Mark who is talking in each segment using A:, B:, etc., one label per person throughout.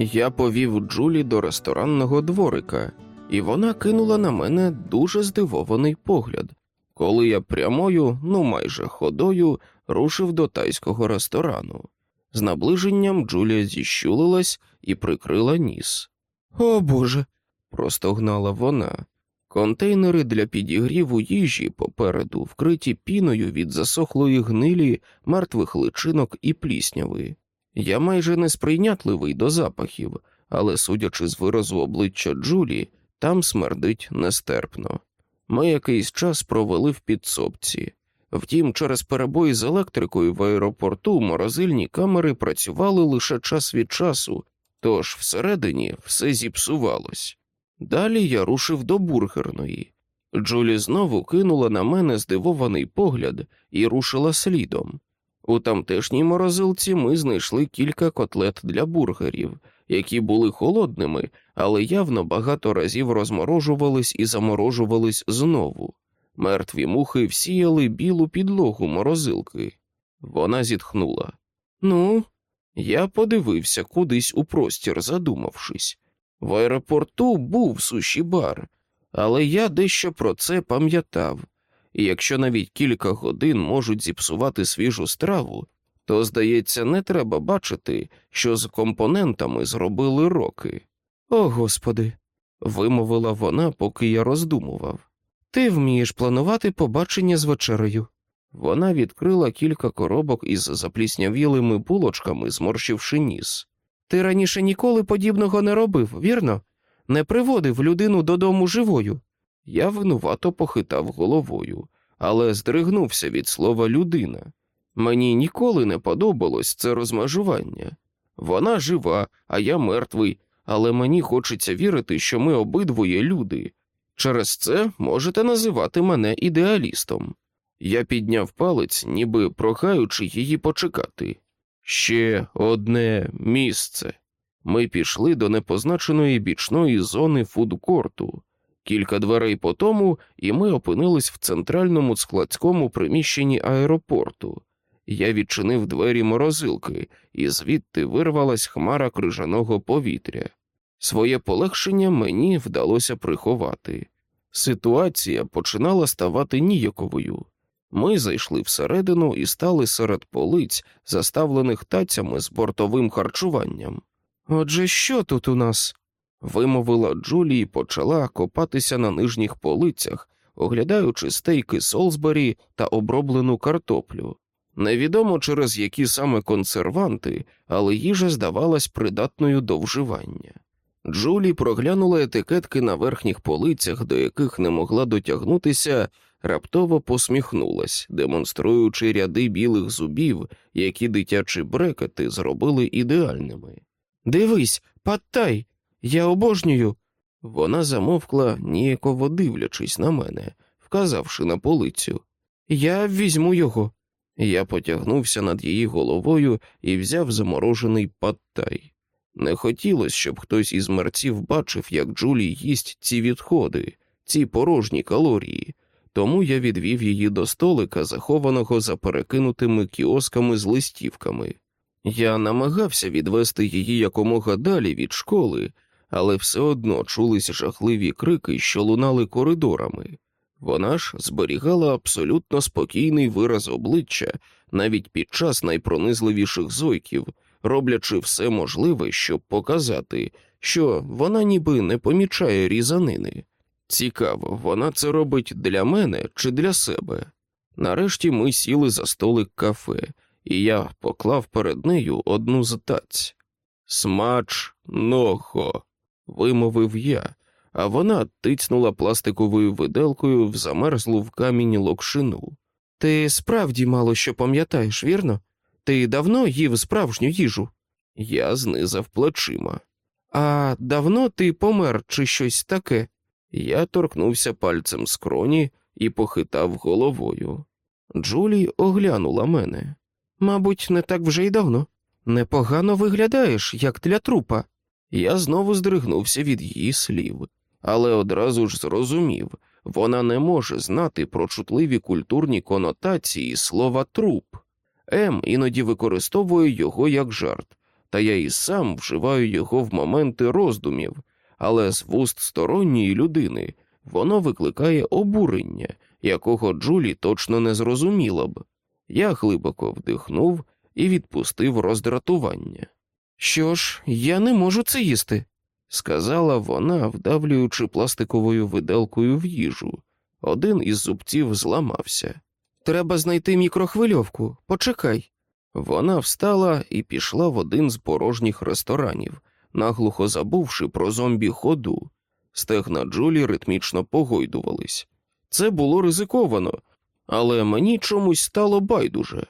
A: Я повів Джулі до ресторанного дворика, і вона кинула на мене дуже здивований погляд, коли я прямою, ну майже ходою, рушив до тайського ресторану. З наближенням Джулія зіщулилась і прикрила ніс. О Боже. простогнала вона. Контейнери для підігріву їжі попереду вкриті піною від засохлої гнилі, мертвих личинок і плісняви. Я майже несприйнятливий до запахів, але, судячи з виразу обличчя Джулі, там смердить нестерпно. Ми якийсь час провели в підсобці. Втім, через перебої з електрикою в аеропорту морозильні камери працювали лише час від часу, тож всередині все зіпсувалось. Далі я рушив до бургерної. Джулі знову кинула на мене здивований погляд і рушила слідом. У тамтешній морозилці ми знайшли кілька котлет для бургерів, які були холодними, але явно багато разів розморожувались і заморожувались знову. Мертві мухи всіяли білу підлогу морозилки. Вона зітхнула. Ну, я подивився кудись у простір, задумавшись. В аеропорту був суші бар, але я дещо про це пам'ятав, і якщо навіть кілька годин можуть зіпсувати свіжу страву, то, здається, не треба бачити, що з компонентами зробили роки. О Господи, вимовила вона, поки я роздумував. Ти вмієш планувати побачення з вечерею. Вона відкрила кілька коробок із запліснявілими булочками, зморщивши ніс. Ти раніше ніколи подібного не робив, вірно? Не приводив людину додому живою. Я винувато похитав головою, але здригнувся від слова людина. Мені ніколи не подобалось це розмежування. Вона жива, а я мертвий, але мені хочеться вірити, що ми обидвоє люди. Через це можете називати мене ідеалістом. Я підняв палець, ніби прохаючи її почекати. Ще одне місце. Ми пішли до непозначеної бічної зони фудкорту. Кілька дверей по тому, і ми опинились в центральному складському приміщенні аеропорту. Я відчинив двері морозилки, і звідти вирвалась хмара крижаного повітря. Своє полегшення мені вдалося приховати. Ситуація починала ставати ніяковою. Ми зайшли всередину і стали серед полиць, заставлених тацями з бортовим харчуванням. Отже, що тут у нас? Вимовила Джулі і почала копатися на нижніх полицях, оглядаючи стейки Солсбері та оброблену картоплю. Невідомо через які саме консерванти, але їжа здавалась придатною до вживання. Джулі проглянула етикетки на верхніх полицях, до яких не могла дотягнутися, раптово посміхнулась, демонструючи ряди білих зубів, які дитячі брекети зробили ідеальними. Дивись, Паттай, я обожнюю. Вона замовкла, ніяково дивлячись на мене, вказавши на полицю. Я візьму його. Я потягнувся над її головою і взяв заморожений паттай. Не хотілося, щоб хтось із мерців бачив, як Джулі їсть ці відходи, ці порожні калорії, тому я відвів її до столика, захованого за перекинутими кіосками з листівками. Я намагався відвести її якомога далі від школи, але все одно чулись жахливі крики, що лунали коридорами. Вона ж зберігала абсолютно спокійний вираз обличчя навіть під час найпронизливіших зойків, роблячи все можливе, щоб показати, що вона ніби не помічає різанини. Цікаво, вона це робить для мене чи для себе. Нарешті ми сіли за столик кафе, і я поклав перед нею одну з таць. Смач нохо, вимовив я, а вона тицнула пластиковою виделкою в замерзлу в камінь локшину. Ти справді мало що пам'ятаєш, вірно? Ти давно їв справжню їжу? Я знизав плечима. А давно ти помер, чи щось таке? Я торкнувся пальцем скроні і похитав головою. Джулі оглянула мене. Мабуть, не так вже й давно. Непогано виглядаєш, як для трупа. Я знову здригнувся від її слів, але одразу ж зрозумів вона не може знати про чутливі культурні конотації слова труп. М іноді використовує його як жарт, та я і сам вживаю його в моменти роздумів, але з вуст сторонньої людини воно викликає обурення, якого Джулі точно не зрозуміла б. Я глибоко вдихнув і відпустив роздратування. Що ж, я не можу це їсти, сказала вона, вдавлюючи пластиковою виделкою в їжу. Один із зубців зламався. Треба знайти мікрохвильовку, почекай. Вона встала і пішла в один з порожніх ресторанів, наглухо забувши про зомбі ходу. Стегна Джулі ритмічно погойдувались. Це було ризиковано, але мені чомусь стало байдуже.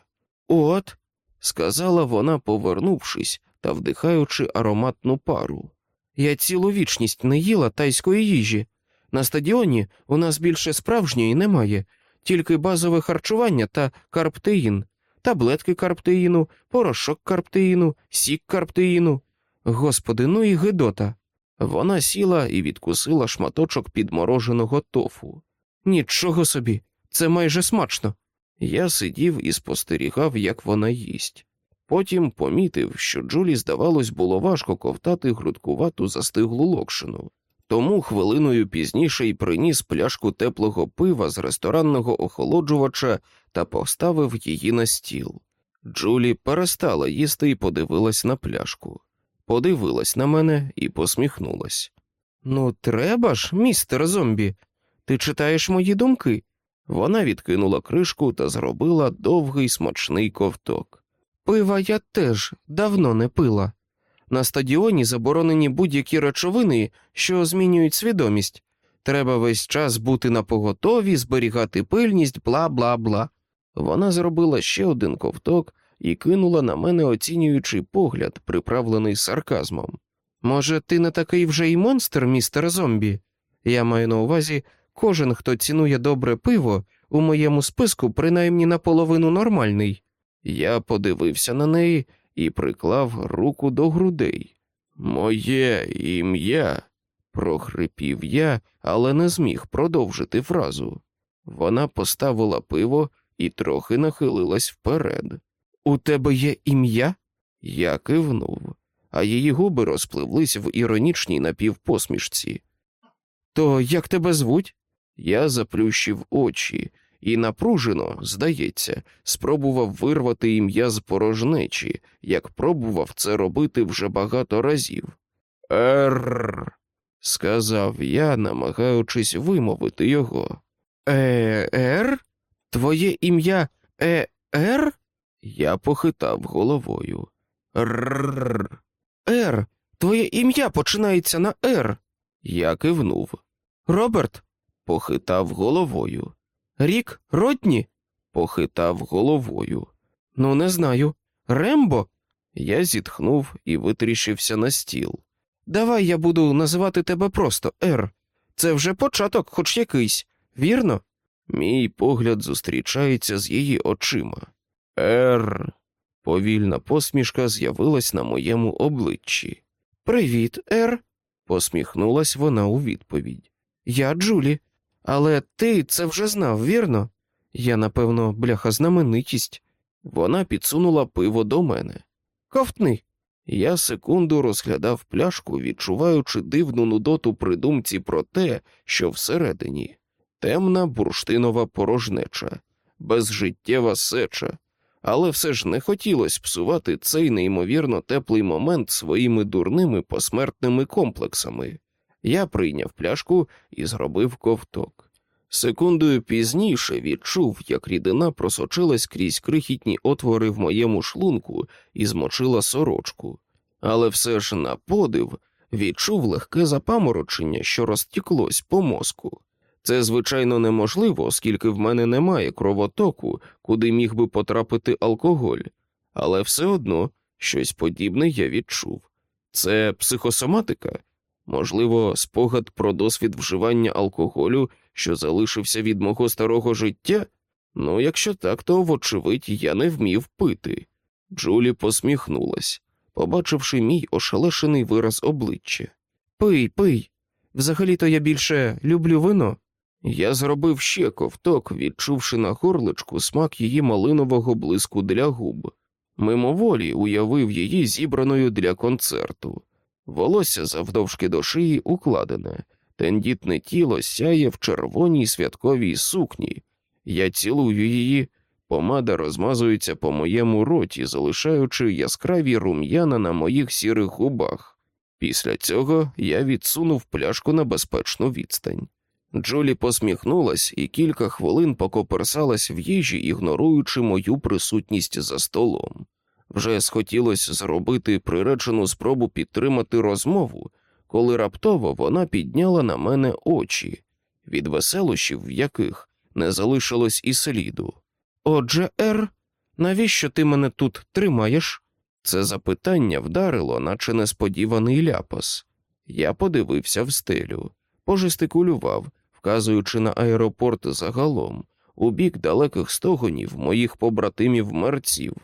A: От, сказала вона, повернувшись та вдихаючи ароматну пару. Я цілу вічність не їла тайської їжі. На стадіоні у нас більше справжньої немає, тільки базове харчування та карптеїн, таблетки карптеїну, порошок карптеїну, сік карптеїну. Господи, ну і гидота. Вона сіла і відкусила шматочок підмороженого тофу. Нічого собі, це майже смачно. Я сидів і спостерігав, як вона їсть. Потім помітив, що Джулі, здавалось, було важко ковтати грудкувату застиглу локшину, тому хвилиною пізніше й приніс пляшку теплого пива з ресторанного охолоджувача та поставив її на стіл. Джулі перестала їсти і подивилась на пляшку, подивилась на мене і посміхнулась. Ну, треба ж, містер зомбі, ти читаєш мої думки. Вона відкинула кришку та зробила довгий смачний ковток. Пива я теж давно не пила. На стадіоні заборонені будь-які речовини, що змінюють свідомість. Треба весь час бути на поготові, зберігати пильність, бла бла бла. Вона зробила ще один ковток і кинула на мене оцінюючий погляд, приправлений сарказмом. Може, ти не такий вже й монстр, містер зомбі? Я маю на увазі, кожен, хто цінує добре пиво, у моєму списку принаймні наполовину нормальний. Я подивився на неї і приклав руку до грудей. Моє ім'я, прохрипів я, але не зміг продовжити фразу. Вона поставила пиво і трохи нахилилась вперед. У тебе є ім'я? Я кивнув, а її губи розпливлись в іронічній напівпосмішці. То як тебе звуть? Я заплющив очі і напружено, здається, спробував вирвати ім'я з порожнечі, як пробував це робити вже багато разів. Ер, сказав я, намагаючись вимовити його. Е, ер? Твоє ім'я Е Ер? Я похитав головою. Рррр. Ер, твоє ім'я починається на Р. Я кивнув. Роберт похитав головою. Рік Родні? похитав головою. Ну, не знаю. Рембо? Я зітхнув і витріщився на стіл. Давай я буду називати тебе просто Р. Це вже початок, хоч якийсь, вірно? Мій погляд зустрічається з її очима. Р. Повільна посмішка з'явилась на моєму обличчі. Привіт, Р. посміхнулась вона у відповідь. Я Джулі. Але ти це вже знав, вірно? Я, напевно, бляха знаменитість. Вона підсунула пиво до мене. Ковтни. Я секунду розглядав пляшку, відчуваючи дивну нудоту при думці про те, що всередині темна бурштинова порожнеча, безжиттєва сеча, але все ж не хотілося псувати цей неймовірно теплий момент своїми дурними посмертними комплексами. Я прийняв пляшку і зробив ковток. Секундою пізніше відчув, як рідина просочилась крізь крихітні отвори в моєму шлунку і змочила сорочку, але все ж на подив відчув легке запаморочення, що розтіклось по мозку. Це, звичайно, неможливо, оскільки в мене немає кровотоку, куди міг би потрапити алкоголь, але все одно щось подібне я відчув. Це психосоматика. Можливо, спогад про досвід вживання алкоголю, що залишився від мого старого життя? Ну, якщо так, то, вочевидь, я не вмів пити. Джулі посміхнулась, побачивши мій ошелешений вираз обличчя. Пий, пий. Взагалі-то я більше люблю вино. Я зробив ще ковток, відчувши на горличку смак її малинового блиску для губ. Мимоволі уявив її зібраною для концерту. Волосся завдовжки до шиї укладене, тендітне тіло сяє в червоній святковій сукні. Я цілую її, помада розмазується по моєму роті, залишаючи яскраві рум'яна на моїх сірих губах. Після цього я відсунув пляшку на безпечну відстань. Джолі посміхнулась і кілька хвилин покоперсалась в їжі, ігноруючи мою присутність за столом. Вже схотілося зробити приречену спробу підтримати розмову, коли раптово вона підняла на мене очі, від веселощів, в яких не залишилось і сліду. Отже, Ер, навіщо ти мене тут тримаєш? Це запитання вдарило, наче несподіваний ляпас. Я подивився в стелю, пожестикулював, вказуючи на аеропорт загалом, у бік далеких стогонів моїх побратимів мерців,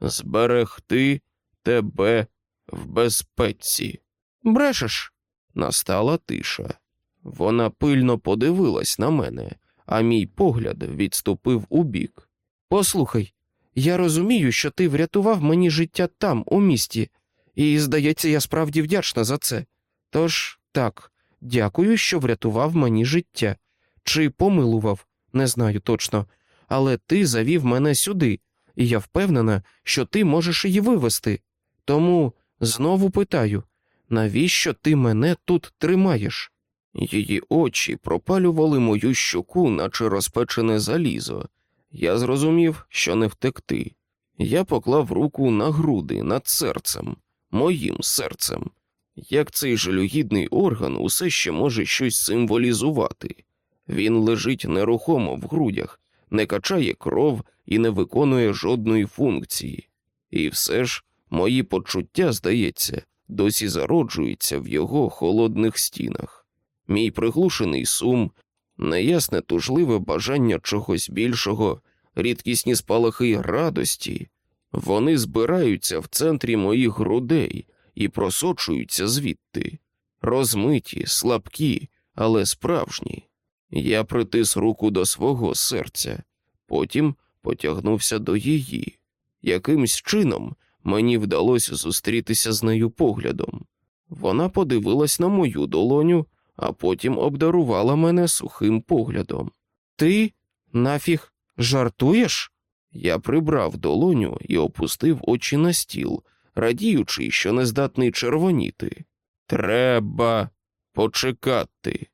A: зберегти тебе в безпеці. Брешеш? Настала тиша. Вона пильно подивилась на мене, а мій погляд відступив у бік. Послухай, я розумію, що ти врятував мені життя там, у місті, і, здається, я справді вдячна за це. Тож так, дякую, що врятував мені життя. Чи помилував, не знаю точно, але ти завів мене сюди, і я впевнена, що ти можеш її вивести. Тому знову питаю навіщо ти мене тут тримаєш? Її очі пропалювали мою щоку, наче розпечене залізо. Я зрозумів, що не втекти. Я поклав руку на груди над серцем, моїм серцем. Як цей жалюгідний орган усе ще може щось символізувати. Він лежить нерухомо в грудях, не качає кров і не виконує жодної функції. І все ж мої почуття, здається, досі зароджуються в його холодних стінах. Мій приглушений сум, неясне тужливе бажання чогось більшого, рідкісні спалахи радості, вони збираються в центрі моїх грудей і просочуються звідти, розмиті, слабкі, але справжні. Я притис руку до свого серця, потім потягнувся до її. Якимсь чином мені вдалося зустрітися з нею поглядом. Вона подивилась на мою долоню, а потім обдарувала мене сухим поглядом. Ти нафіг жартуєш? Я прибрав долоню і опустив очі на стіл, радіючи, що не здатний червоніти. Треба почекати.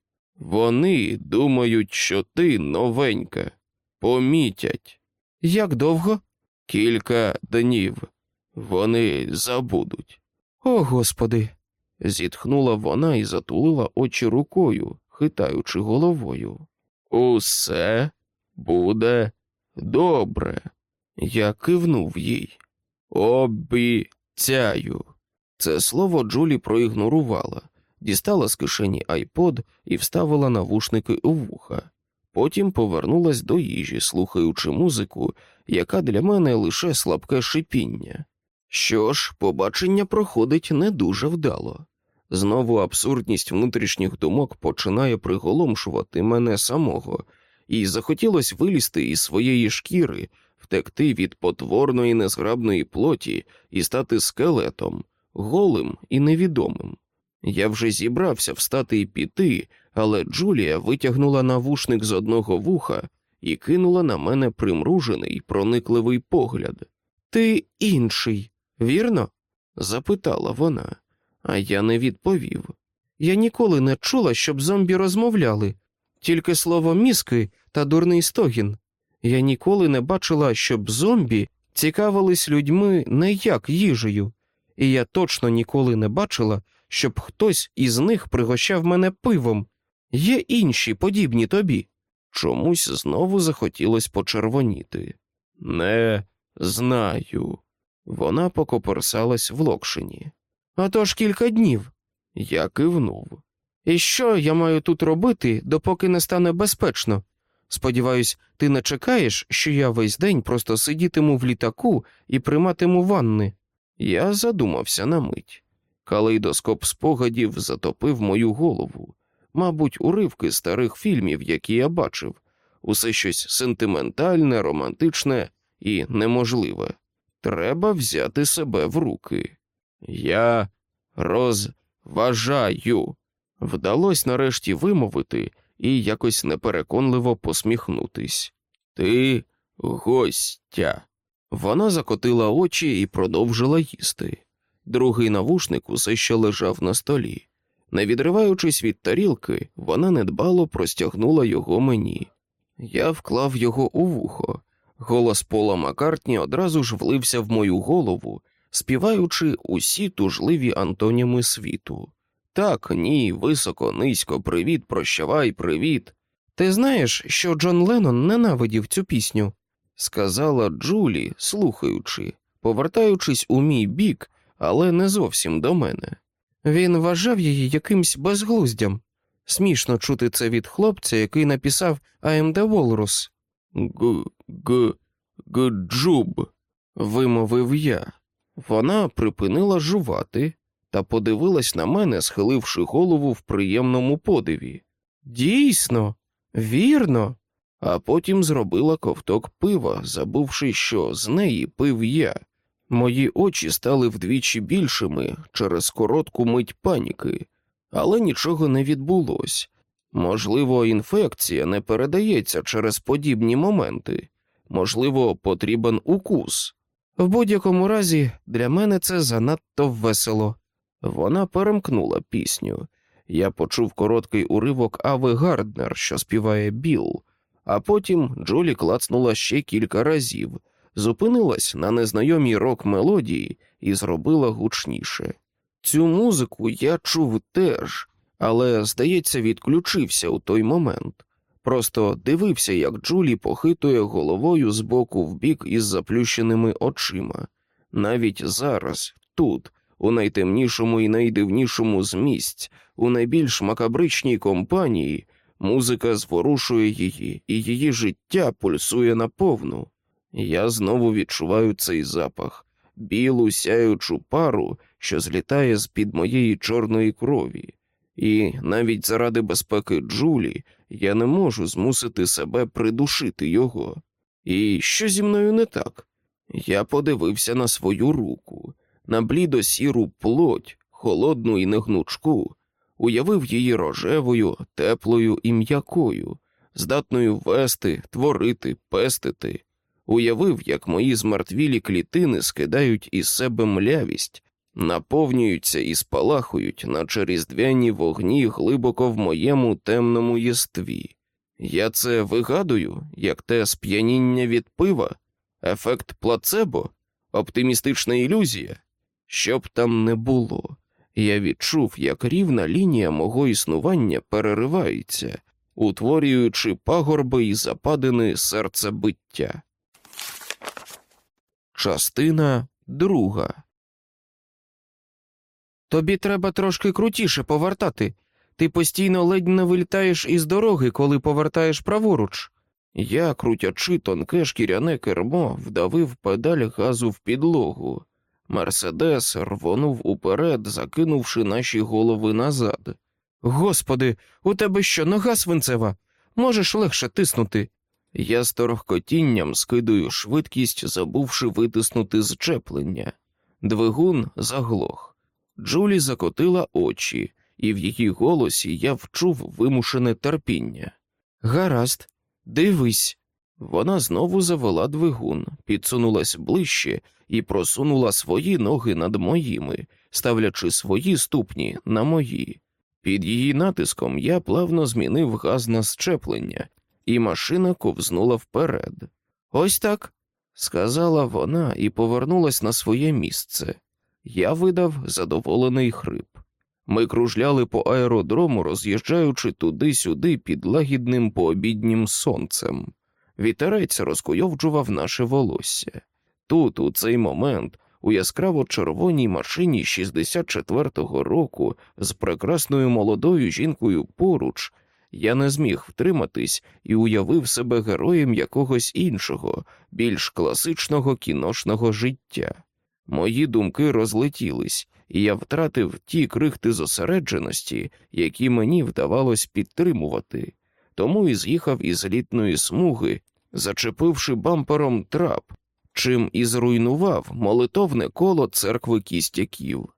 A: Вони думають, що ти новенька, помітять. Як довго? Кілька днів. Вони забудуть. О, господи. зітхнула вона і затулила очі рукою, хитаючи головою. Усе буде добре. Я кивнув їй. Обіцяю. Це слово Джулі проігнорувала, дістала з кишені айпод і вставила навушники у вуха. Потім повернулась до їжі, слухаючи музику, яка для мене лише слабке шипіння. Що ж, побачення проходить не дуже вдало. Знову абсурдність внутрішніх думок починає приголомшувати мене самого, і захотілося вилізти із своєї шкіри, втекти від потворної незграбної плоті і стати скелетом, голим і невідомим. Я вже зібрався встати і піти, але Джулія витягнула навушник з одного вуха і кинула на мене примружений, проникливий погляд. Ти інший, вірно? запитала вона, а я не відповів. Я ніколи не чула, щоб зомбі розмовляли, тільки слово мізки та дурний стогін. Я ніколи не бачила, щоб зомбі цікавились людьми не як їжею, і я точно ніколи не бачила, щоб хтось із них пригощав мене пивом. Є інші, подібні тобі. Чомусь знову захотілось почервоніти. Не знаю. Вона покоперсалась в локшині. «А то ж кілька днів. Я кивнув. І що я маю тут робити, допоки не стане безпечно? Сподіваюсь, ти не чекаєш, що я весь день просто сидітиму в літаку і прийматиму ванни. Я задумався на мить. Калейдоскоп спогадів затопив мою голову, мабуть, уривки старих фільмів, які я бачив, усе щось сентиментальне, романтичне і неможливе. Треба взяти себе в руки. Я розважаю. Вдалось нарешті вимовити і якось непереконливо посміхнутись. Ти гостя. Вона закотила очі і продовжила їсти. Другий навушник усе ще лежав на столі. Не відриваючись від тарілки, вона недбало простягнула його мені. Я вклав його у вухо. Голос Пола Маккартні одразу ж влився в мою голову, співаючи усі тужливі антоніми світу. Так, ні, високо, низько, привіт, прощавай, привіт. Ти знаєш, що Джон Леннон ненавидів цю пісню? сказала Джулі, слухаючи, повертаючись у мій бік, але не зовсім до мене. Він вважав її якимсь безглуздям. Смішно чути це від хлопця, який написав «I am the Walrus». Г. Г. Г. Джуб, вимовив я. Вона припинила жувати та подивилась на мене, схиливши голову в приємному подиві. Дійсно, вірно. А потім зробила ковток пива, забувши, що з неї пив я. Мої очі стали вдвічі більшими через коротку мить паніки, але нічого не відбулось. Можливо, інфекція не передається через подібні моменти, можливо, потрібен укус. В будь-якому разі, для мене це занадто весело. Вона перемкнула пісню. Я почув короткий уривок Ави Гарднер, що співає Біл, а потім Джолі клацнула ще кілька разів, зупинилась на незнайомій рок мелодії і зробила гучніше. Цю музику я чув теж, але, здається, відключився у той момент. Просто дивився, як Джулі похитує головою з боку в бік із заплющеними очима. Навіть зараз, тут, у найтемнішому і найдивнішому з місць, у найбільш макабричній компанії, музика зворушує її, і її життя пульсує наповну. Я знову відчуваю цей запах, білу сяючу пару, що злітає з під моєї чорної крові, і навіть заради безпеки Джулі я не можу змусити себе придушити його. І що зі мною не так? Я подивився на свою руку, на блідо сіру плоть, холодну і негнучку, уявив її рожевою, теплою і м'якою, здатною вести, творити, пестити, уявив, як мої змертвілі клітини скидають із себе млявість, наповнюються і спалахують, наче різдвяні вогні глибоко в моєму темному єстві. Я це вигадую, як те сп'яніння від пива, ефект плацебо, оптимістична ілюзія. Щоб там не було, я відчув, як рівна лінія мого існування переривається, утворюючи пагорби і западини серцебиття. Частина друга. Тобі треба трошки крутіше повертати. Ти постійно ледь не вилітаєш із дороги, коли повертаєш праворуч. Я, крутячи тонке шкіряне кермо, вдавив педаль газу в підлогу. Мерседес рвонув уперед, закинувши наші голови назад. Господи, у тебе що, нога свинцева? Можеш легше тиснути. Я з торохкотінням скидую швидкість, забувши витиснути зчеплення. Двигун заглох. Джулі закотила очі, і в її голосі я вчув вимушене терпіння. Гаразд, дивись. Вона знову завела двигун, підсунулась ближче і просунула свої ноги над моїми, ставлячи свої ступні на мої. Під її натиском я плавно змінив газ на щеплення, і машина ковзнула вперед. Ось так, сказала вона і повернулась на своє місце. Я видав задоволений хрип. Ми кружляли по аеродрому, роз'їжджаючи туди-сюди під лагідним пообіднім сонцем. Вітерець розкуйовджував наше волосся. Тут, у цей момент, у яскраво червоній машині 64-го року з прекрасною молодою жінкою поруч, я не зміг втриматись і уявив себе героєм якогось іншого, більш класичного кіношного життя. Мої думки розлетілись, і я втратив ті крихти зосередженості, які мені вдавалось підтримувати, тому і з'їхав із літної смуги, зачепивши бампером трап, чим і зруйнував молитовне коло церкви кістяків.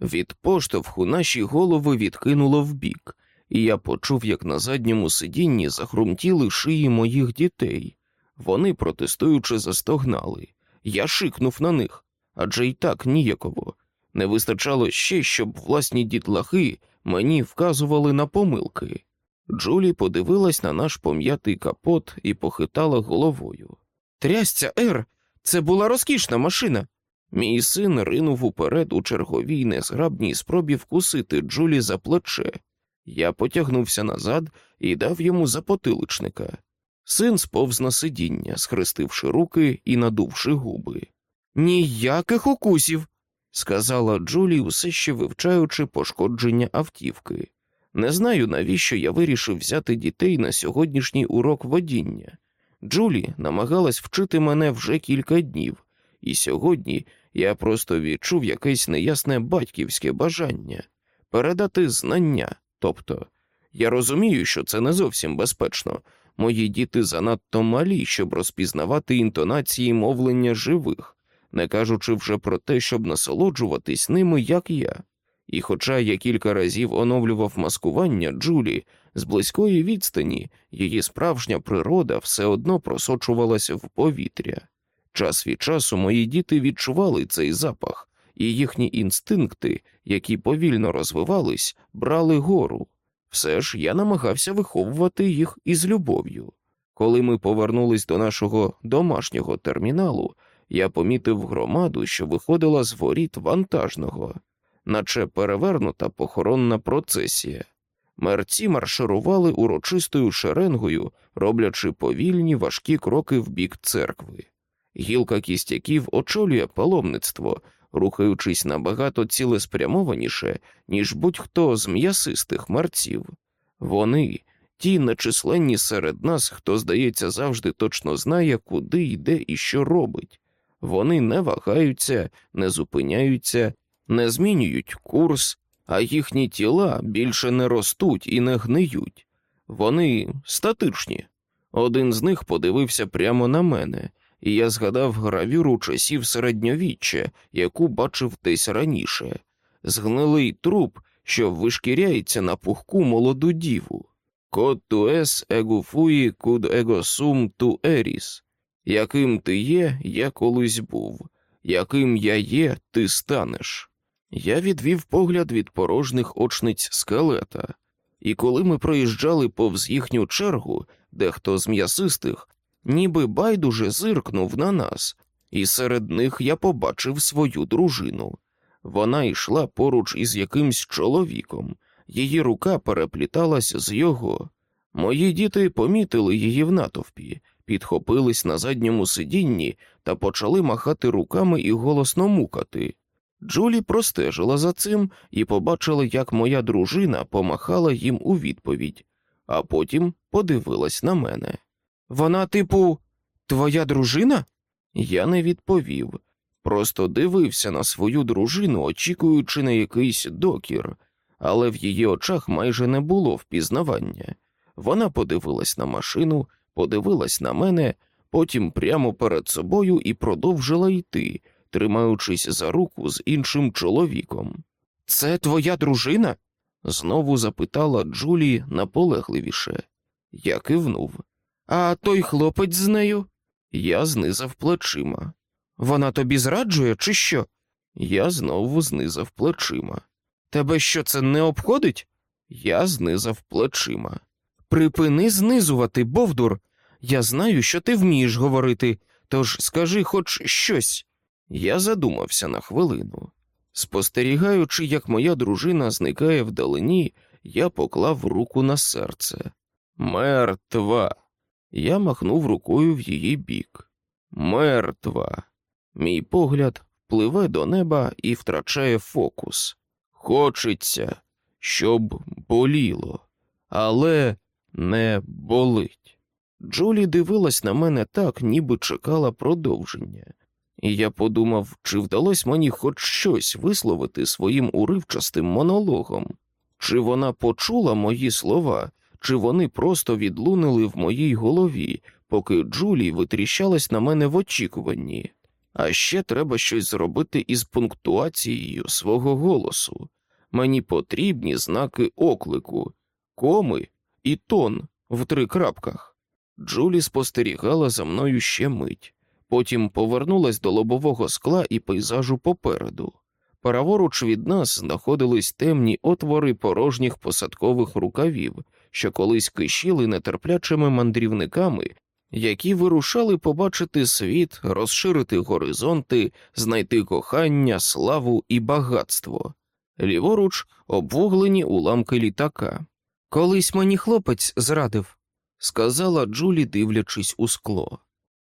A: Від поштовху наші голови відкинуло вбік, і я почув, як на задньому сидінні захрумтіли шиї моїх дітей. Вони, протестуючи, застогнали. Я шикнув на них, адже й так ніяково. Не вистачало ще, щоб власні дітлахи мені вказували на помилки. Джулі подивилась на наш пом'ятий капот і похитала головою. Трясця, Ер, це була розкішна машина. Мій син ринув уперед у черговій незграбній спробі вкусити Джулі за плече. Я потягнувся назад і дав йому запотиличника. Син сповз на сидіння, схрестивши руки і надувши губи. Ніяких укусів, сказала Джулі, усе ще вивчаючи пошкодження автівки. Не знаю, навіщо я вирішив взяти дітей на сьогоднішній урок водіння. Джулі намагалась вчити мене вже кілька днів, і сьогодні я просто відчув якесь неясне батьківське бажання передати знання. Тобто, я розумію, що це не зовсім безпечно. Мої діти занадто малі, щоб розпізнавати інтонації мовлення живих, не кажучи вже про те, щоб насолоджуватись ними, як я. І хоча я кілька разів оновлював маскування Джулі, з близької відстані її справжня природа все одно просочувалася в повітря. Час від часу мої діти відчували цей запах, і їхні інстинкти, які повільно розвивались, брали гору. Все ж я намагався виховувати їх із любов'ю. Коли ми повернулись до нашого домашнього терміналу, я помітив громаду, що виходила з воріт вантажного, наче перевернута похоронна процесія. Мерці марширували урочистою шеренгою, роблячи повільні важкі кроки в бік церкви. Гілка кістяків очолює паломництво, рухаючись набагато цілеспрямованіше, ніж будь-хто з м'ясистих мерців. Вони ті нечисленні серед нас, хто, здається, завжди точно знає, куди йде і що робить. Вони не вагаються, не зупиняються, не змінюють курс, а їхні тіла більше не ростуть і не гниють. Вони статичні. Один з них подивився прямо на мене, і я згадав гравюру часів середньовіччя, яку бачив десь раніше, згнилий труп, що вишкіряється на пухку молоду діву. Кот туес егуфуї куд егосум ту еріс. Яким ти є, я колись був, яким я є, ти станеш. Я відвів погляд від порожніх очниць скелета, і коли ми проїжджали повз їхню чергу, дехто з м'ясистих, ніби байдуже зиркнув на нас, і серед них я побачив свою дружину. Вона йшла поруч із якимсь чоловіком, її рука перепліталась з його. Мої діти помітили її в натовпі, підхопились на задньому сидінні та почали махати руками і голосно мукати. Джулі простежила за цим і побачила, як моя дружина помахала їм у відповідь, а потім подивилась на мене. Вона, типу, твоя дружина? Я не відповів, просто дивився на свою дружину, очікуючи на якийсь докір, але в її очах майже не було впізнавання. Вона подивилась на машину, подивилась на мене, потім прямо перед собою і продовжила йти, тримаючись за руку з іншим чоловіком. Це твоя дружина? знову запитала Джулі наполегливіше. Я кивнув. А той хлопець з нею? Я знизав плечима. Вона тобі зраджує, чи що? Я знову знизав плечима. Тебе що це не обходить? Я знизав плечима. Припини знизувати, Бовдур. Я знаю, що ти вмієш говорити, тож скажи хоч щось. Я задумався на хвилину. Спостерігаючи, як моя дружина зникає вдалині, я поклав руку на серце. Мертва. Я махнув рукою в її бік. Мертва. Мій погляд пливе до неба і втрачає фокус. Хочеться, щоб боліло, але не болить. Джулі дивилась на мене так, ніби чекала продовження, і я подумав, чи вдалося мені хоч щось висловити своїм уривчастим монологом, чи вона почула мої слова, чи вони просто відлунили в моїй голові, поки Джулі витріщалась на мене в очікуванні. А ще треба щось зробити із пунктуацією свого голосу. Мені потрібні знаки оклику, коми і тон в три крапках. Джулі спостерігала за мною ще мить, потім повернулась до лобового скла і пейзажу попереду. Праворуч від нас знаходились темні отвори порожніх посадкових рукавів, що колись кишіли нетерплячими мандрівниками, які вирушали побачити світ, розширити горизонти, знайти кохання, славу і багатство. Ліворуч обвуглені уламки літака. Колись мені хлопець зрадив, сказала Джулі, дивлячись у скло.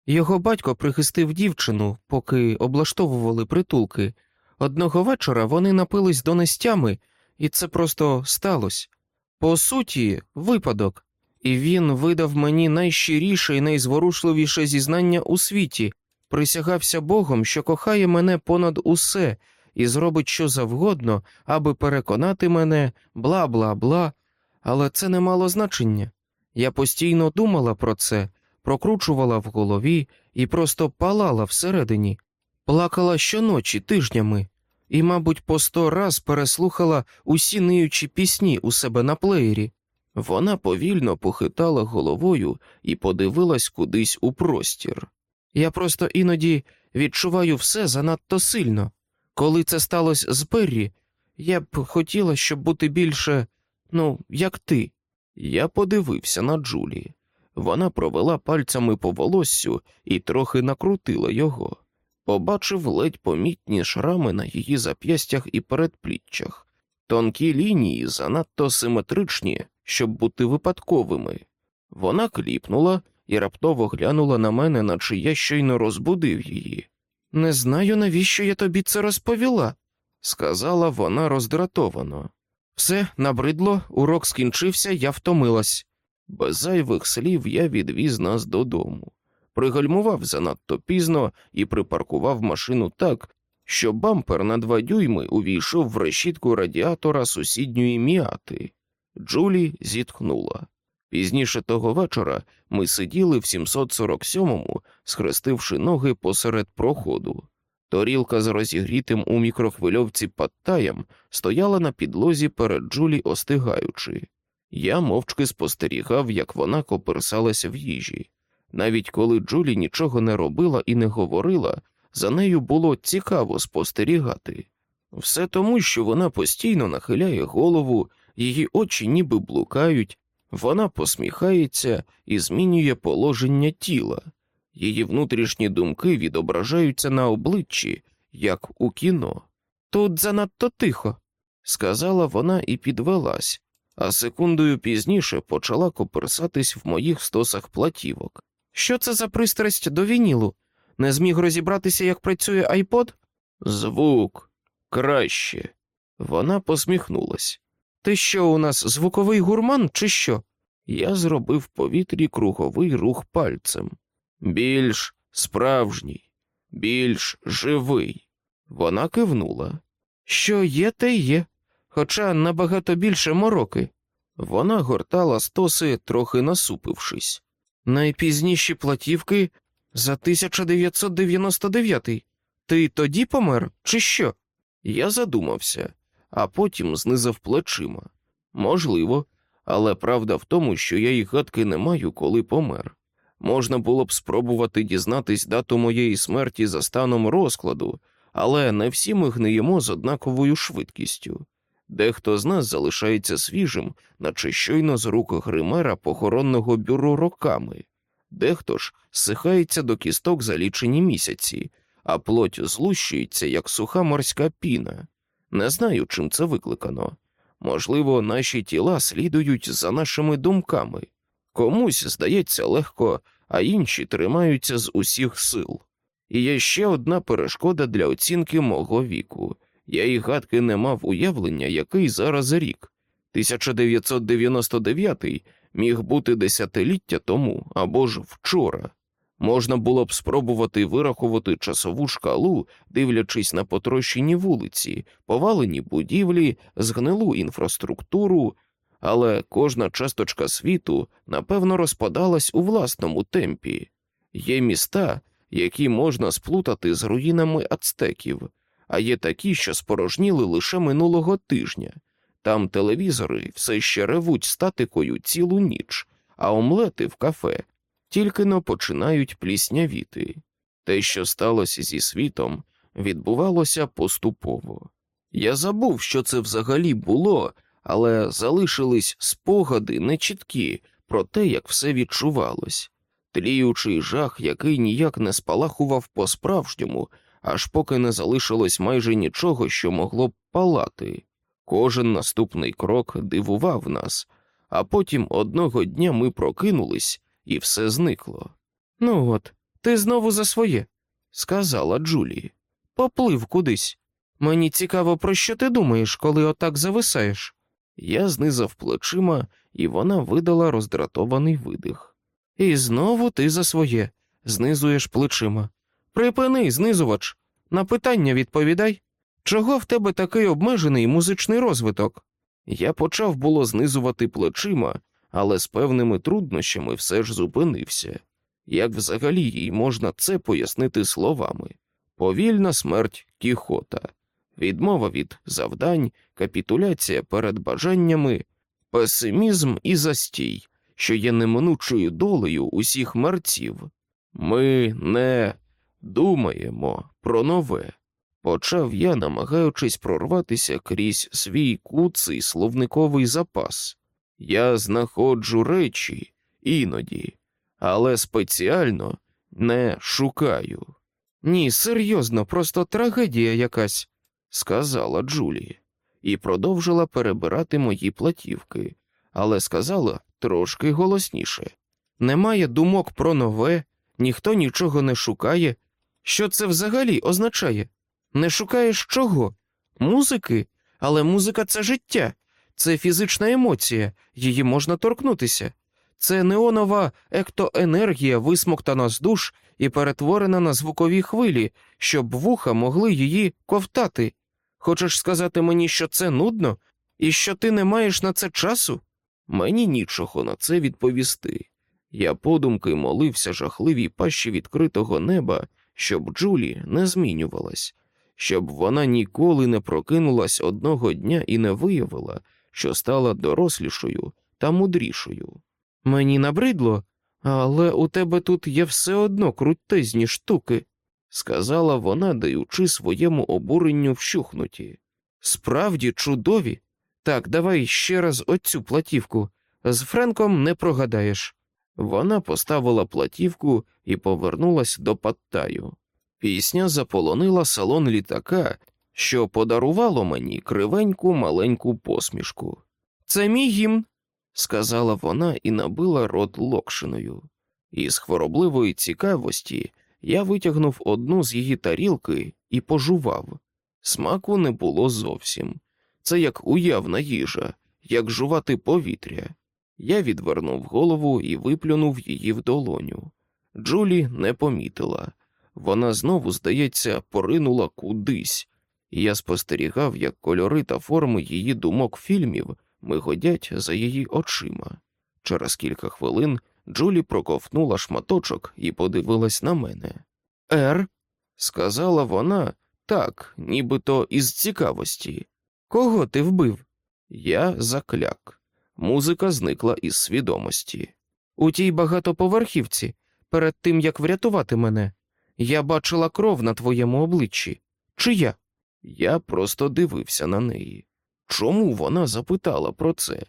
A: Його батько прихистив дівчину, поки облаштовували притулки. Одного вечора вони напились донестями, і це просто сталося. По суті, випадок, і він видав мені найщиріше і найзворушливіше зізнання у світі, присягався Богом, що кохає мене понад усе і зробить що завгодно, аби переконати мене, бла бла бла, але це не мало значення. Я постійно думала про це, прокручувала в голові і просто палала всередині, плакала щоночі тижнями і, мабуть, по сто раз переслухала усі ниючі пісні у себе на плеєрі. Вона повільно похитала головою і подивилась кудись у простір. Я просто іноді відчуваю все занадто сильно. Коли це сталося з Беррі, я б хотіла, щоб бути більше, ну, як ти. Я подивився на Джулі. Вона провела пальцями по волоссю і трохи накрутила його. Побачив ледь помітні шрами на її зап'ястях і передпліччях, тонкі лінії занадто симетричні, щоб бути випадковими. Вона кліпнула і раптово глянула на мене, наче я щойно розбудив її. Не знаю, навіщо я тобі це розповіла, сказала вона роздратовано. Все, набридло, урок скінчився, я втомилась. Без зайвих слів я відвіз нас додому, пригальмував занадто пізно і припаркував машину так, що бампер на два дюйми увійшов в решітку радіатора сусідньої міати. Джулі зітхнула. Пізніше того вечора ми сиділи в 747-му, схрестивши ноги посеред проходу. Торілка з розігрітим у мікрохвильовці паттаєм стояла на підлозі перед Джулі, остигаючи. Я мовчки спостерігав, як вона коперсалася в їжі. Навіть коли Джулі нічого не робила і не говорила, за нею було цікаво спостерігати. Все тому, що вона постійно нахиляє голову, її очі ніби блукають, вона посміхається і змінює положення тіла, її внутрішні думки відображаються на обличчі, як у кіно. Тут занадто тихо, сказала вона і підвелась, а секундою пізніше почала коперсатись в моїх стосах платівок. Що це за пристрасть до вінілу? Не зміг розібратися, як працює айпод? Звук краще. Вона посміхнулась. Ти що у нас звуковий гурман, чи що? Я зробив в повітрі круговий рух пальцем. Більш справжній, більш живий. Вона кивнула. Що є, те є, хоча набагато більше мороки. Вона гортала стоси, трохи насупившись. Найпізніші платівки за 1999. Ти тоді помер, чи що? Я задумався, а потім знизав плечима. Можливо, але правда в тому, що я і гадки не маю, коли помер. Можна було б спробувати дізнатись дату моєї смерті за станом розкладу, але не всі ми гниємо з однаковою швидкістю. Дехто з нас залишається свіжим, наче щойно з рук гримера похоронного бюро роками, дехто ж сихається до кісток за лічені місяці, а плоть злущується, як суха морська піна. Не знаю, чим це викликано. Можливо, наші тіла слідують за нашими думками. Комусь здається легко, а інші тримаються з усіх сил. І є ще одна перешкода для оцінки мого віку. Я і гадки не мав уявлення, який зараз рік. 1999 міг бути десятиліття тому або ж вчора. Можна було б спробувати вирахувати часову шкалу, дивлячись на потрощені вулиці, повалені будівлі, згнилу інфраструктуру, але кожна часточка світу напевно розпадалась у власному темпі. Є міста, які можна сплутати з руїнами ацтеків, а є такі, що спорожніли лише минулого тижня. Там телевізори все ще ревуть статикою цілу ніч, а омлети в кафе тільки но починають пліснявіти. Те, що сталося зі світом, відбувалося поступово. Я забув, що це взагалі було, але залишились спогади нечіткі про те, як все відчувалось, тліючий жах, який ніяк не спалахував по-справжньому, аж поки не залишилось майже нічого, що могло б палати. Кожен наступний крок дивував нас, а потім одного дня ми прокинулись, і все зникло. Ну от, ти знову за своє, сказала Джулі. Поплив кудись. Мені цікаво, про що ти думаєш, коли отак зависаєш. Я знизав плечима, і вона видала роздратований видих. І знову ти за своє, знизуєш плечима. Припини, знизувач, на питання відповідай. Чого в тебе такий обмежений музичний розвиток? Я почав було знизувати плечима, але з певними труднощами все ж зупинився. Як взагалі їй можна це пояснити словами? Повільна смерть кіхота, відмова від завдань, капітуляція перед бажаннями, песимізм і застій, що є неминучою долею усіх мерців. Ми не думаємо про нове. Почав я, намагаючись прорватися крізь свій куций словниковий запас. Я знаходжу речі іноді, але спеціально не шукаю. Ні, серйозно, просто трагедія якась, сказала Джулі, і продовжила перебирати мої платівки, але сказала трошки голосніше. Немає думок про нове, ніхто нічого не шукає. Що це взагалі означає? Не шукаєш чого? Музики? Але музика це життя, це фізична емоція, її можна торкнутися. Це неонова ектоенергія висмоктана з душ і перетворена на звукові хвилі, щоб вуха могли її ковтати. Хочеш сказати мені, що це нудно, і що ти не маєш на це часу? Мені нічого на це відповісти. Я подумки молився жахливій пащі відкритого неба, щоб Джулі не змінювалась, щоб вона ніколи не прокинулась одного дня і не виявила, що стала дорослішою та мудрішою. Мені набридло, але у тебе тут є все одно крутезні штуки, сказала вона, даючи своєму обуренню вщухнуті. Справді чудові. Так, давай ще раз оцю платівку. З Френком не прогадаєш. Вона поставила платівку і повернулась до Паттаю. Пісня заполонила салон літака, що подарувало мені кривеньку маленьку посмішку. Це мій гімн, сказала вона і набила рот локшиною. Із хворобливої цікавості я витягнув одну з її тарілки і пожував. Смаку не було зовсім. Це як уявна їжа, як жувати повітря. Я відвернув голову і виплюнув її в долоню. Джулі не помітила. Вона знову, здається, поринула кудись, і я спостерігав, як кольори та форми її думок фільмів мигодять за її очима. Через кілька хвилин Джулі проковтнула шматочок і подивилась на мене. Ер, сказала вона так, нібито із цікавості. Кого ти вбив? Я закляк. Музика зникла із свідомості. У тій багатоповерхівці, перед тим як врятувати мене, я бачила кров на твоєму обличчі. Чия? Я просто дивився на неї. Чому вона запитала про це?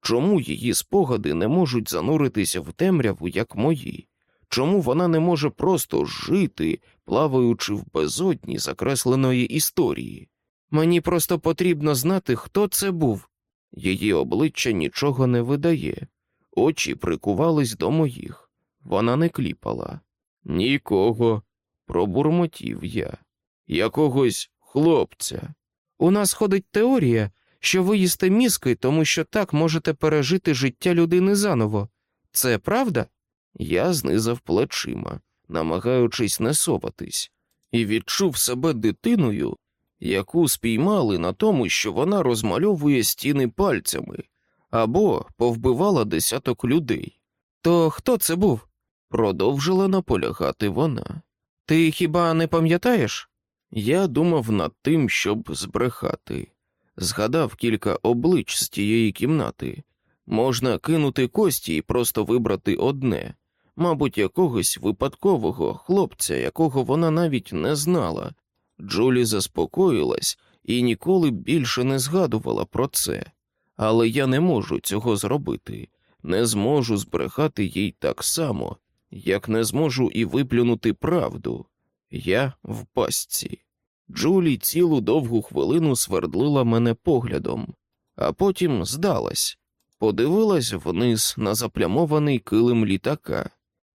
A: Чому її спогади не можуть зануритися в темряву, як мої? Чому вона не може просто жити, плаваючи в безодні закресленої історії? Мені просто потрібно знати, хто це був. Її обличчя нічого не видає, очі прикувались до моїх. Вона не кліпала. Нікого, пробурмотів я. Якогось хлопця. У нас ходить теорія, що ви їсте мізки, тому що так можете пережити життя людини заново. Це правда? Я знизав плечима, намагаючись не соватись, і відчув себе дитиною, яку спіймали на тому, що вона розмальовує стіни пальцями або повбивала десяток людей. То хто це був? Продовжила наполягати вона.
B: Ти хіба не пам'ятаєш?
A: Я думав над тим, щоб збрехати. Згадав кілька облич з тієї кімнати. Можна кинути кості і просто вибрати одне, мабуть, якогось випадкового хлопця, якого вона навіть не знала. Джулі заспокоїлась і ніколи більше не згадувала про це. Але я не можу цього зробити, не зможу збрехати їй так само, як не зможу і виплюнути правду. Я в пастці. Джулі цілу довгу хвилину свердлила мене поглядом, а потім здалась, подивилась вниз на заплямований килим літака.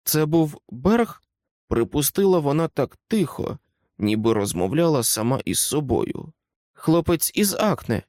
B: Це був берг?
A: Припустила вона так тихо, ніби розмовляла сама із собою.
B: Хлопець із акне.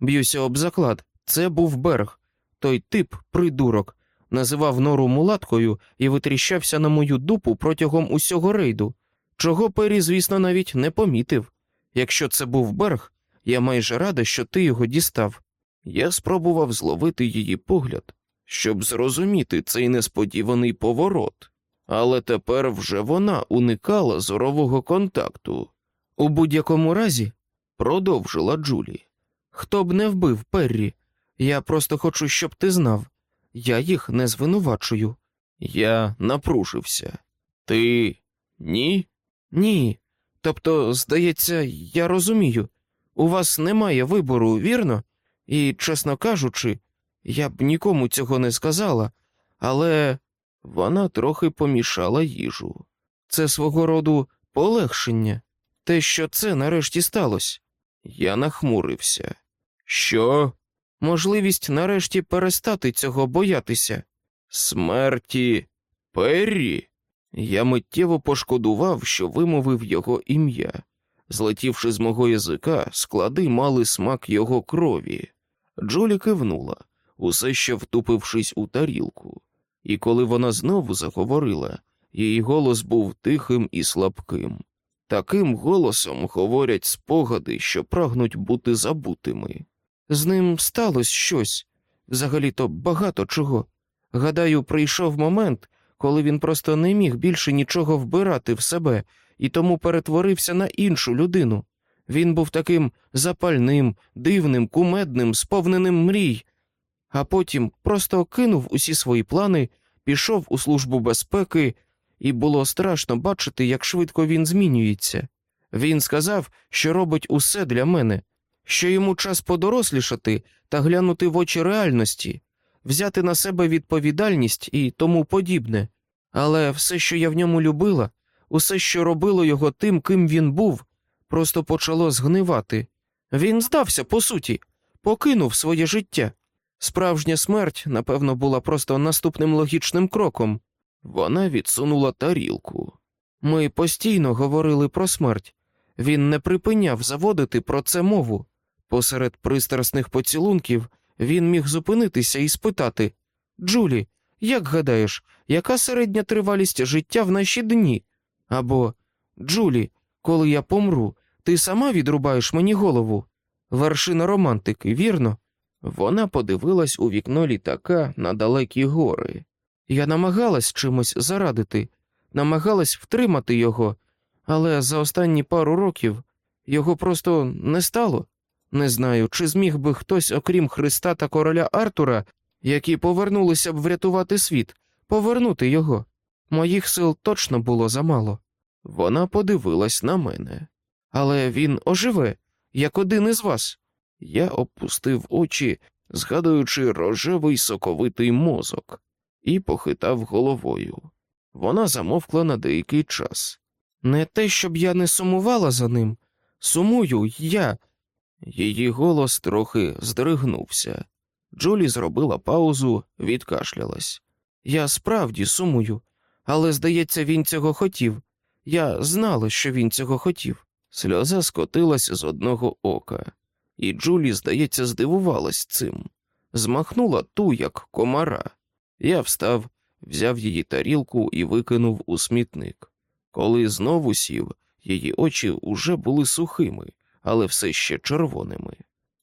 B: Б'юся об заклад. Це був берг. Той тип, придурок, називав нору мулаткою і витріщався на мою дупу протягом усього рейду, чого Пері, звісно, навіть не помітив. Якщо це був берг, я майже рада, що ти його дістав.
A: Я спробував зловити її погляд, щоб зрозуміти цей несподіваний поворот, але тепер вже вона уникала зорового контакту.
B: У будь-якому разі,
A: продовжила Джулі.
B: Хто б не вбив Перрі, я просто хочу, щоб ти знав. Я їх не звинувачую.
A: Я напружився. Ти ні?
B: Ні. Тобто, здається, я розумію. У вас немає вибору, вірно? І, чесно кажучи, я б нікому цього не сказала, але
A: вона трохи помішала їжу.
B: Це свого роду полегшення, те, що це нарешті сталося.
A: Я нахмурився. Що?
B: Можливість нарешті перестати цього боятися.
A: Смерті Перрі? Я миттєво пошкодував, що вимовив його ім'я. Злетівши з мого язика, склади мали смак його крові. Джолі кивнула, усе ще втупившись у тарілку, і коли вона знову заговорила, її голос був тихим і слабким. Таким голосом говорять спогади, що прагнуть бути забутими.
B: З ним сталося щось, взагалі-то багато чого. Гадаю, прийшов момент, коли він просто не міг більше нічого вбирати в себе і тому перетворився на іншу людину. Він був таким запальним, дивним, кумедним, сповненим мрій, а потім просто кинув усі свої плани, пішов у службу безпеки, і було страшно бачити, як швидко він змінюється. Він сказав, що робить усе для мене, що йому час подорослішати та глянути в очі реальності, взяти на себе відповідальність і тому подібне. Але все, що я в ньому любила, усе, що робило його тим, ким він був, просто почало згнивати. Він здався, по суті, покинув своє життя. Справжня смерть, напевно, була просто наступним логічним кроком.
A: Вона відсунула тарілку.
B: Ми постійно говорили про смерть. Він не припиняв заводити про це мову. Посеред пристрасних поцілунків він міг зупинитися і спитати Джулі, як гадаєш, яка середня тривалість життя в наші дні? Або Джулі, коли я помру, ти сама відрубаєш мені голову. Вершина романтики, вірно?
A: Вона подивилась у вікно літака на далекі гори.
B: Я намагалась чимось зарадити, намагалась втримати його, але за останні пару років його просто не стало. Не знаю, чи зміг би хтось, окрім Христа та короля Артура, які повернулися б врятувати світ, повернути його. Моїх сил точно було замало.
A: Вона подивилась на мене.
B: Але він оживе, як один із вас.
A: Я опустив очі, згадуючи рожевий соковитий мозок, і похитав головою. Вона замовкла на деякий час.
B: Не те, щоб я не сумувала за ним. Сумую я.
A: Її голос трохи здригнувся. Джулі зробила паузу, відкашлялась.
B: Я справді сумую, але, здається, він цього хотів. Я знала, що він цього хотів.
A: Сльоза скотилась з одного ока, і Джулі, здається, здивувалась цим. Змахнула ту, як комара. Я встав, взяв її тарілку і викинув у смітник. Коли знову сів, її очі уже були сухими, але все ще червоними.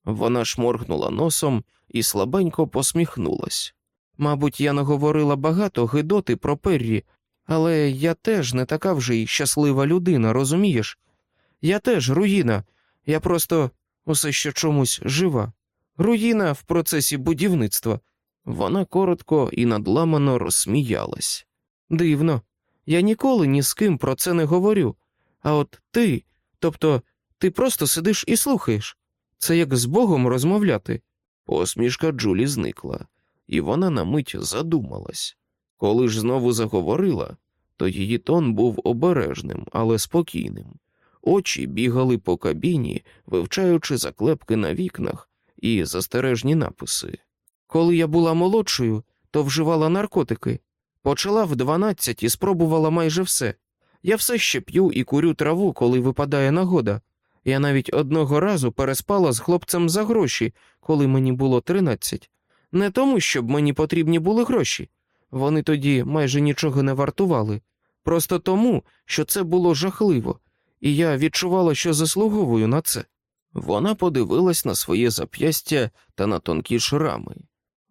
A: Вона шморгнула носом і слабенько посміхнулась.
B: Мабуть, я наговорила багато гидоти про Перрі, Але я теж не така вже й щаслива людина, розумієш? Я теж руїна, я просто усе ще чомусь жива. Руїна в процесі будівництва.
A: Вона коротко і надламано розсміялась.
B: Дивно, я ніколи ні з ким про це не говорю. А от ти, тобто ти просто сидиш і слухаєш. Це як з Богом розмовляти.
A: Посмішка Джулі зникла, і вона на мить задумалась. Коли ж знову заговорила, то її тон був обережним, але спокійним. Очі бігали по кабіні, вивчаючи заклепки на вікнах і застережні написи.
B: Коли я була молодшою, то вживала наркотики. Почала в 12 і спробувала майже все. Я все ще п'ю і курю траву, коли випадає нагода. Я навіть одного разу переспала з хлопцем за гроші, коли мені було 13. Не тому, щоб мені потрібні були гроші. Вони тоді майже нічого не вартували. Просто тому, що це було жахливо, і я відчувала, що заслуговую на це.
A: Вона подивилась на своє зап'ястя та на тонкі шрами.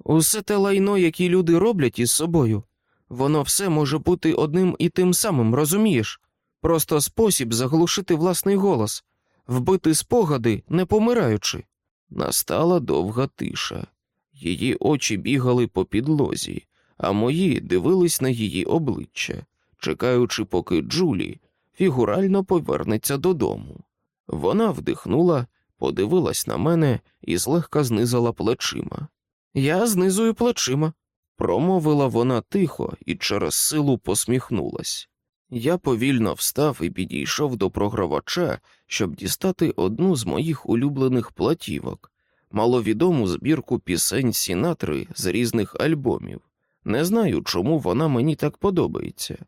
B: Усе те лайно, яке люди роблять із собою, воно все може бути одним і тим самим, розумієш? Просто спосіб заглушити власний голос, вбити спогади, не помираючи.
A: Настала довга тиша. Її очі бігали по підлозі, а мої дивились на її обличчя, чекаючи, поки Джулі фігурально повернеться додому. Вона вдихнула, подивилась на мене і злегка знизала плечима.
B: Я знизую плечима,
A: промовила вона тихо і через силу посміхнулась. Я повільно встав і підійшов до програвача, щоб дістати одну з моїх улюблених платівок, маловідому збірку пісень Сінатри з різних альбомів. Не знаю, чому вона мені так подобається.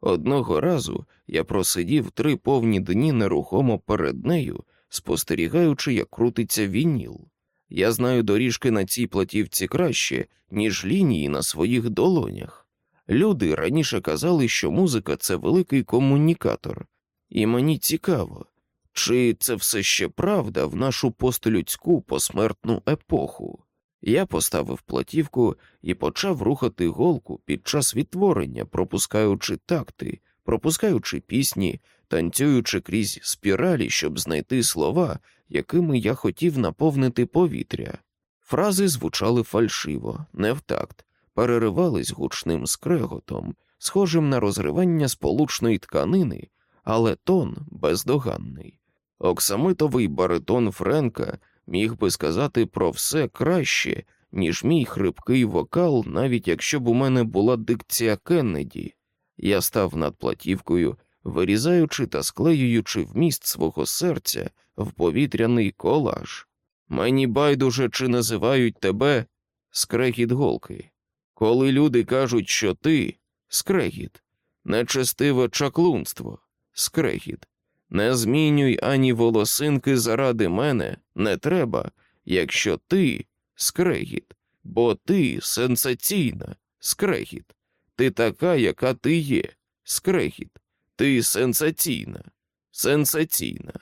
A: Одного разу я просидів три повні дні нерухомо перед нею, спостерігаючи, як крутиться вініл. Я знаю доріжки на цій платівці краще, ніж лінії на своїх долонях. Люди раніше казали, що музика це великий комунікатор, і мені цікаво, чи це все ще правда в нашу постлюдську посмертну епоху. Я поставив платівку і почав рухати голку під час відтворення, пропускаючи такти, пропускаючи пісні, танцюючи крізь спіралі, щоб знайти слова, якими я хотів наповнити повітря. Фрази звучали фальшиво, не в такт, переривались гучним скреготом, схожим на розривання сполучної тканини, але тон бездоганний. Оксамитовий баритон Френка міг би сказати про все краще, ніж мій хрипкий вокал, навіть якщо б у мене була дикція Кеннеді. Я став над платівкою, вирізаючи та склеюючи вміст свого серця в повітряний колаж. Мені байдуже чи називають тебе скрегіт голки. Коли люди кажуть, що ти скрегіт, нечестиве чаклунство, скрегіт. Не змінюй ані волосинки заради мене не треба, якщо ти скрегіт, бо ти сенсаційна, скрегіт. Ти така, яка ти є, скрегіт. Ти сенсаційна, сенсаційна.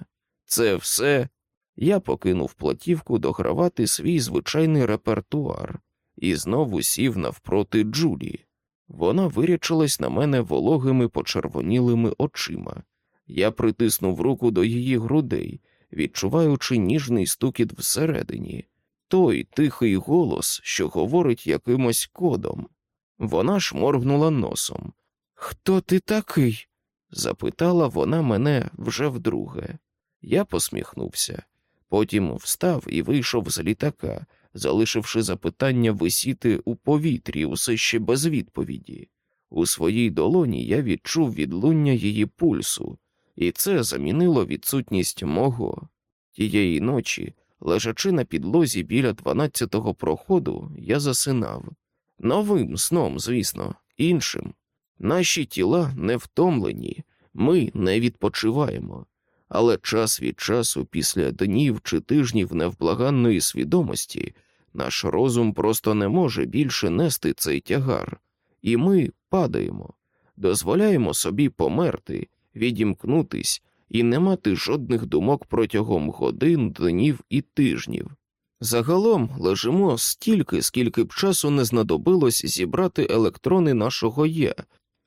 A: Це все. Я покинув платівку догравати свій звичайний репертуар і знову сів навпроти Джулії. Вона вирячилась на мене вологими почервонілими очима. Я притиснув руку до її грудей, відчуваючи ніжний стукіт всередині, той тихий голос, що говорить якимось кодом. Вона шморгнула носом.
B: Хто ти такий?
A: запитала вона мене вже вдруге. Я посміхнувся, потім встав і вийшов з літака, залишивши запитання висіти у повітрі усе ще без відповіді. У своїй долоні я відчув відлуння її пульсу, і це замінило відсутність мого. Тієї ночі, лежачи на підлозі біля дванадцятого проходу, я засинав. Новим сном, звісно, іншим. Наші тіла не втомлені, ми не відпочиваємо, але час від часу, після днів чи тижнів невблаганної свідомості, наш розум просто не може більше нести цей тягар, і ми падаємо, дозволяємо собі померти, відімкнутись і не мати жодних думок протягом годин, днів і тижнів. Загалом лежимо стільки, скільки б часу не знадобилось зібрати електрони нашого «я»,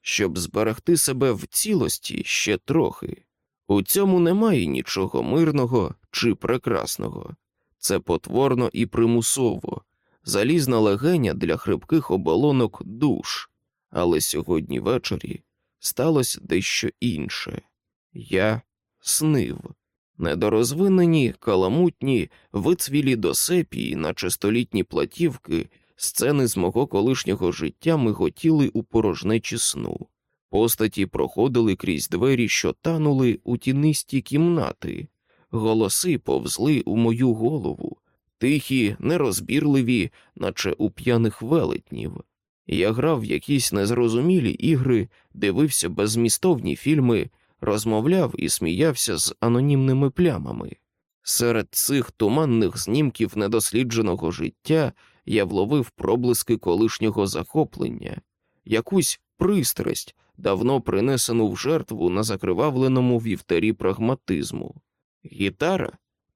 A: щоб зберегти себе в цілості ще трохи. У цьому немає нічого мирного чи прекрасного. Це потворно і примусово, залізна легеня для хрипких оболонок душ. Але сьогодні ввечері сталося дещо інше. Я снив. Недорозвинені, каламутні, вицвілі до сепії, наче столітні платівки, сцени з мого колишнього життя миготіли у порожнечі сну. Постаті проходили крізь двері, що танули у тінисті кімнати, голоси повзли у мою голову, тихі, нерозбірливі, наче у п'яних велетнів. Я грав в якісь незрозумілі ігри, дивився беззмістовні фільми, розмовляв і сміявся з анонімними плямами. Серед цих туманних знімків недослідженого життя я вловив проблиски колишнього захоплення, якусь пристрасть, давно принесену в жертву на закривавленому вівтарі прагматизму. Гітара,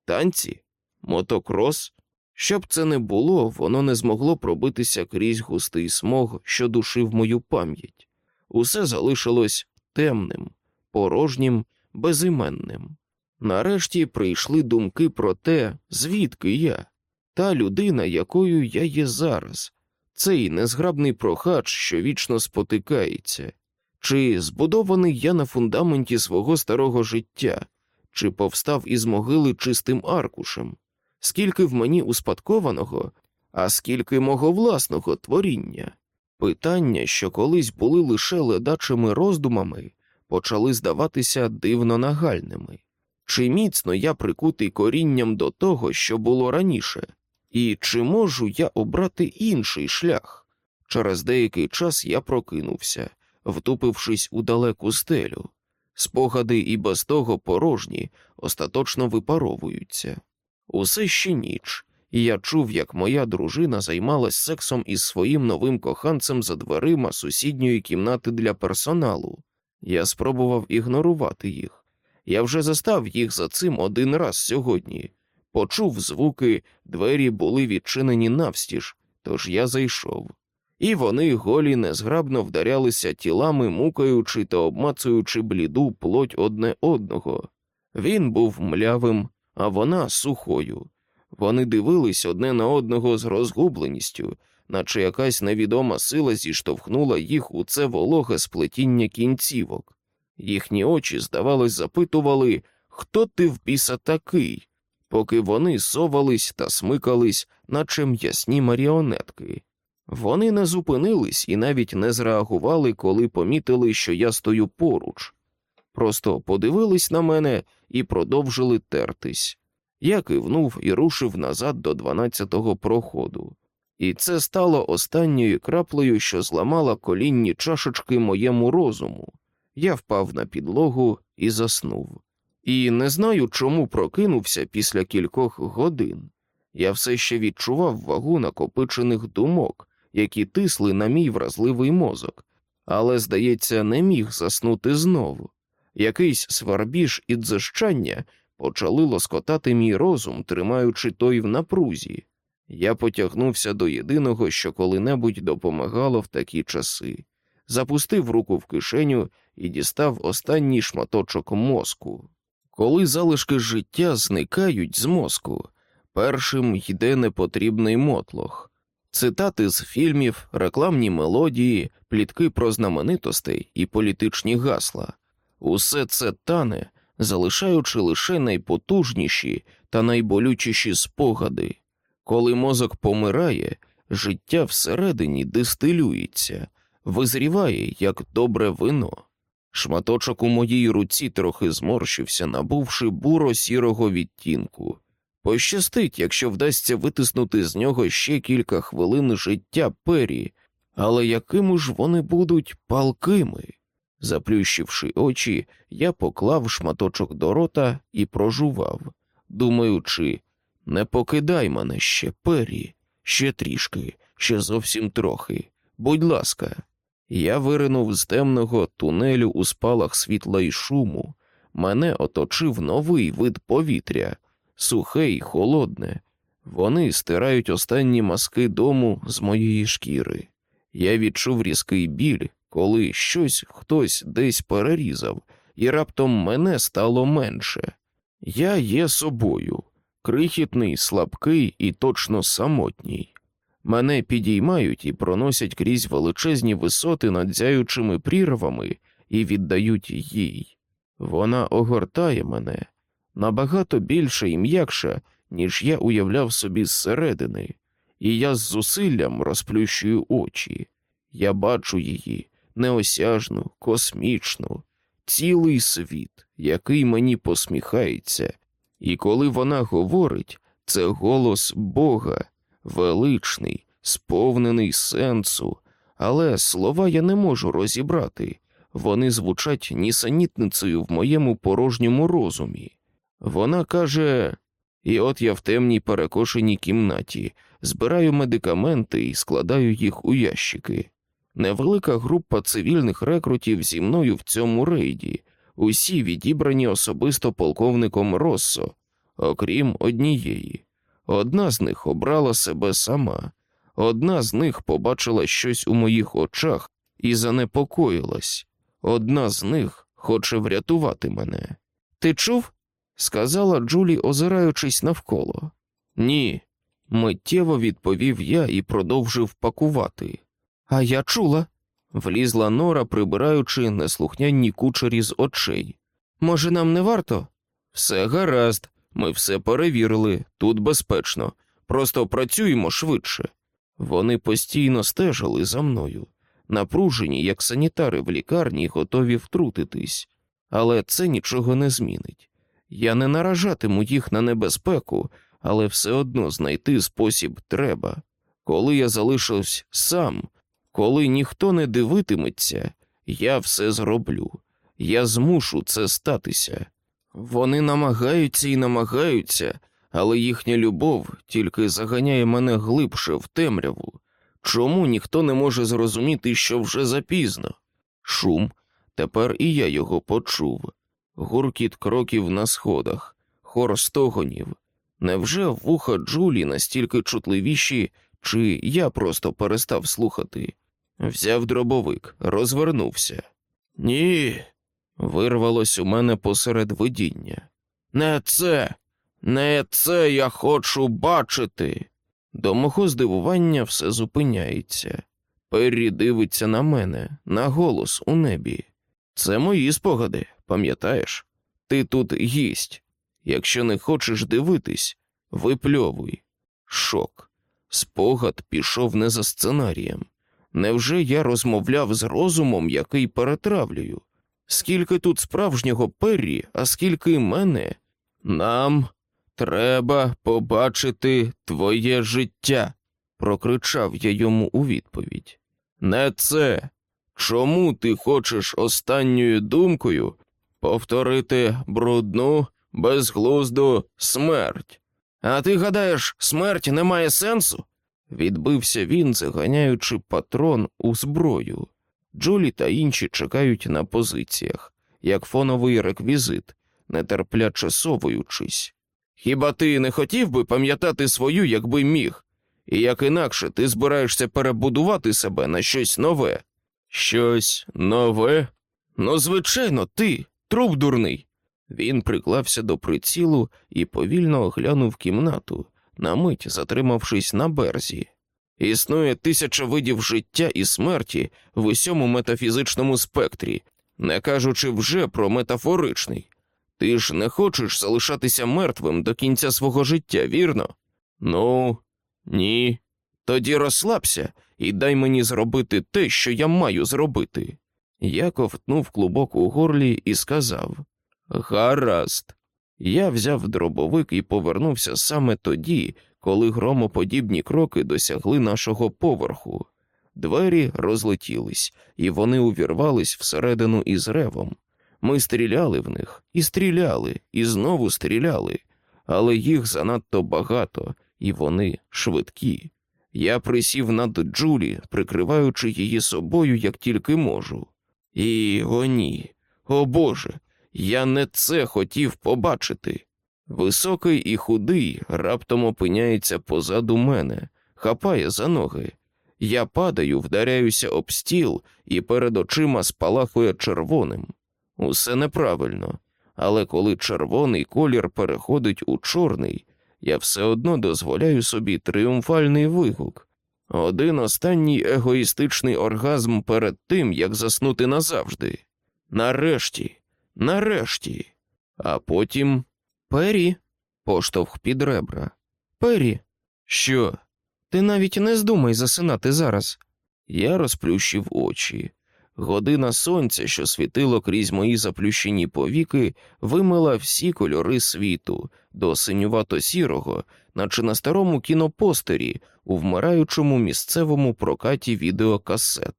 A: танці, мотокрос. Щоб це не було, воно не змогло пробитися крізь густий смог, що душив мою пам'ять. Усе залишилось темним, порожнім, безіменним. Нарешті прийшли думки про те, звідки я, та людина, якою я є зараз, цей незграбний прохач, що вічно спотикається, чи збудований я на фундаменті свого старого життя, чи повстав із могили чистим аркушем, скільки в мені успадкованого, а скільки мого власного творіння. Питання, що колись були лише ледачими роздумами, почали здаватися дивно нагальними. Чи міцно я прикутий корінням до того, що було раніше, і чи можу я обрати інший шлях? Через деякий час я прокинувся, втупившись у далеку стелю. Спогади і без того порожні остаточно випаровуються. Усе ще ніч, і я чув, як моя дружина займалась сексом із своїм новим коханцем за дверима сусідньої кімнати для персоналу. Я спробував ігнорувати їх. Я вже застав їх за цим один раз сьогодні. Почув звуки, двері були відчинені навстіж, тож я зайшов. І вони голі незграбно вдарялися тілами, мукаючи та обмацуючи бліду плоть одне одного. Він був млявим, а вона сухою. Вони дивились одне на одного з розгубленістю, наче якась невідома сила зіштовхнула їх у це вологе сплетіння кінцівок. Їхні очі, здавалось, запитували, хто ти в біса такий, поки вони совались та смикались, наче м'ясні маріонетки. Вони не зупинились і навіть не зреагували, коли помітили, що я стою поруч. Просто подивились на мене і продовжили тертись. Я кивнув і рушив назад до дванадцятого проходу. І це стало останньою краплею, що зламала колінні чашечки моєму розуму. Я впав на підлогу і заснув. І не знаю, чому прокинувся після кількох годин. Я все ще відчував вагу накопичених думок, які тисли на мій вразливий мозок, але, здається, не міг заснути знову. Якийсь сварбіж і дзищання почали лоскотати мій розум, тримаючи той в напрузі. Я потягнувся до єдиного, що коли-небудь допомагало в такі часи, запустив руку в кишеню і дістав останній шматочок мозку. Коли залишки життя зникають з мозку, першим йде непотрібний мотлох. Цитати з фільмів, рекламні мелодії, плітки про знаменитостей і політичні гасла. Усе це тане, залишаючи лише найпотужніші та найболючіші спогади. Коли мозок помирає, життя всередині дистилюється, визріває, як добре вино. Шматочок у моїй руці трохи зморщився, набувши буро сірого відтінку. Пощастить, якщо вдасться витиснути з нього ще кілька хвилин життя пері, але якими ж вони будуть палкими? Заплющивши очі, я поклав шматочок до рота і прожував, думаючи, не покидай мене ще пері, ще трішки, ще зовсім трохи. Будь ласка, я виринув з темного тунелю у спалах світла й шуму. Мене оточив новий вид повітря, сухе й холодне. Вони стирають останні маски дому з моєї шкіри. Я відчув різкий біль, коли щось хтось десь перерізав, і раптом мене стало менше. Я є собою, крихітний, слабкий і точно самотній. Мене підіймають і проносять крізь величезні висоти над зяючими прірвами і віддають їй. Вона огортає мене набагато більше і м'якше, ніж я уявляв собі зсередини, і я з зусиллям розплющую очі. Я бачу її неосяжну, космічну, цілий світ, який мені посміхається, і коли вона говорить, це голос Бога, величний, сповнений сенсу, але слова я не можу розібрати. Вони звучать нісенітницею в моєму порожньому розумі. Вона каже: і от я в темній перекошеній кімнаті збираю медикаменти і складаю їх у ящики. Невелика група цивільних рекрутів зі мною в цьому рейді, усі відібрані особисто полковником Россо, окрім однієї. Одна з них обрала себе сама, одна з них побачила щось у моїх очах і занепокоїлась, одна з них хоче врятувати мене. Ти чув? сказала Джулі, озираючись навколо. Ні, миттєво відповів я і продовжив пакувати. А я чула, влізла Нора, прибираючи неслухняні кучері з очей. Може, нам не варто? Все гаразд, ми все перевірили, тут безпечно. Просто працюємо швидше. Вони постійно стежили за мною, напружені, як санітари в лікарні, готові втрутитись, але це нічого не змінить. Я не наражатиму їх на небезпеку, але все одно знайти спосіб треба. Коли я залишусь сам, коли ніхто не дивитиметься, я все зроблю. Я змушу це статися. Вони намагаються і намагаються, але їхня любов тільки заганяє мене глибше в темряву. Чому ніхто не може зрозуміти, що вже запізно? Шум, тепер і я його почув. Гуркіт кроків на сходах, хор стогонів. Невже вуха Джулі настільки чутливіші, чи я просто перестав слухати? Взяв дробовик, розвернувся. Ні, вирвалось у мене посеред видіння. Не це, не це я хочу бачити. До мого здивування все зупиняється. Перрі дивиться на мене, на голос у небі. Це мої спогади, пам'ятаєш? Ти тут гість. Якщо не хочеш дивитись, випльовуй. Шок. Спогад пішов не за сценарієм. Невже я розмовляв з розумом, який перетравлюю? Скільки тут справжнього Перрі, а скільки мене? Нам треба побачити твоє життя, прокричав я йому у відповідь. Не це. Чому ти хочеш останньою думкою повторити брудну, безглузду смерть? А ти гадаєш, смерть не має сенсу? Відбився він, заганяючи патрон у зброю. Джулі та інші чекають на позиціях, як фоновий реквізит, нетерпляче совуючись. Хіба ти не хотів би пам'ятати свою, якби міг, і як інакше ти збираєшся перебудувати себе на щось нове? Щось нове? Ну, звичайно, ти, труп дурний. Він приклався до прицілу і повільно оглянув кімнату, на мить затримавшись на берзі. Існує тисяча видів життя і смерті в усьому метафізичному спектрі, не кажучи вже про метафоричний. Ти ж не хочеш залишатися мертвим до кінця свого життя, вірно? Ну, ні. Тоді розслабся і дай мені зробити те, що я маю зробити. Я ковтнув клубок у горлі і сказав Гаразд. Я взяв дробовик і повернувся саме тоді, коли громоподібні кроки досягли нашого поверху. Двері розлетілись, і вони увірвались всередину із ревом. Ми стріляли в них, і стріляли, і знову стріляли, але їх занадто багато, і вони швидкі. Я присів над Джулі, прикриваючи її собою, як тільки можу. І о ні, о Боже, я не це хотів побачити. Високий і худий раптом опиняється позаду мене, хапає за ноги. Я падаю, вдаряюся об стіл, і перед очима спалахує червоним. Усе неправильно, але коли червоний колір переходить у чорний, я все одно дозволяю собі тріумфальний вигук. Один останній егоїстичний оргазм перед тим, як заснути назавжди. Нарешті, нарешті. А потім
B: Пері,
A: поштовх під ребра.
B: Пері,
A: Що?
B: ти навіть не здумай засинати зараз.
A: Я розплющив очі. Година сонця, що світило крізь мої заплющені повіки, вимила всі кольори світу до синювато сірого, наче на старому кінопостері у вмираючому місцевому прокаті відеокасет.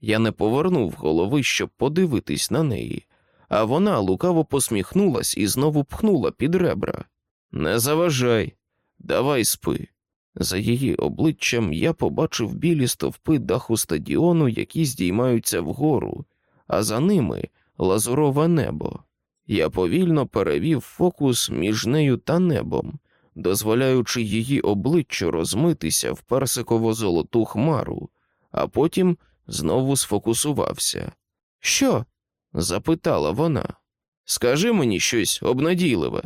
A: Я не повернув голови, щоб подивитись на неї, а вона лукаво посміхнулась і знову пхнула під ребра. Не заважай, давай спи. За її обличчям я побачив білі стовпи даху стадіону, які здіймаються вгору, а за ними лазурове небо. Я повільно перевів фокус між нею та небом, дозволяючи її обличчю розмитися в персиково золоту хмару, а потім знову сфокусувався.
B: Що?
A: Запитала вона. Скажи мені щось обнадійливе.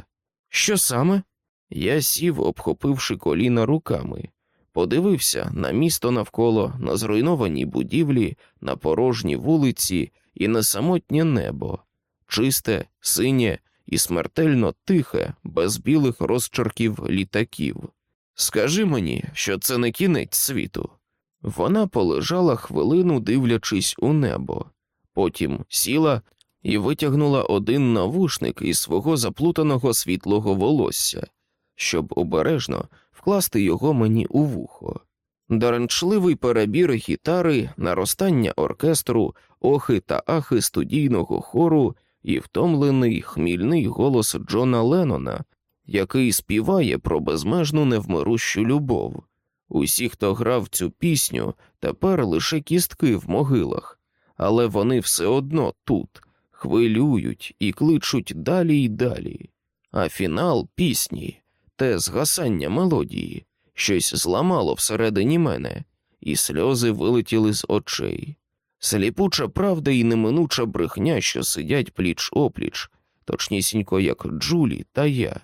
B: Що саме?
A: Я сів, обхопивши коліна руками, подивився на місто навколо, на зруйновані будівлі, на порожні вулиці і на самотнє небо, чисте, синє і смертельно тихе, без білих розчерків літаків. Скажи мені, що це не кінець світу. Вона полежала хвилину, дивлячись у небо, потім сіла і витягнула один навушник із свого заплутаного світлого волосся щоб обережно вкласти його мені у вухо. Даренчливий перебір гітари, наростання оркестру, охи та ахи студійного хору і втомлений хмільний голос Джона Леннона, який співає про безмежну невмирущу любов. Усі, хто грав цю пісню, тепер лише кістки в могилах, але вони все одно тут, хвилюють і кличуть далі й далі. А фінал пісні те згасання мелодії, щось зламало всередині мене, і сльози вилетіли з очей. Сліпуча правда і неминуча брехня, що сидять пліч опліч, точнісінько, як Джулі та я.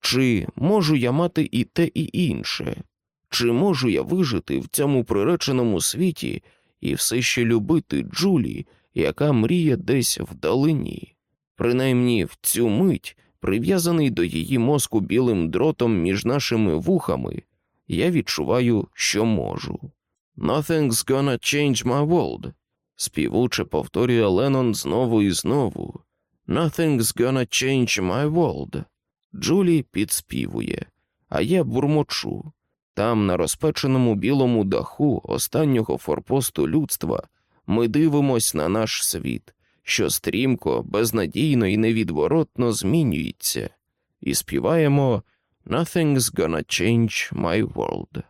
A: Чи можу я мати і те, і інше? Чи можу я вижити в цьому приреченому світі і все ще любити Джулі, яка мріє десь вдалині? Принаймні в цю мить прив'язаний до її мозку білим дротом між нашими вухами, я відчуваю, що можу. Nothing's gonna change my world, співуче повторює Леннон знову і знову. Nothing's gonna change my world. Джулі підспівує, а я бурмочу. Там, на розпеченому білому даху останнього форпосту людства, ми дивимось на наш світ, що стрімко, безнадійно і невідворотно змінюється, і співаємо Nothing's gonna change my world.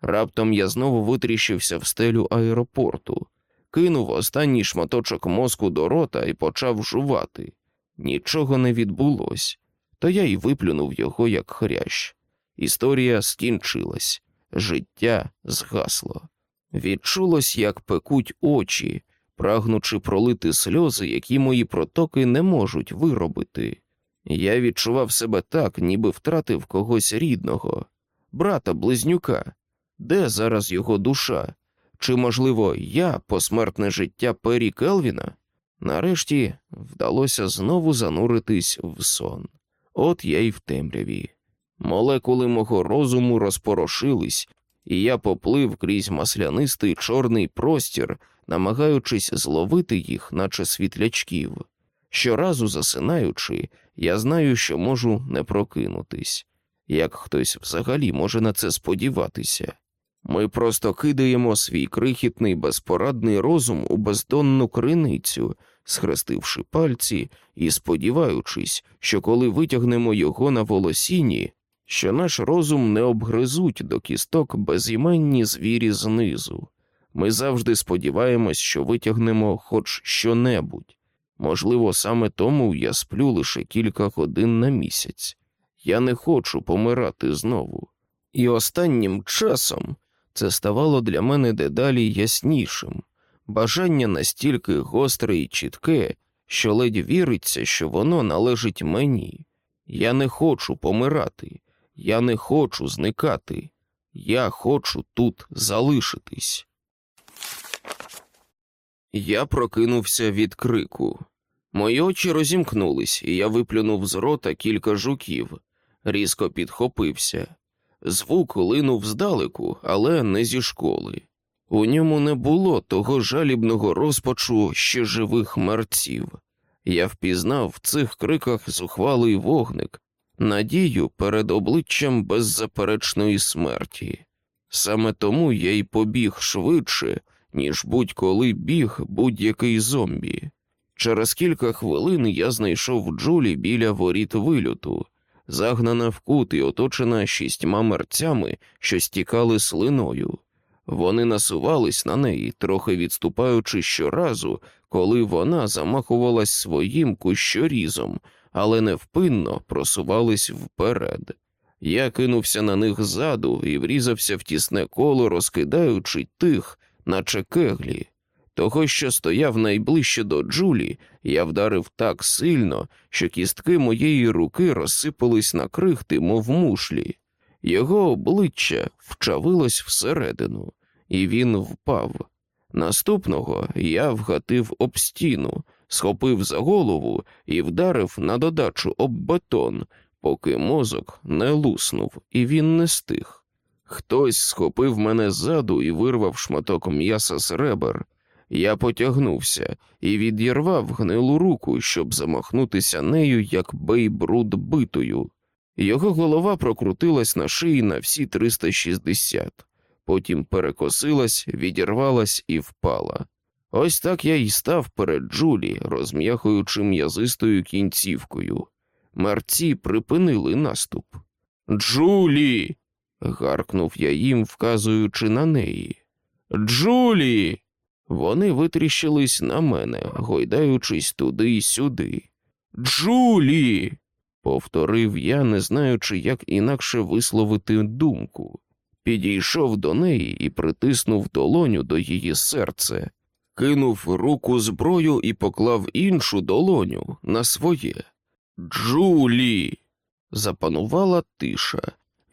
A: Раптом я знову витріщився в стелю аеропорту, кинув останній шматочок мозку до рота і почав жувати. Нічого не відбулось, то я й виплюнув його як хрящ. Історія скінчилась, життя згасло. Відчулось, як пекуть очі, прагнучи пролити сльози, які мої протоки не можуть виробити. Я відчував себе так, ніби втратив когось рідного, брата близнюка. Де зараз його душа? Чи, можливо, я посмертне життя Пері Келвіна? Нарешті вдалося знову зануритись в сон. От я й в темряві. Молекули мого розуму розпорошились, і я поплив крізь маслянистий чорний простір, намагаючись зловити їх, наче світлячків. Щоразу засинаючи, я знаю, що можу не прокинутись, як хтось взагалі може на це сподіватися. Ми просто кидаємо свій крихітний безпорадний розум у бездонну криницю, схрестивши пальці і сподіваючись, що коли витягнемо його на волосіні, що наш розум не обгризуть до кісток безіменні звірі знизу. Ми завжди сподіваємось, що витягнемо хоч що-небудь. Можливо, саме тому я сплю лише кілька годин на місяць. Я не хочу помирати знову. І останнім часом Це ставало для мене дедалі яснішим, бажання настільки гостре і чітке, що ледь віриться, що воно належить мені. Я не хочу помирати, я не хочу зникати, я хочу тут залишитись. Я прокинувся від крику. Мої очі розімкнулись, і я виплюнув з рота кілька жуків, різко підхопився. Звук линув здалеку, але не зі школи. У ньому не було того жалібного розпачу ще живих мерців. Я впізнав в цих криках зухвалий вогник, надію перед обличчям беззаперечної смерті. Саме тому я й побіг швидше, ніж будь-коли біг будь-який зомбі. Через кілька хвилин я знайшов Джулі біля воріт вильоту, загнана в кут і оточена шістьма мерцями, що стікали слиною. Вони насувались на неї, трохи відступаючи щоразу, коли вона замахувалась своїм кущорізом, але невпинно просувались вперед. Я кинувся на них ззаду і врізався в тісне коло, розкидаючи тих, наче кеглі. Того, що стояв найближче до Джулі, я вдарив так сильно, що кістки моєї руки розсипались на крихти, мов мушлі. Його обличчя вчавилось всередину, і він впав. Наступного я вгатив об стіну, схопив за голову і вдарив на додачу об бетон, поки мозок не луснув, і він не стих. Хтось схопив мене ззаду і вирвав шматок м'яса з ребер. Я потягнувся і відірвав гнилу руку, щоб замахнутися нею, як бейбруд битою. Його голова прокрутилась на шиї на всі 360, потім перекосилась, відірвалась і впала. Ось так я й став перед Джулі, розм'яхуючи м'язистою кінцівкою. Мерці припинили наступ. Джулі. гаркнув я їм, вказуючи на неї. Джулі. Вони витріщились на мене, гойдаючись туди й сюди. Джулі. повторив я, не знаючи, як інакше висловити думку. Підійшов до неї і притиснув долоню до її серця, кинув руку зброю і поклав іншу долоню на своє. Джулі. Запанувала тиша,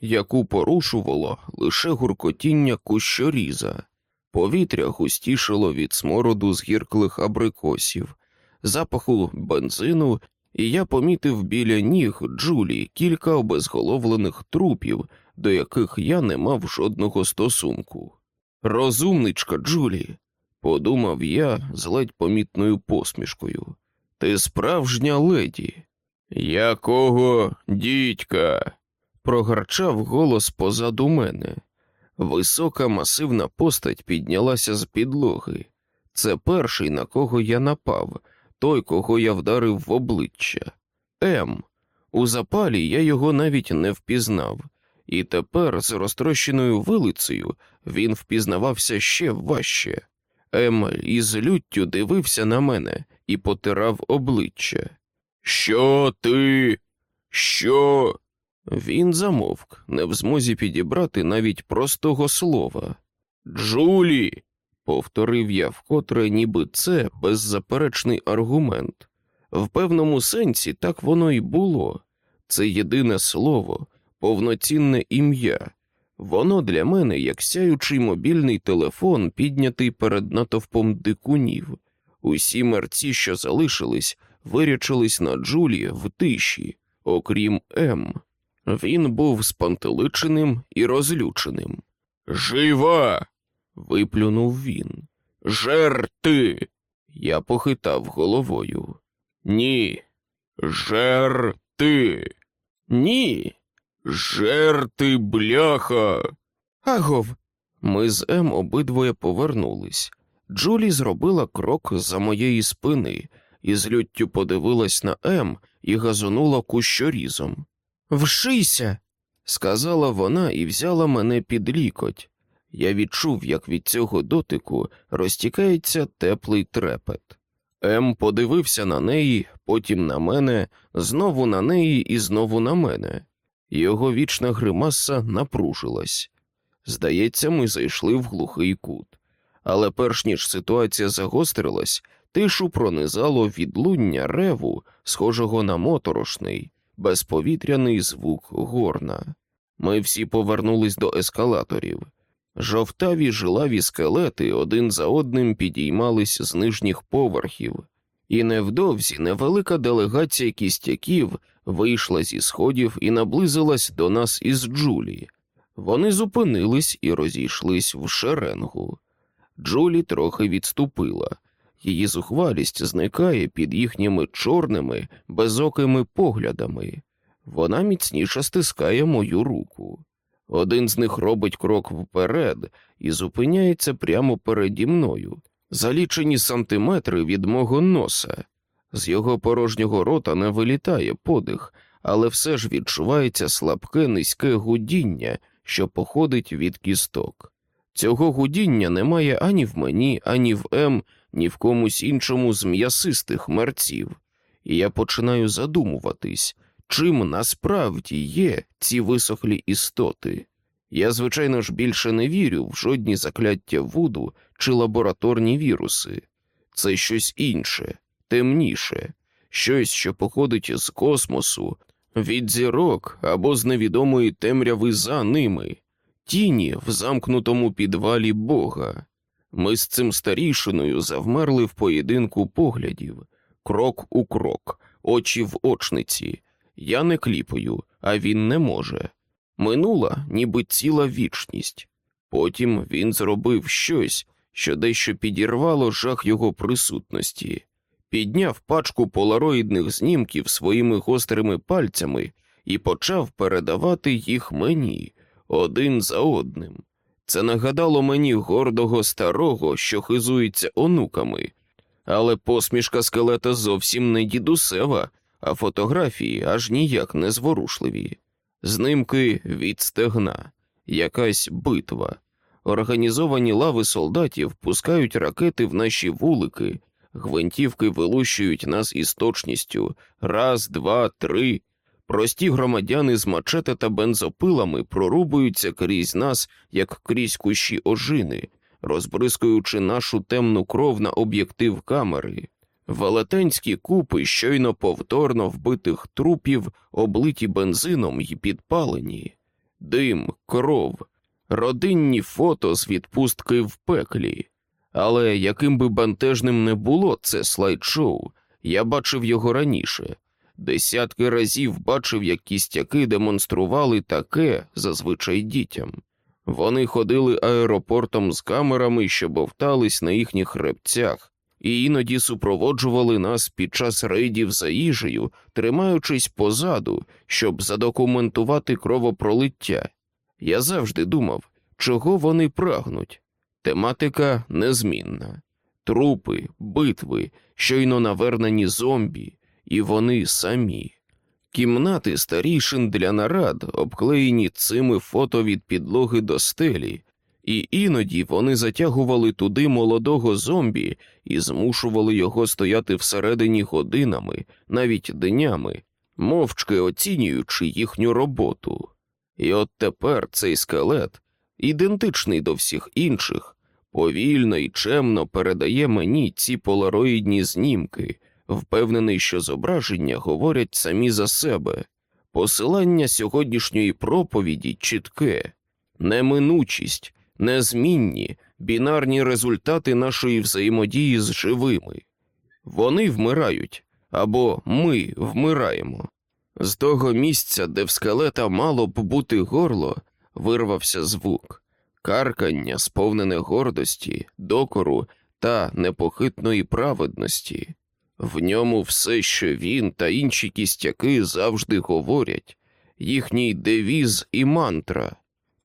A: яку порушувало лише гуркотіння кущоріза. Повітря густішало від смороду з гірклих абрикосів, запаху бензину, і я помітив біля ніг Джулі кілька обезголовлених трупів, до яких я не мав жодного стосунку. Розумничка, Джулі, подумав я з ледь помітною посмішкою. Ти справжня леді. Якого дідька? прогарчав голос позаду мене. Висока масивна постать піднялася з підлоги. Це перший, на кого я напав, той, кого я вдарив в обличчя. М. У запалі я його навіть не впізнав, і тепер з розтрощеною вилицею він впізнавався ще важче. М із люттю дивився на мене і потирав обличчя. Що ти? Що? Він замовк, не в змозі підібрати навіть простого слова. Джулі, повторив я вкотре, ніби це беззаперечний аргумент. В певному сенсі так воно й було. Це єдине слово, повноцінне ім'я. Воно для мене як сяючий мобільний телефон, піднятий перед натовпом дикунів. Усі мерці, що залишились, вирячились на Джулі в тиші, окрім М. Він був спантеличеним і розлюченим. Жива. виплюнув він. Жерти. Я похитав головою. Ні. Жерти. Ні. Жерти, бляха. Агов. Ми з М обидвоє повернулись. Джулі зробила крок за моєї спини і з люттю подивилась на М і газонула кущорізом. Вшийся, сказала вона і взяла мене під лікоть. Я відчув, як від цього дотику розтікається теплий трепет. М подивився на неї, потім на мене, знову на неї і знову на мене. Його вічна гримаса напружилась. Здається, ми зайшли в глухий кут. Але перш ніж ситуація загострилась, тишу пронизало відлуння реву, схожого на моторошний, безповітряний звук горна. Ми всі повернулись до ескалаторів. Жовтаві жилаві скелети один за одним підіймались з нижніх поверхів, і невдовзі невелика делегація кістяків вийшла зі сходів і наблизилась до нас із Джулі. Вони зупинились і розійшлись в шеренгу. Джулі трохи відступила, її зухвалість зникає під їхніми чорними, безокими поглядами. Вона міцніше стискає мою руку. Один з них робить крок вперед і зупиняється прямо переді мною, за лічені сантиметри від мого носа. З його порожнього рота не вилітає подих, але все ж відчувається слабке низьке гудіння, що походить від кісток. Цього гудіння немає ані в мені, ані в М, ні в комусь іншому з м'ясистих мерців, і я починаю задумуватись, чим насправді є ці висохлі істоти. Я, звичайно ж, більше не вірю в жодні закляття вуду чи лабораторні віруси. Це щось інше, темніше, щось, що походить з космосу, від зірок або з невідомої темряви за ними, тіні в замкнутому підвалі Бога. Ми з цим старішиною завмерли в поєдинку поглядів, крок у крок, очі в очниці. Я не кліпаю, а він не може. Минула, ніби ціла вічність. Потім він зробив щось, що дещо підірвало жах його присутності, підняв пачку полароїдних знімків своїми гострими пальцями і почав передавати їх мені один за одним. Це нагадало мені гордого старого, що хизується онуками, але посмішка скелета зовсім не дідусева, а фотографії аж ніяк не зворушливі. Знимки від стегна, якась битва. Організовані лави солдатів пускають ракети в наші вулики, гвинтівки вилущують нас із точністю раз, два, три. Прості громадяни з мачете та бензопилами прорубуються крізь нас, як крізь кущі ожини, розбризкуючи нашу темну кров на об'єктив камери. Велетенські купи щойно повторно вбитих трупів, облиті бензином і підпалені, дим, кров, родинні фото з відпустки в пеклі. Але яким би бентежним не було це слайд-шоу, я бачив його раніше. Десятки разів бачив, як кістяки демонстрували таке зазвичай дітям. Вони ходили аеропортом з камерами, що бовтались на їхніх хребцях, і іноді супроводжували нас під час рейдів за їжею, тримаючись позаду, щоб задокументувати кровопролиття. Я завжди думав, чого вони прагнуть. Тематика незмінна. Трупи, битви, щойно навернені зомбі, і вони самі. Кімнати старішин для нарад обклеєні цими фото від підлоги до стелі, і іноді вони затягували туди молодого зомбі і змушували його стояти всередині годинами, навіть днями, мовчки оцінюючи їхню роботу. І от тепер цей скелет, ідентичний до всіх інших, повільно і чемно передає мені ці полароїдні знімки, впевнений, що зображення говорять самі за себе. Посилання сьогоднішньої проповіді чітке, неминучість, незмінні, бінарні результати нашої взаємодії з живими. Вони вмирають або ми вмираємо. З того місця, де в скелета мало б бути горло, вирвався звук, каркання, сповнене гордості, докору та непохитної праведності. В ньому все, що він та інші кістяки завжди говорять, їхній девіз і мантра.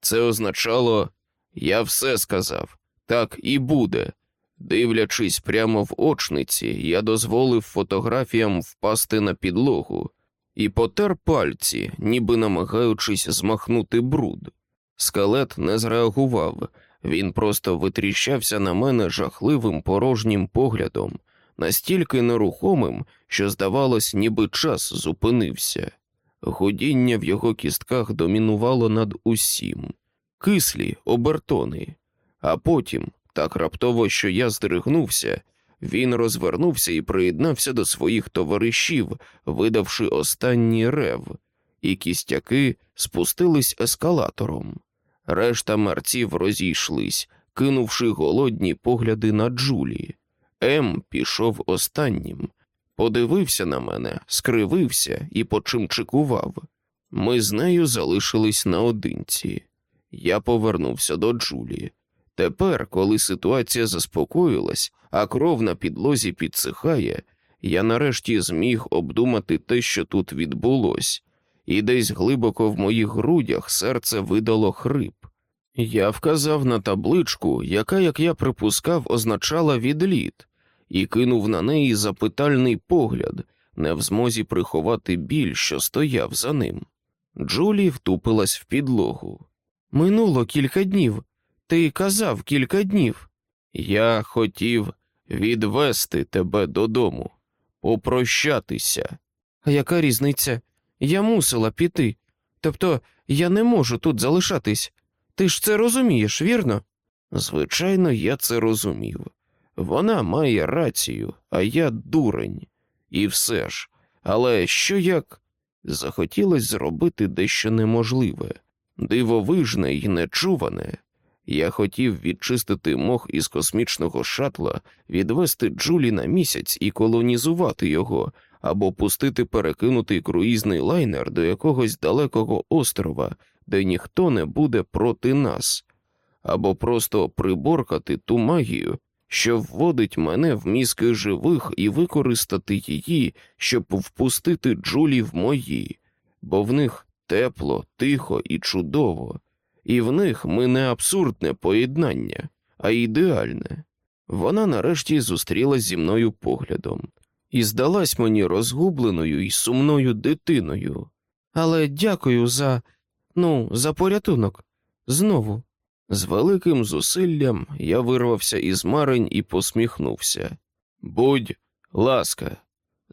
A: Це означало я все сказав, так і буде. Дивлячись прямо в очниці, я дозволив фотографіям впасти на підлогу і потер пальці, ніби намагаючись змахнути бруд. Скелет не зреагував, він просто витріщався на мене жахливим порожнім поглядом, настільки нерухомим, що, здавалось, ніби час зупинився. Гудіння в його кістках домінувало над усім. Кислі обертони, а потім, так раптово, що я здригнувся, він розвернувся і приєднався до своїх товаришів, видавши останній рев, і кістяки спустились ескалатором. Решта мерців розійшлись, кинувши голодні погляди на Джулі. М пішов останнім, подивився на мене, скривився і почимчикував. Ми з нею залишились наодинці. Я повернувся до Джулі. Тепер, коли ситуація заспокоїлась, а кров на підлозі підсихає, я нарешті зміг обдумати те, що тут відбулось, і десь глибоко в моїх грудях серце видало хрип. Я вказав на табличку, яка, як я припускав, означала відліт, і кинув на неї запитальний погляд, не в змозі приховати біль, що стояв за ним. Джулі втупилась в підлогу.
B: Минуло кілька днів. Ти казав кілька днів.
A: Я хотів відвести тебе додому, попрощатися.
B: А яка різниця? Я мусила піти. Тобто я не можу тут залишатись. Ти ж це розумієш, вірно?
A: Звичайно, я це розумів. Вона має рацію, а я дурень. І все ж, але що як захотілося зробити дещо неможливе, дивовижне і нечуване. Я хотів відчистити мох із космічного шатла, відвести Джулі на місяць і колонізувати його, або пустити перекинутий круїзний лайнер до якогось далекого острова, де ніхто не буде проти нас, або просто приборкати ту магію, що вводить мене в мізки живих і використати її, щоб впустити Джулі в мої, бо в них тепло, тихо і чудово, і в них ми не абсурдне поєднання, а ідеальне. Вона нарешті зустрілась зі мною поглядом і здалась мені розгубленою і сумною дитиною.
B: Але дякую за, ну, за порятунок. Знову.
A: З великим зусиллям я вирвався із марень і посміхнувся. Будь ласка,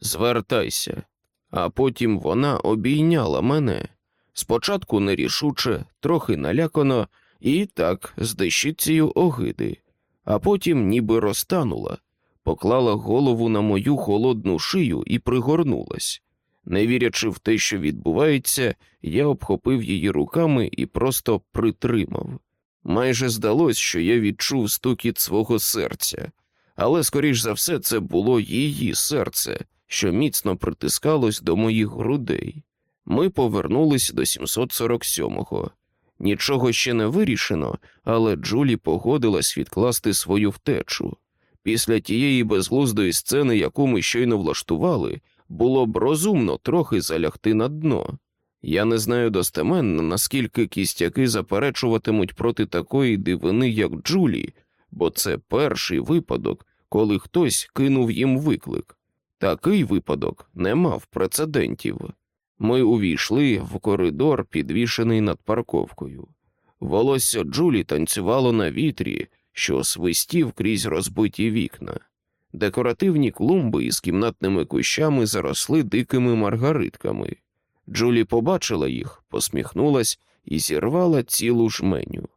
A: звертайся. А потім вона обійняла мене. Спочатку нерішуче, трохи налякано, і так з дещицею огиди, а потім ніби розтанула, поклала голову на мою холодну шию і пригорнулась. Не вірячи в те, що відбувається, я обхопив її руками і просто притримав. Майже здалось, що я відчув стукіт свого серця, але, скоріш за все, це було її серце, що міцно притискалось до моїх грудей. Ми повернулись до 747-го. Нічого ще не вирішено, але Джулі погодилась відкласти свою втечу. Після тієї безглуздої сцени, яку ми щойно влаштували, було б розумно трохи залягти на дно. Я не знаю достеменно, наскільки кістяки заперечуватимуть проти такої дивини, як Джулі, бо це перший випадок, коли хтось кинув їм виклик. Такий випадок не мав прецедентів. Ми увійшли в коридор, підвішений над парковкою. Волосся Джулі танцювало на вітрі, що свистів крізь розбиті вікна. Декоративні клумби із кімнатними кущами заросли дикими маргаритками. Джулі побачила їх, посміхнулась і зірвала цілу жменю.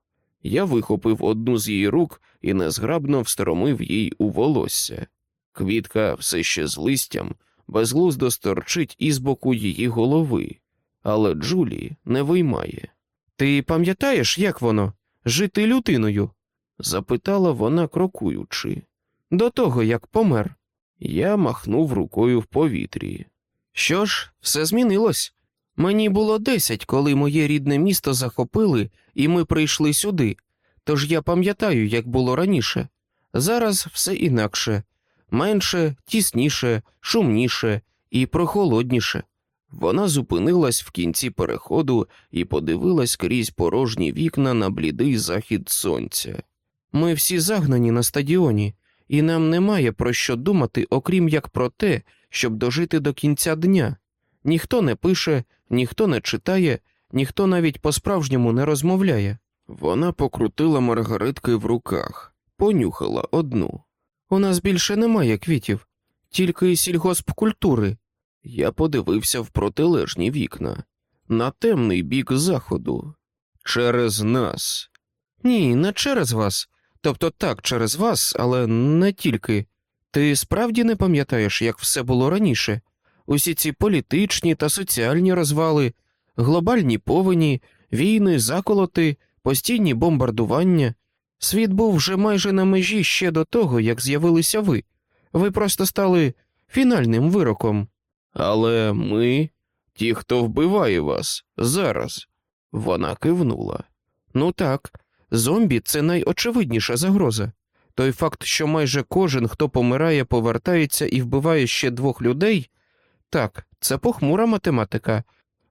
A: Я вихопив одну з її рук і незграбно встромив їй у волосся. Квітка все ще з листям, безглуздо сторчить із боку її голови, але Джулі не виймає.
B: Ти пам'ятаєш, як воно жити лютиною?
A: запитала вона, крокуючи.
B: До того, як помер.
A: Я махнув рукою в повітрі.
B: Що ж, все змінилось. Мені було десять, коли моє рідне місто захопили, і ми прийшли сюди. Тож я пам'ятаю, як було раніше. Зараз все інакше менше, тісніше, шумніше і прохолодніше.
A: Вона зупинилась в кінці переходу і подивилась крізь порожні вікна на блідий захід сонця.
B: Ми всі загнані на стадіоні, і нам немає про що думати, окрім як про те, щоб дожити до кінця дня. Ніхто не пише, ніхто не читає, ніхто навіть по-справжньому не розмовляє.
A: Вона покрутила маргаритки в руках, понюхала одну.
B: У нас більше немає квітів, тільки сільгоспкультури.
A: Я подивився в протилежні вікна, на темний бік заходу. Через нас.
B: Ні, не через вас. Тобто так, через вас, але не тільки. Ти справді не пам'ятаєш, як все було раніше? Усі ці політичні та соціальні розвали, глобальні повені, війни, заколоти, постійні бомбардування. Світ був вже майже на межі ще до того, як з'явилися ви. Ви просто стали фінальним вироком.
A: Але ми, ті, хто вбиває вас, зараз. Вона кивнула.
B: Ну так, зомбі це найочевидніша загроза. Той факт, що майже кожен, хто помирає, повертається і вбиває ще двох людей, так, це похмура математика,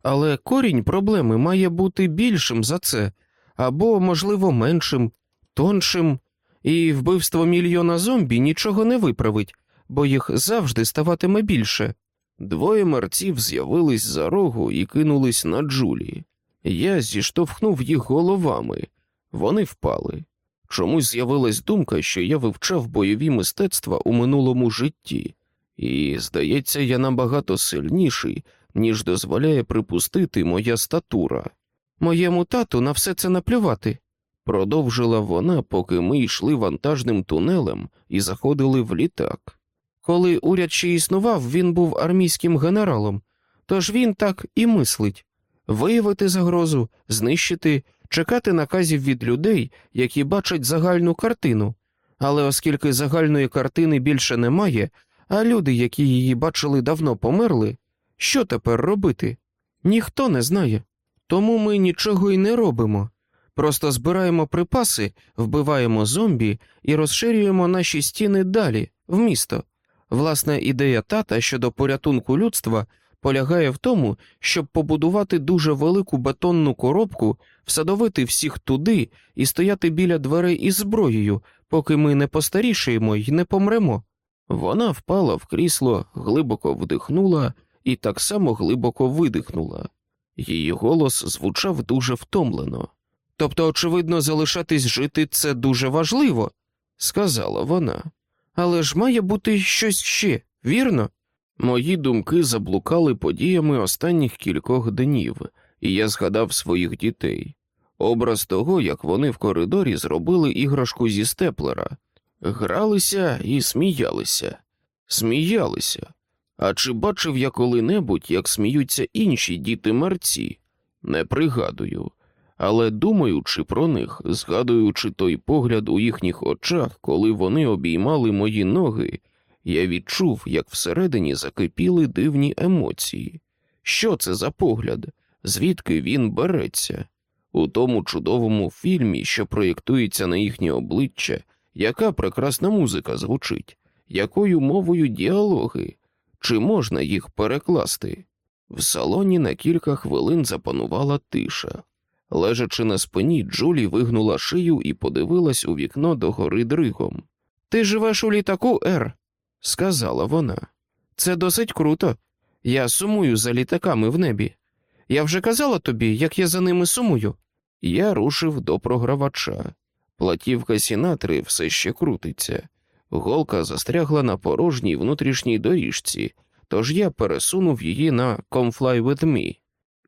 B: але корінь проблеми має бути більшим за це, або, можливо, меншим, тоншим, і вбивство мільйона зомбі нічого не виправить, бо їх завжди ставатиме більше.
A: Двоє мерців з'явились за рогу і кинулись на Джулі. Я зіштовхнув їх головами. Вони впали. Чомусь з'явилась думка, що я вивчав бойові мистецтва у минулому житті, і, здається, я набагато сильніший, ніж дозволяє припустити моя статура.
B: Моєму тату на все це наплювати,
A: продовжила вона, поки ми йшли вантажним тунелем і заходили в літак.
B: Коли уряд ще існував, він був армійським генералом, тож він так і мислить виявити загрозу, знищити, чекати наказів від людей, які бачать загальну картину. Але оскільки загальної картини більше немає, а люди, які її бачили, давно померли, що тепер робити? Ніхто не знає. Тому ми нічого й не робимо. Просто збираємо припаси, вбиваємо зомбі і розширюємо наші стіни далі, в місто. Власне, ідея тата щодо порятунку людства полягає в тому, щоб побудувати дуже велику бетонну коробку, всадовити всіх туди і стояти біля дверей із зброєю, поки ми не постарішаємо і не помремо.
A: Вона впала в крісло, глибоко вдихнула і так само глибоко видихнула. Її голос звучав дуже втомлено.
B: Тобто, очевидно, залишатись жити це дуже важливо, сказала вона. Але ж має бути щось ще, вірно?
A: Мої думки заблукали подіями останніх кількох днів, і я згадав своїх дітей. Образ того, як вони в коридорі зробили іграшку зі степлера, гралися і сміялися, сміялися. А чи бачив я коли-небудь, як сміються інші діти мерці? Не пригадую, але думаючи про них, згадуючи той погляд у їхніх очах, коли вони обіймали мої ноги, я відчув, як всередині закипіли дивні емоції. Що це за погляд? Звідки він береться? У тому чудовому фільмі, що проєктується на їхнє обличчя, яка прекрасна музика звучить, якою мовою діалоги, чи можна їх перекласти? В салоні на кілька хвилин запанувала тиша. Лежачи на спині, Джулі вигнула шию і подивилась у вікно догори дригом.
B: Ти живеш у літаку, Ер, сказала вона. Це досить круто. Я сумую за літаками в небі. Я вже казала тобі, як я за ними сумую.
A: Я рушив до програвача. Платівка сінатри все ще крутиться. Голка застрягла на порожній внутрішній доріжці, тож я пересунув її на «Come fly with me».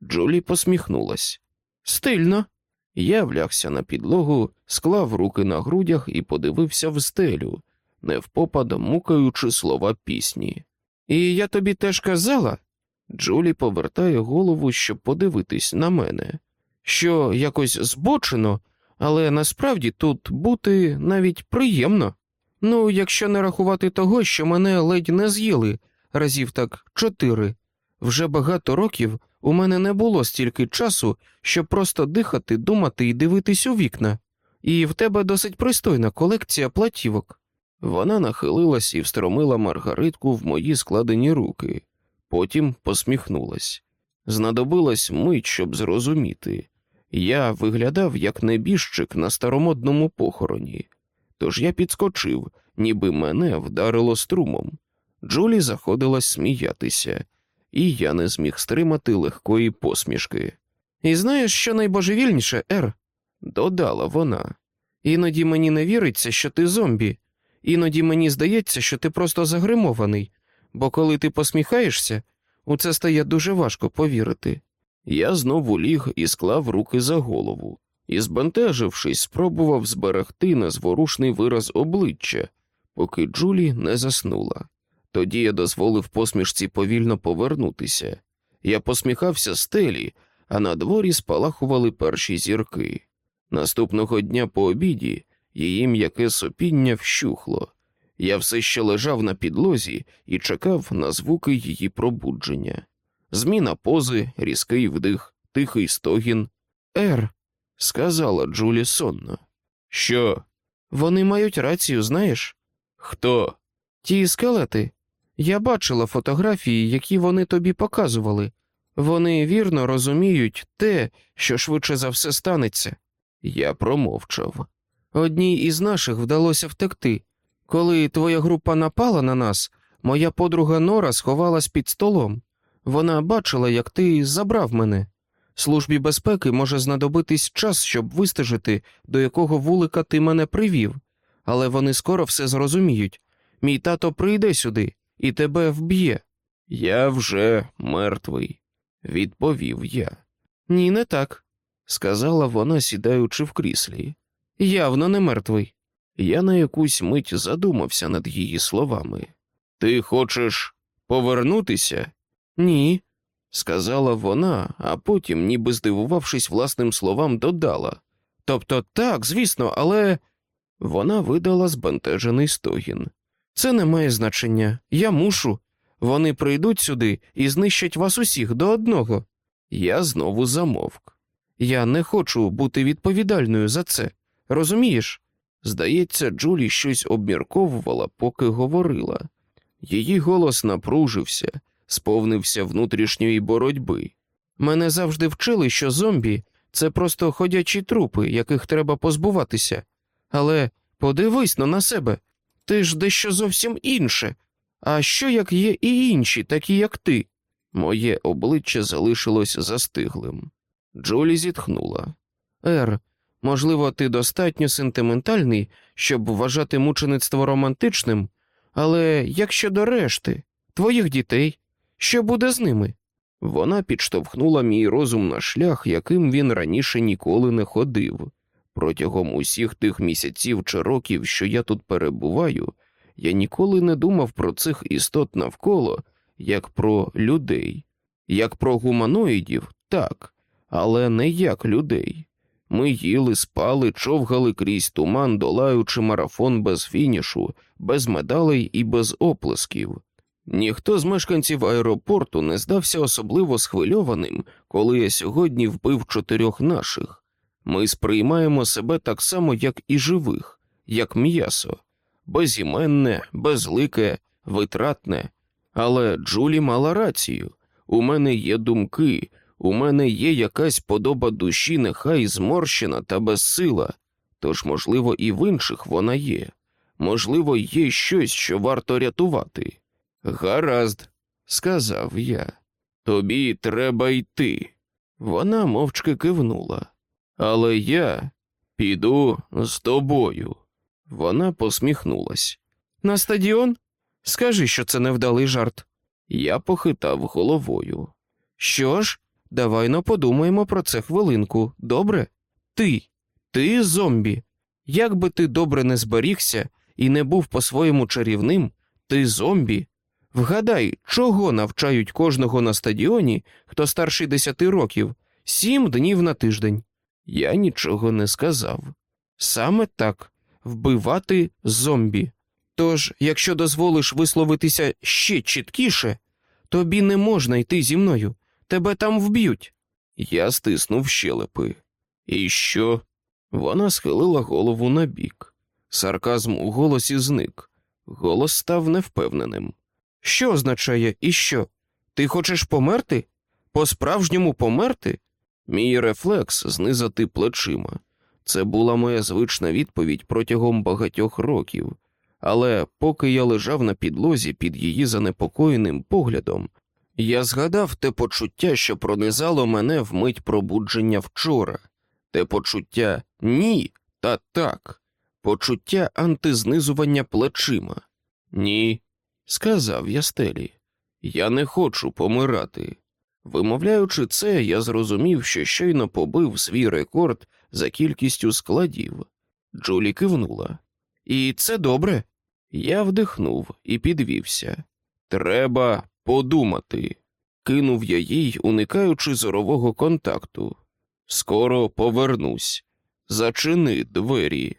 A: Джулі посміхнулась.
B: Стильно.
A: Я влягся на підлогу, склав руки на грудях і подивився в стелю, невпопад мукаючи слова пісні.
B: І я тобі теж казала.
A: Джулі повертає голову, щоб подивитись на мене.
B: Що якось збочено, але насправді тут бути навіть приємно. Ну, якщо не рахувати того, що мене ледь не з'їли, разів так чотири. Вже багато років у мене не було стільки часу, щоб просто дихати, думати і дивитись у вікна, і в тебе досить пристойна колекція платівок.
A: Вона нахилилась і встромила маргаритку в мої складені руки, потім посміхнулась. Знадобилась мить, щоб зрозуміти. Я виглядав як небіжчик на старомодному похороні, тож я підскочив, ніби мене вдарило струмом. Джулі заходилась сміятися, і я не зміг стримати легкої посмішки.
B: І знаєш, що найбожевільніше, Ер?
A: додала вона.
B: Іноді мені не віриться, що ти зомбі, іноді мені здається, що ти просто загримований, бо коли ти посміхаєшся, у це стає дуже важко повірити.
A: Я знову ліг і склав руки за голову, і, збентежившись, спробував зберегти незворушний вираз обличчя, поки Джулі не заснула. Тоді я дозволив посмішці повільно повернутися. Я посміхався стелі, а на дворі спалахували перші зірки. Наступного дня по обіді її м'яке сопіння вщухло. Я все ще лежав на підлозі і чекав на звуки її пробудження. Зміна пози, різкий вдих, тихий стогін. Ер, сказала Джулі сонно. Що? Вони мають рацію, знаєш? Хто? Ті скелети. Я бачила фотографії, які вони тобі показували. Вони вірно розуміють те, що швидше за все станеться. Я промовчав. Одній із наших вдалося втекти. Коли твоя група напала на нас, моя подруга Нора сховалась під столом. Вона бачила, як ти забрав мене. Службі безпеки може знадобитись час, щоб вистежити, до якого вулика ти мене привів, але вони скоро все зрозуміють. Мій тато прийде сюди і тебе вб'є. Я вже мертвий, відповів я. Ні, не так, сказала вона, сідаючи в кріслі. Явно не мертвий. Я на якусь мить задумався над її словами. Ти хочеш повернутися? Ні, сказала вона, а потім, ніби здивувавшись власним словам, додала. Тобто так, звісно, але. Вона видала збентежений стогін. Це не має значення. Я мушу. Вони прийдуть сюди і знищать вас усіх до одного. Я знову замовк. Я не хочу бути відповідальною за це. Розумієш? Здається, Джулі щось обмірковувала, поки говорила. Її голос напружився, сповнився внутрішньої боротьби. Мене завжди вчили, що зомбі це просто ходячі трупи, яких треба позбуватися. Але подивись на себе ти ж дещо зовсім інше. А що як є і інші, такі як ти? Моє обличчя залишилось застиглим. Джолі зітхнула. Ер, можливо, ти достатньо сентиментальний, щоб вважати мучеництво романтичним, але як щодо решти, твоїх дітей, що буде з ними? Вона підштовхнула мій розум на шлях, яким він раніше ніколи не ходив. Протягом усіх тих місяців чи років, що я тут перебуваю, я ніколи не думав про цих істот навколо, як про людей, як про гуманоїдів, так, але не як людей. Ми їли, спали, човгали крізь туман, долаючи марафон без фінішу, без медалей і без оплесків. Ніхто з мешканців аеропорту не здався особливо схвильованим, коли я сьогодні вбив чотирьох наших. Ми сприймаємо себе так само, як і живих, як м'ясо, безіменне, безлике, витратне. Але Джулі мала рацію у мене є думки, у мене є якась подоба душі, нехай зморщена та безсила, тож, можливо, і в інших вона є. Можливо, є щось, що варто рятувати. Гаразд, сказав я. Тобі треба йти. Вона мовчки кивнула. Але я піду з тобою. Вона посміхнулась. На стадіон? Скажи, що це невдалий жарт. Я похитав головою. Що ж, давай но подумаємо про це хвилинку, добре? Ти, ти зомбі. Як би ти добре не зберігся і не був по-своєму чарівним, ти зомбі. Вгадай, чого навчають кожного на стадіоні, хто старший десяти років, сім днів на тиждень. Я нічого не сказав. Саме так вбивати зомбі. Тож, якщо дозволиш висловитися ще чіткіше, тобі не можна йти зі мною, тебе там вб'ють. Я стиснув щелепи. І що? Вона схилила голову на бік. Сарказм у голосі зник. Голос став невпевненим. Що означає і що? Ти хочеш померти? По справжньому померти? Мій рефлекс знизати плечима. Це була моя звична відповідь протягом багатьох років, але поки я лежав на підлозі під її занепокоєним поглядом, я згадав те почуття, що пронизало мене в мить пробудження вчора, те почуття ні та так, почуття антизнизування плечима. Ні, сказав я стелі, я не хочу помирати. Вимовляючи це, я зрозумів, що щойно побив свій рекорд за кількістю складів. Джулі кивнула.
B: І це добре.
A: Я вдихнув і підвівся. Треба подумати. Кинув я їй, уникаючи зорового контакту. Скоро повернусь. Зачини двері.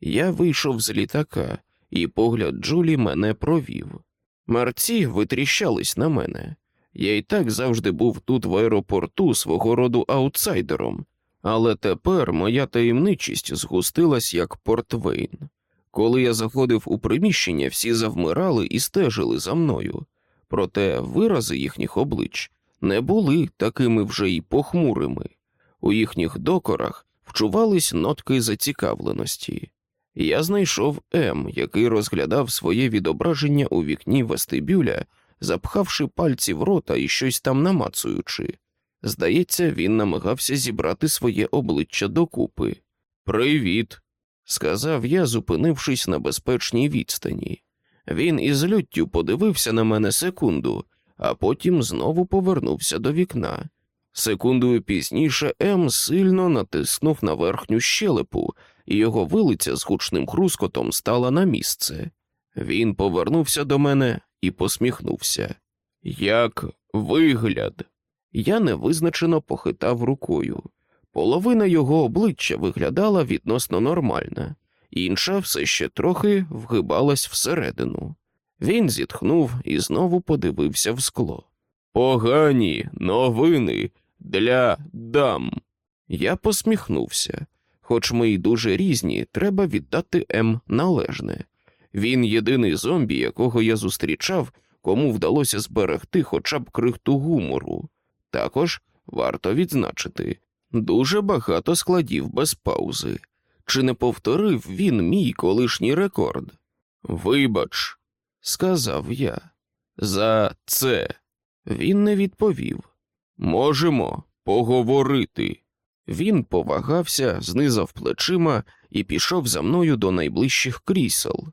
A: Я вийшов з літака, і погляд Джулі мене провів. Марці витріщались на мене. Я й так завжди був тут в аеропорту свого роду аутсайдером, але тепер моя таємничість згустилась як портвейн. Коли я заходив у приміщення, всі завмирали і стежили за мною, проте вирази їхніх облич не були такими вже й похмурими. У їхніх докорах вчувались нотки зацікавленості. Я знайшов М, який розглядав своє відображення у вікні вестибюля, запхавши пальці в рота і щось там намацуючи. Здається, він намагався зібрати своє обличчя докупи. Привіт, сказав я, зупинившись на безпечній відстані. Він із люттю подивився на мене секунду, а потім знову повернувся до вікна. Секундою пізніше М сильно натиснув на верхню щелепу, і його вилиця з гучним хрускотом стала на місце. Він повернувся до мене і посміхнувся. Як вигляд? Я невизначено похитав рукою. Половина його обличчя виглядала відносно нормальна, інша все ще трохи вгибалась всередину. Він зітхнув і знову подивився в скло. Погані новини для дам. Я посміхнувся. Хоч ми й дуже різні, треба віддати М належне. Він єдиний зомбі, якого я зустрічав, кому вдалося зберегти хоча б крихту гумору. Також варто відзначити дуже багато складів без паузи. Чи не повторив він мій колишній рекорд? Вибач, сказав я. За це. Він не відповів. Можемо поговорити. Він повагався, знизав плечима і пішов за мною до найближчих крісел.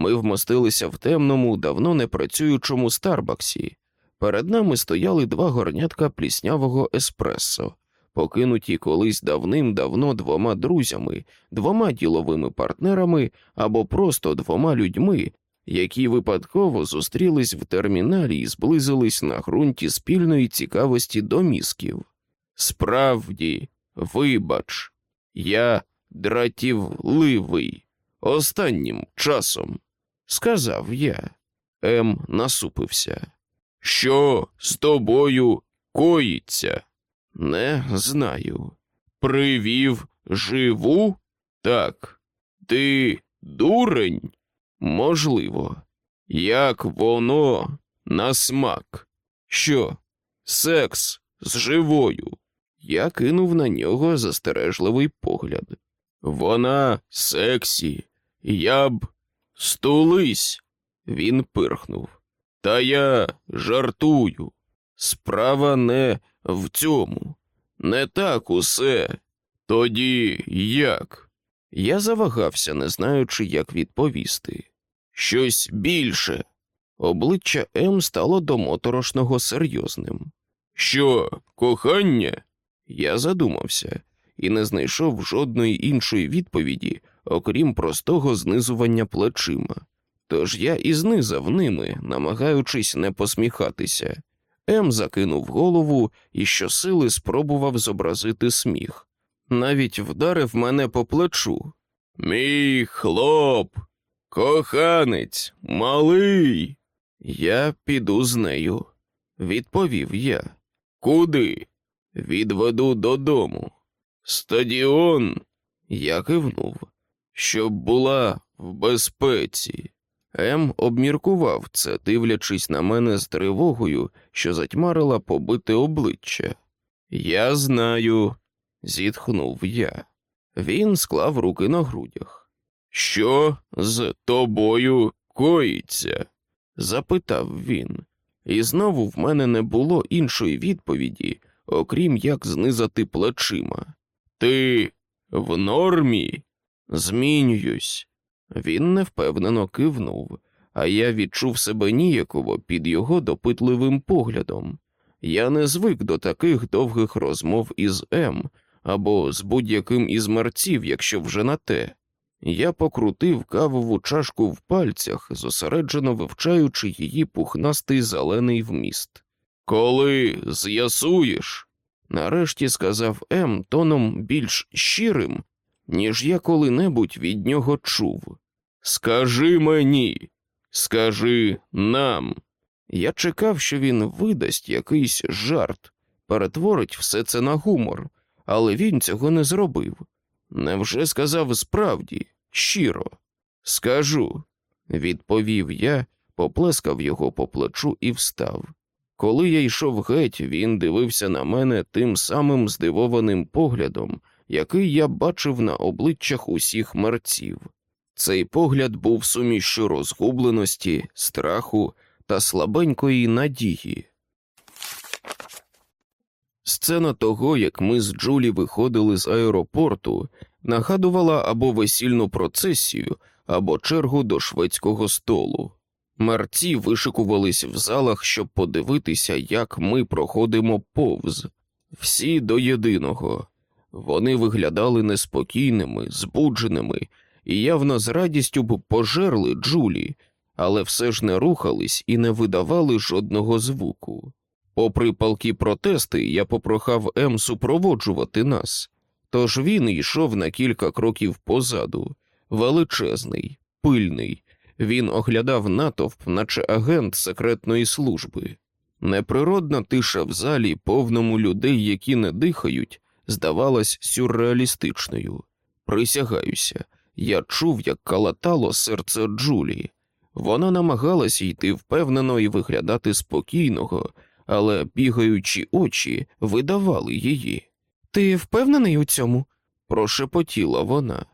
A: Ми вмостилися в темному, давно не працюючому Старбаксі. Перед нами стояли два горнятка пліснявого еспресо, покинуті колись давним-давно двома друзями, двома діловими партнерами або просто двома людьми, які випадково зустрілись в терміналі і зблизились на ґрунті спільної цікавості до мізків. Справді, вибач, я дратівливий останнім часом, сказав я. Ем насупився. Що з тобою коїться? Не знаю. Привів живу? Так. Ти дурень? Можливо. Як воно на смак? Що? Секс з живою? Я кинув на нього застережливий погляд. Вона сексі, я б стулись. Він пирхнув. Та я жартую. Справа не в цьому. Не так усе. Тоді як? Я завагався, не знаючи, як відповісти. Щось більше. Обличчя М стало до моторошного серйозним. Що, кохання? Я задумався і не знайшов жодної іншої відповіді, окрім простого знизування плечима. Тож я і знизав ними, намагаючись не посміхатися. М закинув голову і щосили спробував зобразити сміх. Навіть вдарив мене по плечу. Мій хлоп, коханець, малий. Я піду з нею, відповів я. Куди? Відведу додому. Стадіон. Я кивнув, щоб була в безпеці. Ем обміркував це, дивлячись на мене з тривогою, що затьмарила побите обличчя. Я знаю, зітхнув я. Він склав руки на грудях. Що з тобою коїться? запитав він, і знову в мене не було іншої відповіді, окрім як знизати плечима. Ти в нормі? Змінююсь. Він невпевнено кивнув, а я відчув себе ніяково під його допитливим поглядом. Я не звик до таких довгих розмов із М або з будь-яким із мерців, якщо вже на те. Я покрутив кавову чашку в пальцях, зосереджено вивчаючи її пухнастий зелений вміст. Коли з'ясуєш, нарешті сказав М тоном більш щирим, ніж я коли-небудь від нього чув. Скажи мені, скажи нам. Я чекав, що він видасть якийсь жарт, перетворить все це на гумор, але він цього не зробив. Невже сказав справді, щиро? Скажу, відповів я, поплескав його по плечу і встав. Коли я йшов геть, він дивився на мене тим самим здивованим поглядом, який я бачив на обличчях усіх мерців. Цей погляд був сумішчю розгубленості, страху та слабенької надії. Сцена того, як ми з Джулі виходили з аеропорту, нагадувала або весільну процесію, або чергу до шведського столу. Мерці вишикувались в залах, щоб подивитися, як ми проходимо повз, всі до єдиного. Вони виглядали неспокійними, збудженими і явно з радістю б пожерли Джулі, але все ж не рухались і не видавали жодного звуку. Попри палкі протести, я попрохав М супроводжувати нас, тож він йшов на кілька кроків позаду, величезний, пильний. Він оглядав натовп, наче агент секретної служби. Неприродна тиша в залі, повному людей, які не дихають, здавалась сюрреалістичною. Присягаюся, я чув, як калатало серце Джулі. Вона намагалася йти впевнено і виглядати спокійного, але бігаючі очі видавали її.
B: Ти впевнений у цьому?
A: прошепотіла вона.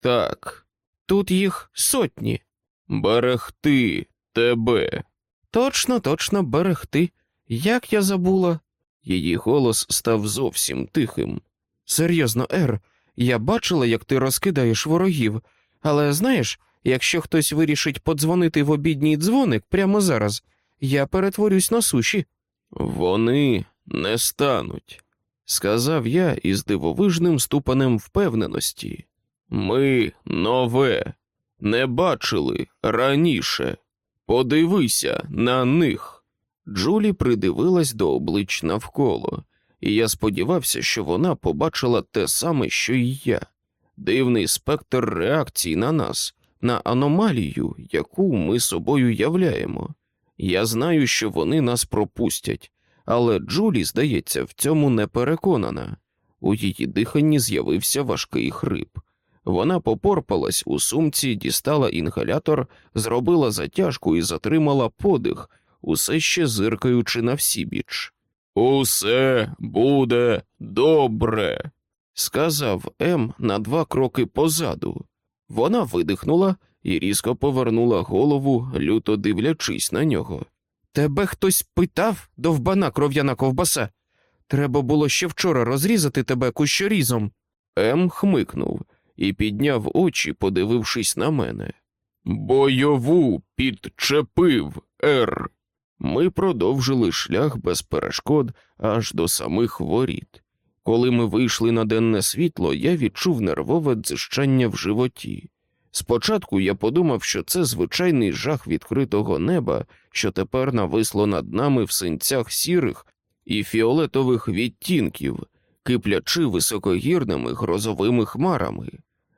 A: Так,
B: Тут їх сотні.
A: берегти тебе.
B: Точно, точно берегти. Як я забула.
A: Її голос став зовсім тихим.
B: Серйозно, Ер, я бачила, як ти розкидаєш ворогів, але знаєш, якщо хтось вирішить подзвонити в обідній дзвоник прямо зараз, я перетворюсь на суші.
A: Вони не стануть, сказав я із дивовижним ступанем впевненості. Ми нове, не бачили раніше. Подивися на них. Джулі придивилась до облич навколо, і я сподівався, що вона побачила те саме, що й я. Дивний спектр реакцій на нас, на аномалію, яку ми собою являємо. Я знаю, що вони нас пропустять, але Джулі, здається, в цьому не переконана. У її диханні з'явився важкий хрип. Вона попорпалась у сумці, дістала інгалятор, зробила затяжку і затримала подих, усе ще зиркаючи на всібіч. Усе буде добре, сказав М на два кроки позаду. Вона видихнула і різко повернула голову, люто дивлячись на нього.
B: Тебе хтось питав, довбана кров'яна ковбаса. Треба було ще вчора розрізати тебе кущорізом.
A: М хмикнув і підняв очі, подивившись на мене. Бойову підчепив, Р. Ми продовжили шлях без перешкод аж до самих воріт. Коли ми вийшли на денне світло, я відчув нервове дзижчання в животі. Спочатку я подумав, що це звичайний жах відкритого неба, що тепер нависло над нами в синцях сірих і фіолетових відтінків, киплячи високогірними грозовими хмарами.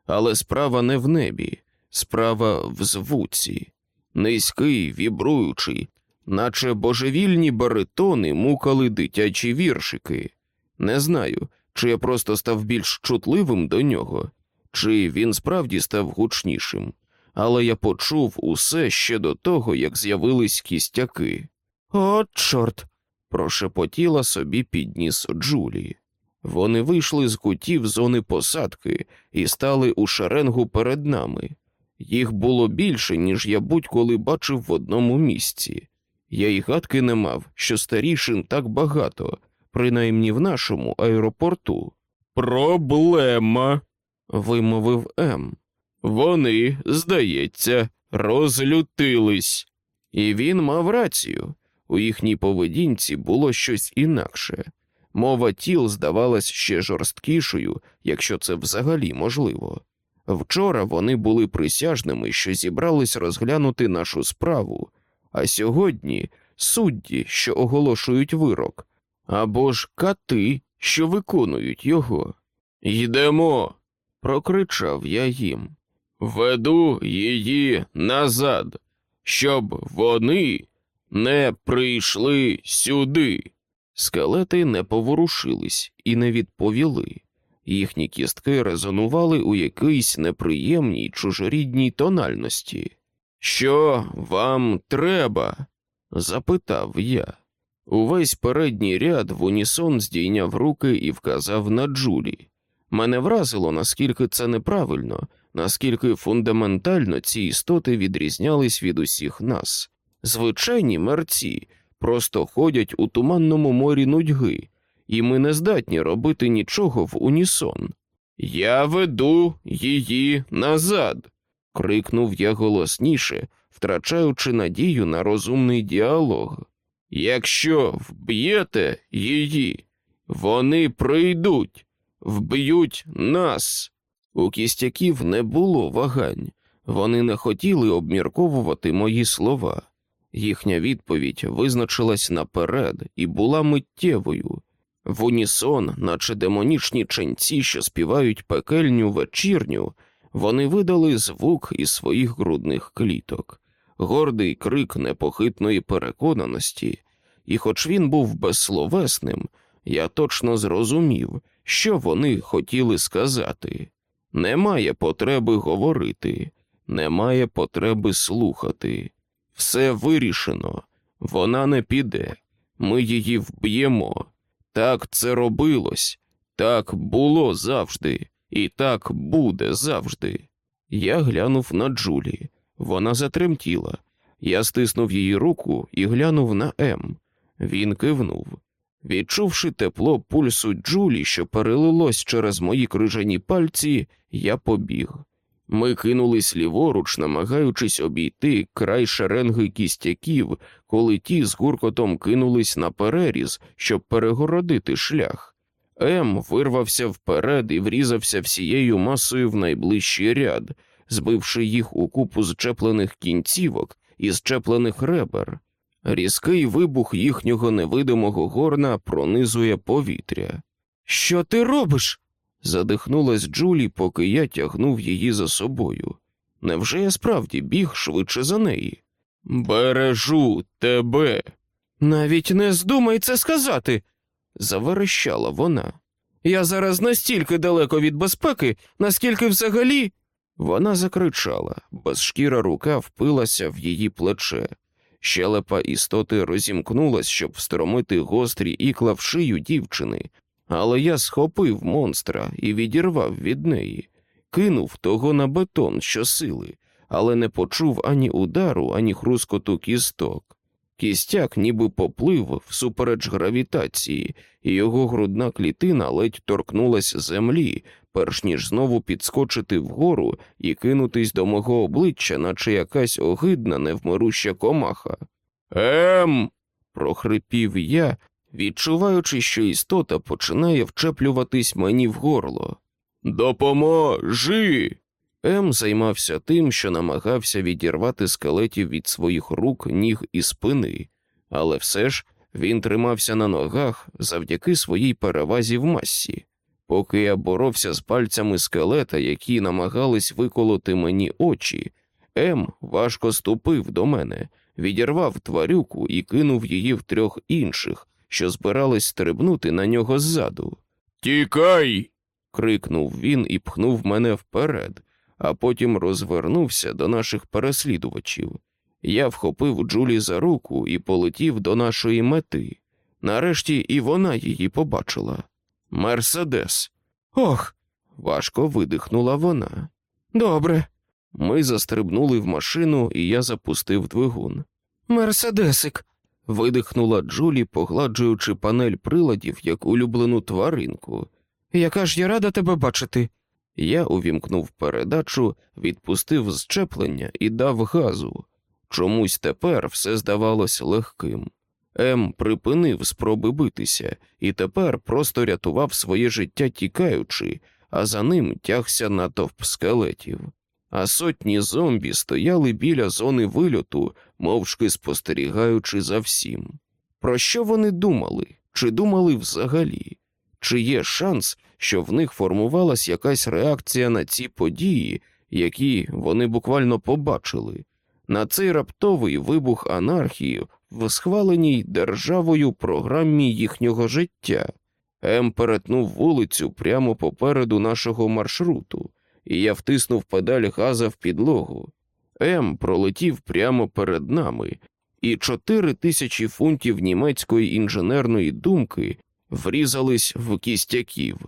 A: Але справа не в небі, справа в звуці, низький, вібруючий, наче божевільні баритони мукали дитячі віршики. Не знаю, чи я просто став більш чутливим до нього, чи він справді став гучнішим, але я почув усе ще до того, як з'явились кістяки.
B: О, чорт.
A: Прошепотіла собі підніс Джулі. Вони вийшли з кутів зони посадки і стали у шеренгу перед нами. Їх було більше, ніж я будь-коли бачив в одному місці. Я й гадки не мав, що старішин так багато, принаймні в нашому аеропорту. Проблема, вимовив М. Вони, здається, розлютились. І він мав рацію. У їхній поведінці було щось інакше. Мова тіл здавалась ще жорсткішою, якщо це взагалі можливо. Вчора вони були присяжними, що зібрались розглянути нашу справу, а сьогодні судді, що оголошують вирок, або ж кати, що виконують його. Йдемо, прокричав я їм. Веду її назад, щоб вони не прийшли сюди. Скелети не поворушились і не відповіли. Їхні кістки резонували у якійсь неприємній чужорідній тональності. Що вам треба? запитав я. Увесь передній ряд в унісон здійняв руки і вказав на Джулі. Мене вразило, наскільки це неправильно, наскільки фундаментально ці істоти відрізнялись від усіх нас. Звичайні мерці просто ходять у туманному морі нудьги, і ми не здатні робити нічого в унісон. Я веду її назад. Крикнув я голосніше, втрачаючи надію на розумний діалог. Якщо вб'єте її, вони прийдуть, вб'ють нас. У кістяків не було вагань, вони не хотіли обмірковувати мої слова. Їхня відповідь визначилась наперед і була миттєвою. В унісон, наче демонічні ченці, що співають пекельню вечірню, вони видали звук із своїх грудних кліток, гордий крик непохитної переконаності, і, хоч він був безсловесним, я точно зрозумів, що вони хотіли сказати. Немає потреби говорити, немає потреби слухати. Все вирішено, вона не піде, ми її вб'ємо. Так це робилось, так було завжди, і так буде завжди. Я глянув на Джулі. Вона затремтіла. Я стиснув її руку і глянув на М. Він кивнув. Відчувши тепло пульсу Джулі, що перелилось через мої крижані пальці, я побіг. Ми кинулись ліворуч, намагаючись обійти край шеренги кістяків, коли ті з гуркотом кинулись на переріз, щоб перегородити шлях. М вирвався вперед і врізався всією масою в найближчий ряд, збивши їх у купу зчеплених кінцівок і зчеплених ребер. Різкий вибух їхнього невидимого горна пронизує повітря. Що ти робиш? задихнулась Джулі, поки я тягнув її за собою. Невже я справді біг швидше за неї? Бережу тебе. Навіть не здумай це сказати, заверещала вона. Я зараз настільки далеко від безпеки, наскільки взагалі. Вона закричала, безшкіра рука впилася в її плече. Щелепа істоти розімкнулась, щоб встромити гострі ікла в шию дівчини, але я схопив монстра і відірвав від неї, кинув того на бетон щосили, але не почув ані удару, ані хрускоту кісток. Кістяк ніби поплив всупереч гравітації, і його грудна клітина ледь торкнулась землі, перш ніж знову підскочити вгору і кинутись до мого обличчя, наче якась огидна невмируща комаха. Ем. прохрипів я, відчуваючи, що істота починає вчеплюватись мені в горло. Допоможи. М займався тим, що намагався відірвати скелетів від своїх рук, ніг і спини, але все ж він тримався на ногах завдяки своїй перевазі в масі. Поки я боровся з пальцями скелета, які намагались виколоти мені очі, М важко ступив до мене, відірвав тварюку і кинув її в трьох інших, що збирались стрибнути на нього ззаду. Тікай. крикнув він і пхнув мене вперед, а потім розвернувся до наших переслідувачів. Я вхопив Джулі за руку і полетів до нашої мети. Нарешті і вона її побачила. Мерседес. Ох. важко видихнула вона. Добре. Ми застрибнули в машину, і я запустив двигун. Мерседесик. видихнула Джулі, погладжуючи панель приладів як улюблену тваринку. Яка ж я рада тебе бачити. Я увімкнув передачу, відпустив зчеплення і дав газу. Чомусь тепер все здавалось легким. Ем припинив спроби битися і тепер просто рятував своє життя тікаючи, а за ним тягся натовп скелетів. А сотні зомбі стояли біля зони вильоту, мовчки спостерігаючи за всім. Про що вони думали? Чи думали взагалі? Чи є шанс, що в них формувалась якась реакція на ці події, які вони буквально побачили, на цей раптовий вибух анархії в схваленій державою програмі їхнього життя? Ем перетнув вулицю прямо попереду нашого маршруту, і я втиснув педаль газа в підлогу. М пролетів прямо перед нами, і чотири тисячі фунтів німецької інженерної думки врізались в кістяків,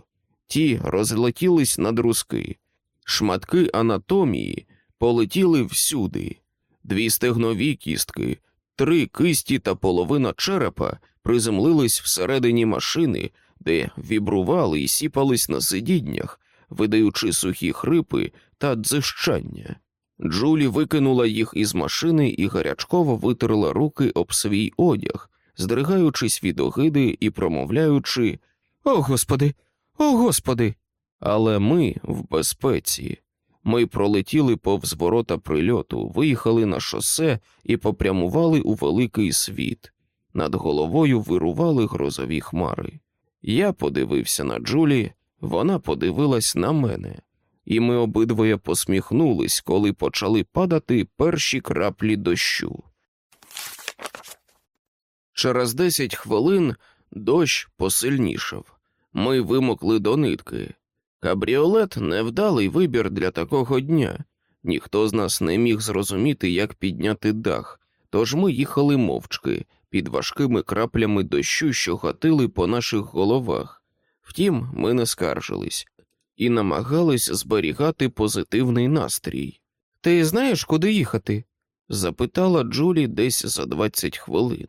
A: ті розлетілись на друзки, шматки анатомії полетіли всюди, дві стегнові кістки, три кисті та половина черепа приземлились всередині машини, де вібрували і сіпались на сидіннях, видаючи сухі хрипи та дзищання. Джулі викинула їх із машини і гарячково витерла руки об свій одяг, здригаючись від огиди і промовляючи О Господи, о Господи. Але ми в безпеці. Ми пролетіли повз ворота прильоту, виїхали на шосе і попрямували у великий світ. Над головою вирували грозові хмари. Я подивився на Джулі, вона подивилась на мене, і ми обидвоє посміхнулись, коли почали падати перші краплі дощу. Через десять хвилин дощ посильнішав. Ми вимокли до нитки. Кабріолет невдалий вибір для такого дня. Ніхто з нас не міг зрозуміти, як підняти дах, тож ми їхали мовчки під важкими краплями дощу, що гатили по наших головах. Втім, ми не скаржились і намагались зберігати позитивний настрій. Ти знаєш, куди їхати? запитала Джулі десь за двадцять хвилин.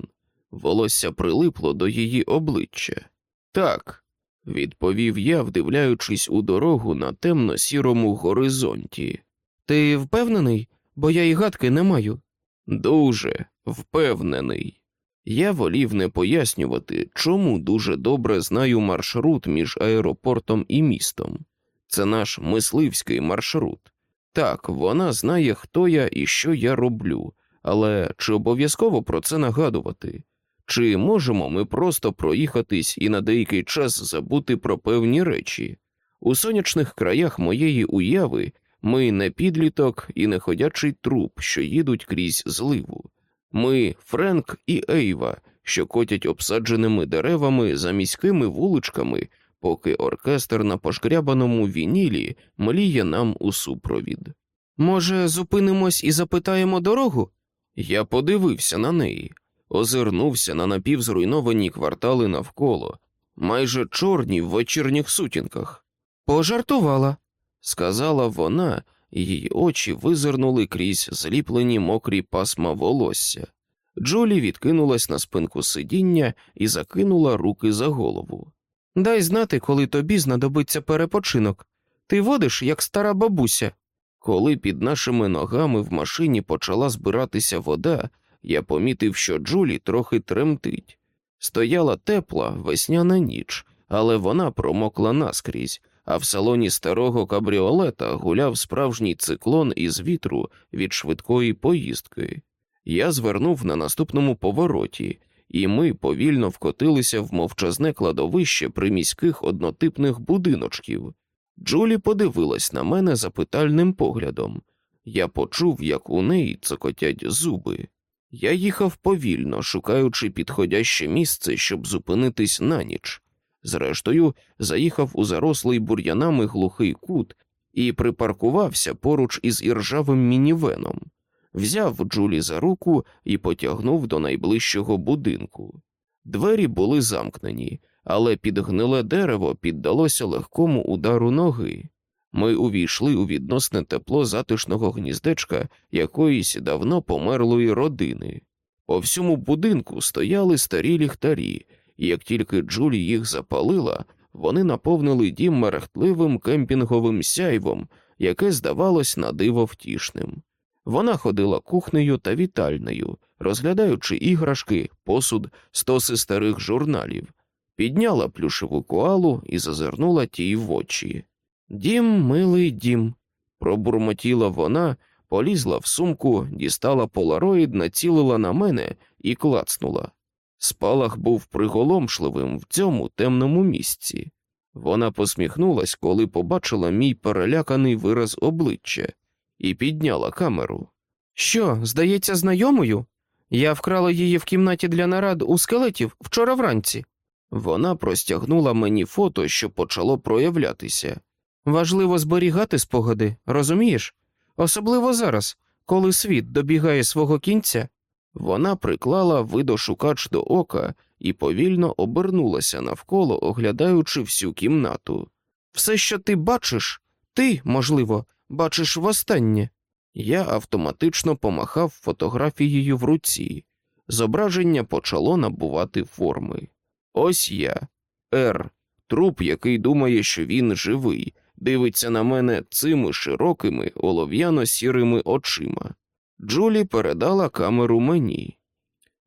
A: Волосся прилипло до її обличчя. Так, відповів я, вдивляючись у дорогу на темно-сірому горизонті. Ти впевнений, бо я і гадки не маю. Дуже впевнений. Я волів не пояснювати, чому дуже добре знаю маршрут між аеропортом і містом. Це наш мисливський маршрут. Так, вона знає, хто я і що я роблю, але чи обов'язково про це нагадувати? Чи можемо ми просто проїхатись і на деякий час забути про певні речі? У сонячних краях моєї уяви ми не підліток і не ходячий труп, що їдуть крізь зливу. Ми Френк і Ейва, що котять обсадженими деревами за міськими вуличками, поки оркестр на пошкрябаному вінілі мліє нам у супровід. Може, зупинимось і запитаємо дорогу? Я подивився на неї, озирнувся на напівзруйновані квартали навколо, майже чорні в вечірніх сутінках. Пожартувала, сказала вона, її очі визирнули крізь зліплені мокрі пасма волосся. Джолі відкинулась на спинку сидіння і закинула руки за голову. Дай знати, коли тобі знадобиться перепочинок. Ти водиш, як стара бабуся. Коли під нашими ногами в машині почала збиратися вода, я помітив, що Джулі трохи тремтить. Стояла тепла весняна ніч, але вона промокла наскрізь, а в салоні старого кабріолета гуляв справжній циклон із вітру від швидкої поїздки. Я звернув на наступному повороті, і ми повільно вкотилися в мовчазне кладовище приміських однотипних будиночків. Джулі подивилась на мене запитальним поглядом. Я почув, як у неї цокотять зуби. Я їхав повільно, шукаючи підходяще місце, щоб зупинитись на ніч. Зрештою, заїхав у зарослий бур'янами глухий кут і припаркувався поруч із іржавим мінівеном, взяв Джулі за руку і потягнув до найближчого будинку. Двері були замкнені, але підгниле дерево піддалося легкому удару ноги. Ми увійшли у відносне тепло затишного гніздечка якоїсь давно померлої родини. По всьому будинку стояли старі ліхтарі, і як тільки Джулі їх запалила, вони наповнили дім мерехтливим кемпінговим сяйвом, яке здавалось на диво втішним. Вона ходила кухнею та вітальнею, розглядаючи іграшки, посуд, стоси старих журналів, підняла плюшеву коалу і зазирнула тій в очі. Дім, милий дім, пробурмотіла вона, полізла в сумку, дістала полароїд, націлила на мене і клацнула. Спалах був приголомшливим в цьому темному місці. Вона посміхнулась, коли побачила мій переляканий вираз обличчя, і підняла камеру.
B: Що, здається, знайомою? Я вкрала її в кімнаті для нарад у скелетів вчора вранці.
A: Вона простягнула мені фото, що почало проявлятися.
B: Важливо зберігати спогади, розумієш? Особливо зараз, коли світ добігає свого кінця.
A: Вона приклала видошукач до ока і повільно обернулася навколо, оглядаючи всю кімнату.
B: Все, що ти бачиш, ти, можливо, бачиш востаннє.
A: Я автоматично помахав фотографією в руці. Зображення почало набувати форми. Ось я, Р, труп, який думає, що він живий, дивиться на мене цими широкими олов'яно сірими очима. Джулі передала камеру мені.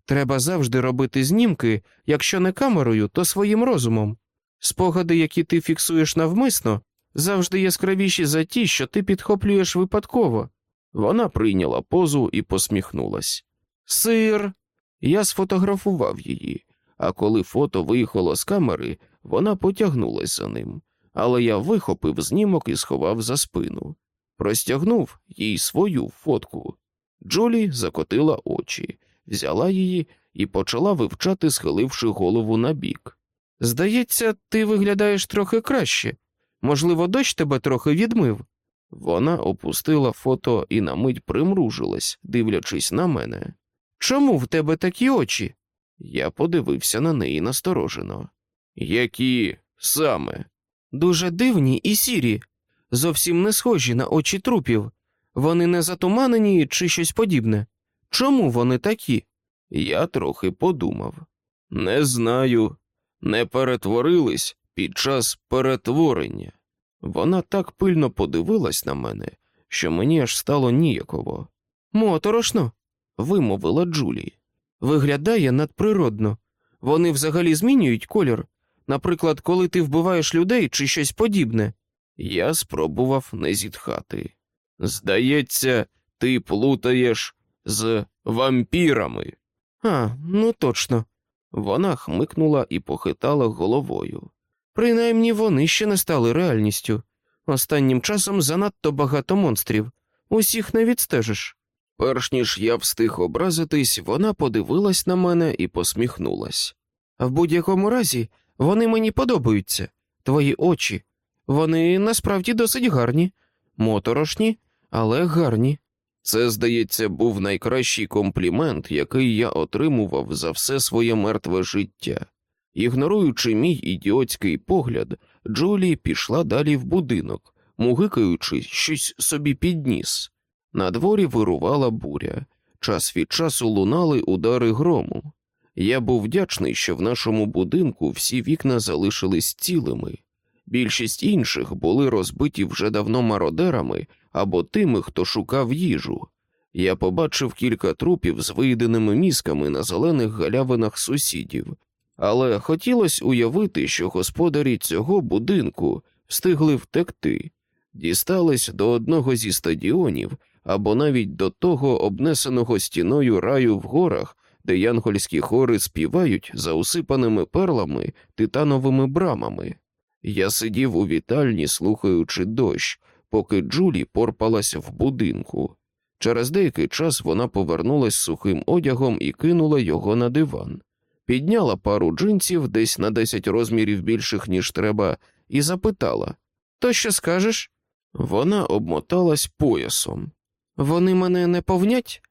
B: Треба завжди робити знімки, якщо не камерою, то своїм розумом. Спогади, які ти фіксуєш навмисно, завжди яскравіші за ті, що ти підхоплюєш випадково.
A: Вона прийняла позу і посміхнулась.
B: Сир.
A: Я сфотографував її, а коли фото виїхало з камери, вона потягнулась за ним, але я вихопив знімок і сховав за спину. Простягнув їй свою фотку. Джолі закотила очі, взяла її і почала вивчати, схиливши голову набік.
B: Здається, ти виглядаєш трохи краще. Можливо, дощ тебе трохи відмив.
A: Вона опустила фото і на мить примружилась, дивлячись на мене.
B: Чому в тебе такі очі?
A: Я подивився на неї насторожено. Які саме?
B: Дуже дивні і сірі, зовсім не схожі на очі трупів. Вони не затуманені чи щось подібне. Чому вони такі?
A: Я трохи подумав. Не знаю, не перетворились під час перетворення. Вона так пильно подивилась на мене, що мені аж стало ніяково.
B: Моторошно,
A: вимовила Джулі.
B: Виглядає надприродно. Вони взагалі змінюють колір. Наприклад, коли ти вбиваєш людей чи щось подібне.
A: Я спробував не зітхати. Здається, ти плутаєш з вампірами.
B: А, ну точно.
A: Вона хмикнула і похитала головою.
B: Принаймні вони ще не стали реальністю. Останнім часом занадто багато монстрів, усіх не відстежиш.
A: Перш ніж я встиг образитись, вона подивилась на мене і посміхнулась.
B: В будь-якому разі вони мені подобаються, твої очі. Вони насправді досить гарні, моторошні, але гарні.
A: Це, здається, був найкращий комплімент, який я отримував за все своє мертве життя. Ігноруючи мій ідіотський погляд, Джулі пішла далі в будинок, мугикаючи щось собі підніс. На дворі вирувала буря, час від часу лунали удари грому. Я був вдячний, що в нашому будинку всі вікна залишились цілими. Більшість інших були розбиті вже давно мародерами або тими, хто шукав їжу. Я побачив кілька трупів з виїденими мізками на зелених галявинах сусідів, але хотілося уявити, що господарі цього будинку встигли втекти, дістались до одного зі стадіонів або навіть до того обнесеного стіною раю в горах, де янгольські хори співають за усипаними перлами титановими брамами. Я сидів у вітальні, слухаючи дощ, поки Джулі порпалася в будинку. Через деякий час вона повернулась сухим одягом і кинула його на диван, підняла пару джинсів десь на десять розмірів більших, ніж треба, і запитала То що скажеш? Вона обмоталась поясом.
B: Вони мене не повнять?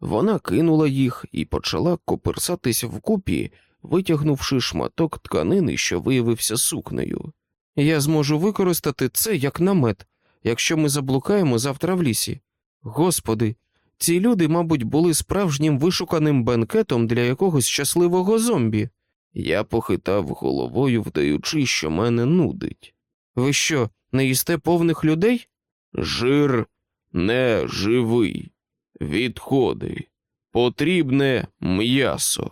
A: Вона кинула їх і почала коперсатись вкупі, витягнувши шматок тканини, що виявився сукнею.
B: Я зможу використати це як намет, якщо ми заблукаємо завтра в лісі. Господи, ці люди, мабуть, були справжнім вишуканим бенкетом для якогось щасливого зомбі.
A: Я похитав головою, вдаючи, що мене нудить.
B: Ви що, не їсте повних людей?
A: Жир не живий. Відходи. Потрібне м'ясо.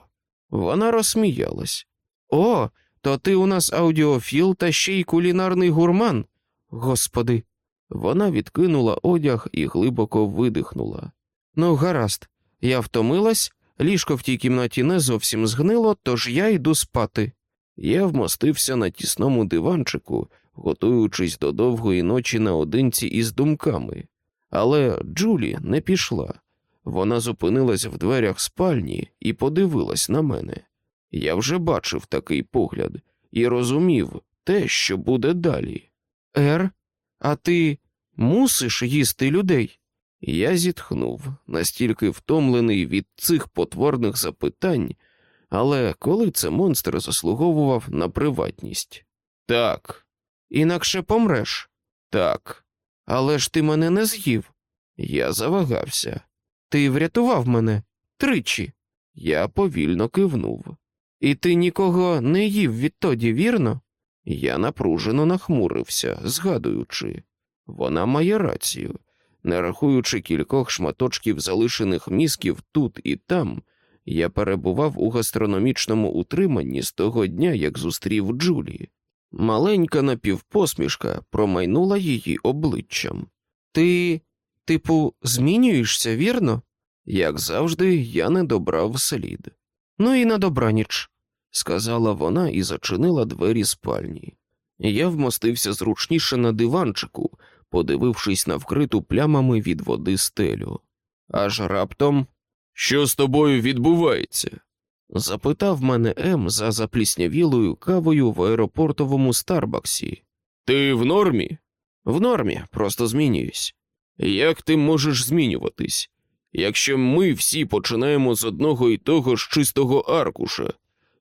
B: Вона розсміялась. О, то ти у нас аудіофіл та ще й кулінарний гурман. Господи.
A: Вона відкинула одяг і глибоко видихнула.
B: Ну, гаразд, я втомилась, ліжко в тій кімнаті не зовсім згнило, тож я йду спати.
A: Я вмостився на тісному диванчику, готуючись до довгої ночі наодинці із думками. Але Джулі не пішла. Вона зупинилась в дверях спальні і подивилась на мене. Я вже бачив такий погляд і розумів те, що буде далі.
B: Ер, а ти мусиш їсти людей?
A: Я зітхнув, настільки втомлений від цих потворних запитань, але коли це монстр заслуговував на приватність? Так,
B: інакше помреш.
A: Так,
B: але ж ти мене не з'їв.
A: Я завагався.
B: Ти врятував мене тричі.
A: Я повільно кивнув.
B: І ти нікого не їв відтоді, вірно?
A: Я напружено нахмурився, згадуючи. Вона має рацію. Не рахуючи кількох шматочків залишених мізків тут і там, я перебував у гастрономічному утриманні з того дня, як зустрів Джулі. Маленька напівпосмішка промайнула її обличчям.
B: Ти, типу, змінюєшся, вірно?
A: Як завжди, я не добрав слід.
B: Ну і на добраніч,
A: сказала вона і зачинила двері спальні. Я вмостився зручніше на диванчику, подивившись на вкриту плямами від води стелю. Аж раптом, що з тобою відбувається? Запитав мене М за запліснявілою кавою в аеропортовому Старбаксі. Ти в нормі? В нормі, просто змінююсь. Як ти можеш змінюватись? Якщо ми всі починаємо з одного і того ж чистого аркуша,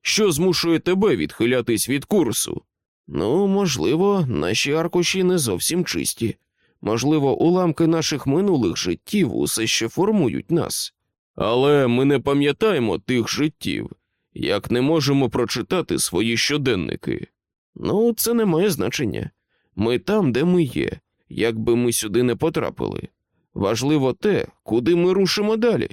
A: що змушує тебе відхилятись від курсу? Ну, можливо, наші аркуші не зовсім чисті. Можливо, уламки наших минулих життів усе ще формують нас. Але ми не пам'ятаємо тих життів, як не можемо прочитати свої щоденники. Ну, це не має значення. Ми там, де ми є, як би ми сюди не потрапили. Важливо те, куди ми рушимо далі.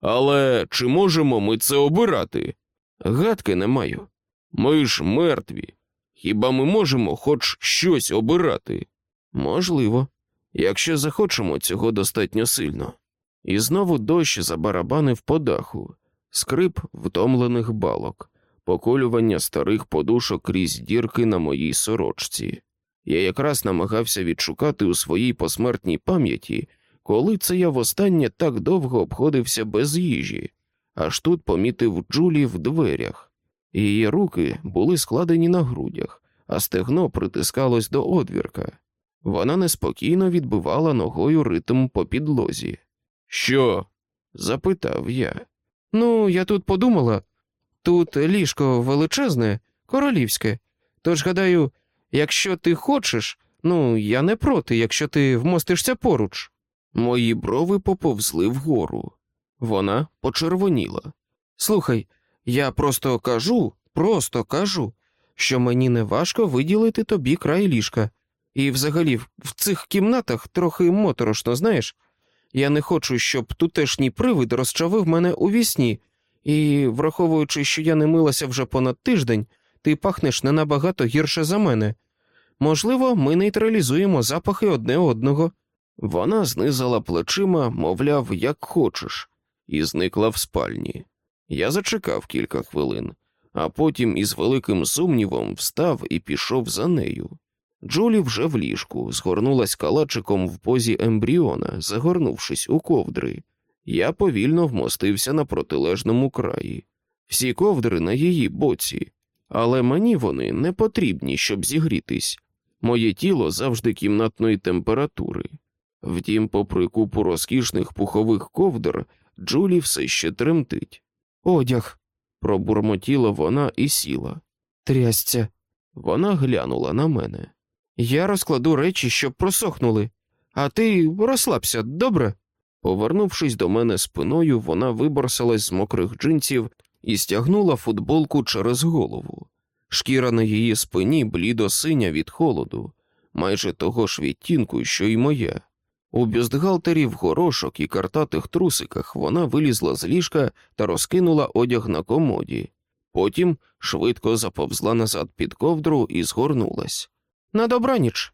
A: Але чи можемо ми це обирати? Гадки не маю. Ми ж мертві. Хіба ми можемо хоч щось обирати? Можливо, якщо захочемо цього достатньо сильно. І знову дощ забарабанив по даху, скрип втомлених балок, поколювання старих подушок крізь дірки на моїй сорочці. Я якраз намагався відшукати у своїй посмертній пам'яті, коли це я востаннє так довго обходився без їжі, аж тут помітив Джулі в дверях. Її руки були складені на грудях, а стегно притискалось до одвірка. Вона неспокійно відбивала ногою ритм по підлозі. Що? запитав я.
B: Ну, я тут подумала тут ліжко величезне, королівське. Тож, гадаю, якщо ти хочеш, ну я не проти, якщо ти вмостишся поруч.
A: Мої брови поповзли вгору. Вона почервоніла.
B: Слухай, я просто кажу, просто кажу, що мені не важко виділити тобі край ліжка. І взагалі в цих кімнатах трохи моторошно, знаєш. Я не хочу, щоб тутешній привид розчавив мене у вісні, і, враховуючи, що я не милася вже понад тиждень, ти пахнеш не набагато гірше за мене. Можливо, ми нейтралізуємо запахи одне одного.
A: Вона знизала плечима, мовляв, як хочеш, і зникла в спальні. Я зачекав кілька хвилин, а потім із великим сумнівом встав і пішов за нею. Джулі вже в ліжку, згорнулась калачиком в позі ембріона, загорнувшись у ковдри. Я повільно вмостився на протилежному краї. Всі ковдри на її боці, але мені вони не потрібні, щоб зігрітись. Моє тіло завжди кімнатної температури. Втім, попри купу розкішних пухових ковдр, Джулі все ще тремтить.
B: Одяг,
A: пробурмотіла вона і сіла.
B: Трясця.
A: Вона глянула на мене.
B: Я розкладу речі, щоб просохнули, а ти розслабся, добре?
A: Повернувшись до мене спиною, вона виборсалась з мокрих джинсів і стягнула футболку через голову. Шкіра на її спині блідо синя від холоду, майже того ж відтінку, що й моя. У бюстгалтері в горошок і картатих трусиках вона вилізла з ліжка та розкинула одяг на комоді. Потім швидко заповзла назад під ковдру і згорнулась.
B: На добраніч.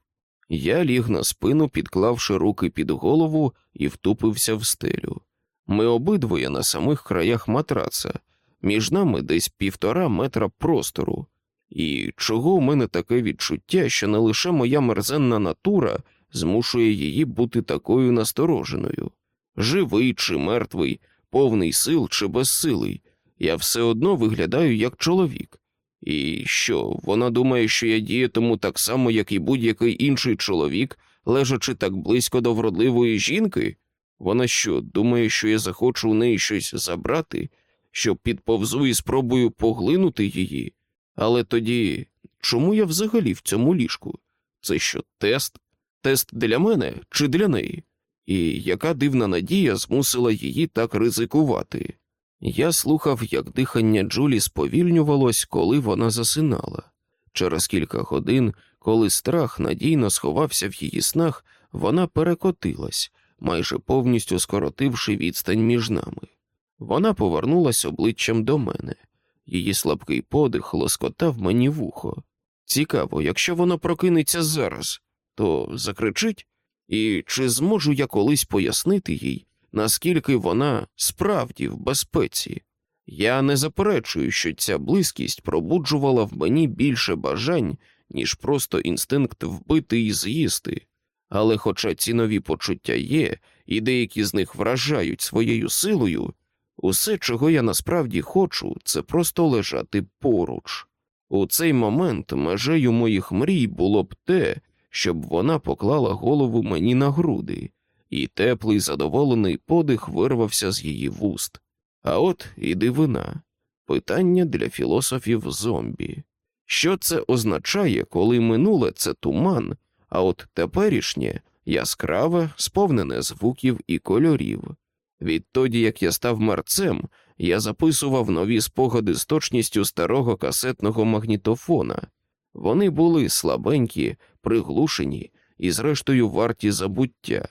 A: Я ліг на спину, підклавши руки під голову, і втупився в стелю. Ми обидвоє на самих краях матраца, між нами десь півтора метра простору. І чого у мене таке відчуття, що не лише моя мерзенна натура змушує її бути такою настороженою. Живий чи мертвий, повний сил чи безсилий, я все одно виглядаю як чоловік. І що, вона думає, що я діятиму так само, як і будь-який інший чоловік, лежачи так близько до вродливої жінки? Вона що, думає, що я захочу у неї щось забрати, що підповзу і спробую поглинути її? Але тоді чому я взагалі в цьому ліжку? Це що, тест? Тест для мене чи для неї? І яка дивна надія змусила її так ризикувати? Я слухав, як дихання Джулі сповільнювалось, коли вона засинала. Через кілька годин, коли страх надійно сховався в її снах, вона перекотилась, майже повністю скоротивши відстань між нами. Вона повернулась обличчям до мене. Її слабкий подих лоскотав мені вухо. Цікаво, якщо воно прокинеться зараз, то закричить? І чи зможу я колись пояснити їй, наскільки вона справді в безпеці? Я не заперечую, що ця близькість пробуджувала в мені більше бажань, ніж просто інстинкт вбити і з'їсти. Але, хоча ці нові почуття є, і деякі з них вражають своєю силою, усе, чого я насправді хочу, це просто лежати поруч. У цей момент межею моїх мрій було б те, щоб вона поклала голову мені на груди, і теплий задоволений подих вирвався з її вуст. А от і дивина питання для філософів зомбі. Що це означає, коли минуле це туман, а от теперішнє яскраве, сповнене звуків і кольорів? Відтоді, як я став мерцем, я записував нові спогади з точністю старого касетного магнітофона. Вони були слабенькі, приглушені і, зрештою, варті забуття.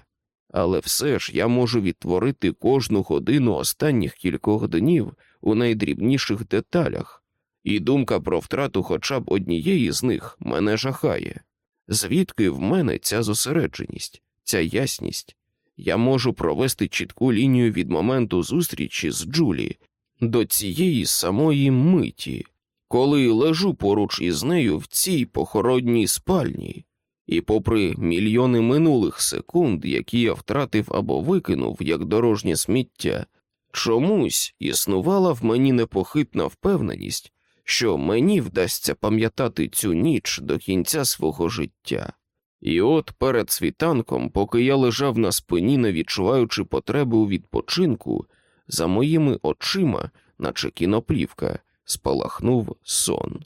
A: Але все ж я можу відтворити кожну годину останніх кількох днів у найдрібніших деталях, і думка про втрату хоча б однієї з них мене жахає. Звідки в мене ця зосередженість, ця ясність? Я можу провести чітку лінію від моменту зустрічі з Джулі до цієї самої миті, коли лежу поруч із нею в цій похоронній спальні, і, попри мільйони минулих секунд, які я втратив або викинув як дорожнє сміття, чомусь існувала в мені непохитна впевненість, що мені вдасться пам'ятати цю ніч до кінця свого життя. І от перед світанком, поки я лежав на спині, не відчуваючи потреби у відпочинку, за моїми очима, наче кіноплівка, спалахнув сон.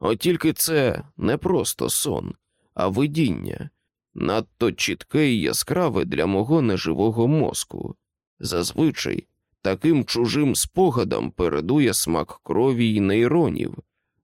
A: От тільки це не просто сон, а видіння, надто чітке і яскраве для мого неживого мозку. Зазвичай таким чужим спогадам передує смак крові й нейронів,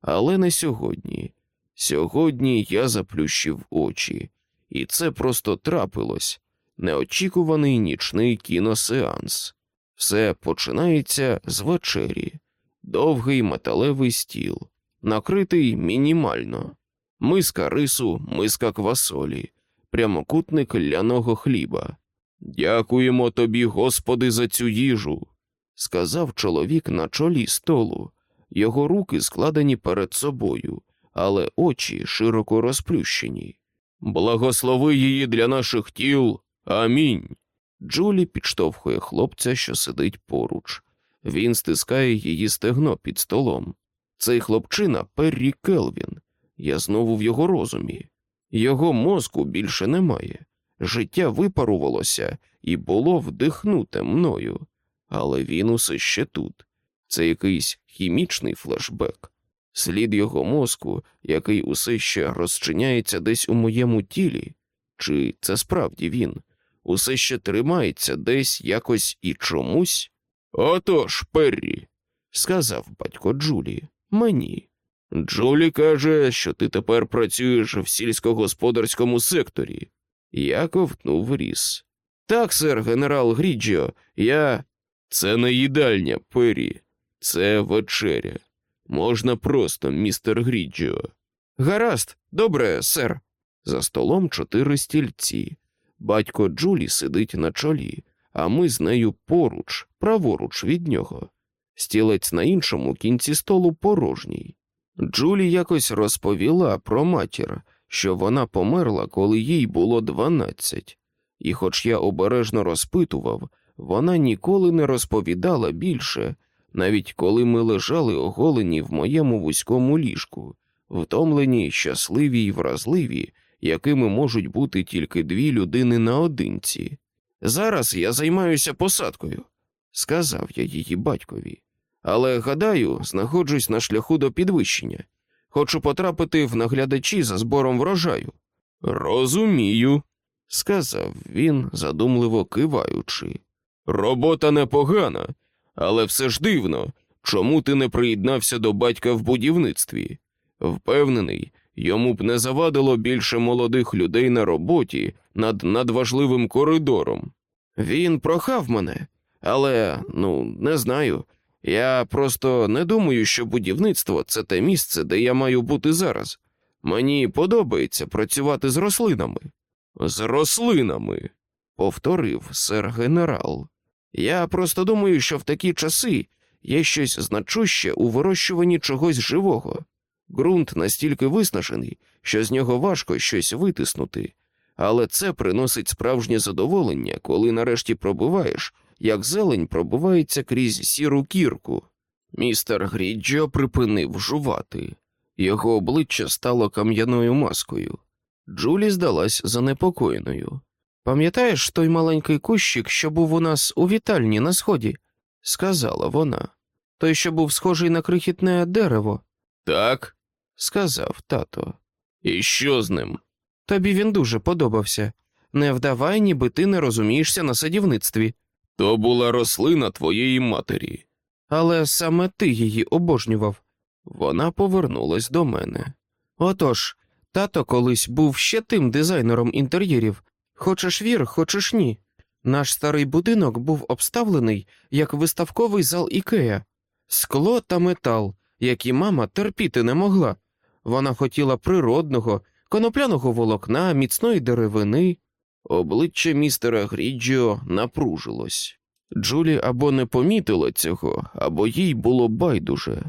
A: але не сьогодні. Сьогодні я заплющив очі, і це просто трапилось неочікуваний нічний кіносеанс. Все починається з вечері, довгий металевий стіл, накритий мінімально, миска рису, миска квасолі, прямокутник ляного хліба. Дякуємо тобі, Господи, за цю їжу, сказав чоловік на чолі столу. Його руки складені перед собою, але очі широко розплющені. Благослови її для наших тіл. Амінь. Джулі підштовхує хлопця, що сидить поруч. Він стискає її стегно під столом. Цей хлопчина Перрі Келвін. Я знову в його розумі. Його мозку більше немає. Життя випарувалося і було вдихнуте мною, але він усе ще тут. Це якийсь хімічний флешбек, слід його мозку, який усе ще розчиняється десь у моєму тілі, чи це справді він? Усе ще тримається десь якось і чомусь? Отож, Перрі, сказав батько Джулі, мені. Джулі каже, що ти тепер працюєш в сільськогосподарському секторі. Я ковтнув ріс. Так, сер, генерал Гріджіо, я. Це не їдальня, Пері, це вечеря. Можна просто, містер Гріджіо. Гаразд, добре, сер. За столом чотири стільці. Батько Джулі сидить на чолі, а ми з нею поруч, праворуч від нього. Стілець на іншому кінці столу порожній. Джулі якось розповіла про матір, що вона померла, коли їй було дванадцять, і, хоч я обережно розпитував, вона ніколи не розповідала більше, навіть коли ми лежали оголені в моєму вузькому ліжку, втомлені, щасливі й вразливі, якими можуть бути тільки дві людини наодинці. Зараз я займаюся посадкою, сказав я її батькові. Але, гадаю, знаходжусь на шляху до підвищення. Хочу потрапити в наглядачі за збором врожаю. Розумію, сказав він, задумливо киваючи. Робота непогана, але все ж дивно, чому ти не приєднався до батька в будівництві. Впевнений, йому б не завадило більше молодих людей на роботі над надважливим коридором. Він прохав мене, але, ну, не знаю. Я просто не думаю, що будівництво це те місце, де я маю бути зараз. Мені подобається працювати з рослинами. З рослинами, повторив сер генерал. Я просто думаю, що в такі часи є щось значуще у вирощуванні чогось живого. Ґрунт настільки виснажений, що з нього важко щось витиснути, але це приносить справжнє задоволення, коли нарешті пробуваєш, як зелень пробувається крізь сіру кірку. Містер Гріджо припинив жувати. Його обличчя стало кам'яною маскою. Джулі здалась занепокоєною. Пам'ятаєш той маленький кущик, що був у нас у вітальні на сході? сказала вона. Той, що був схожий на крихітне дерево. Так, сказав тато. І що з ним? Тобі він дуже подобався. Не вдавай, ніби ти не розумієшся на садівництві. То була рослина твоєї матері. Але саме ти її обожнював. Вона повернулась до мене. Отож, тато колись був ще тим дизайнером інтер'єрів. Хочеш вір, хочеш ні. Наш старий будинок був обставлений як виставковий зал Ікея, скло та метал, які мама терпіти не могла. Вона хотіла природного, конопляного волокна, міцної деревини. Обличчя містера Гріджіо напружилось. Джулі або не помітила цього, або їй було байдуже.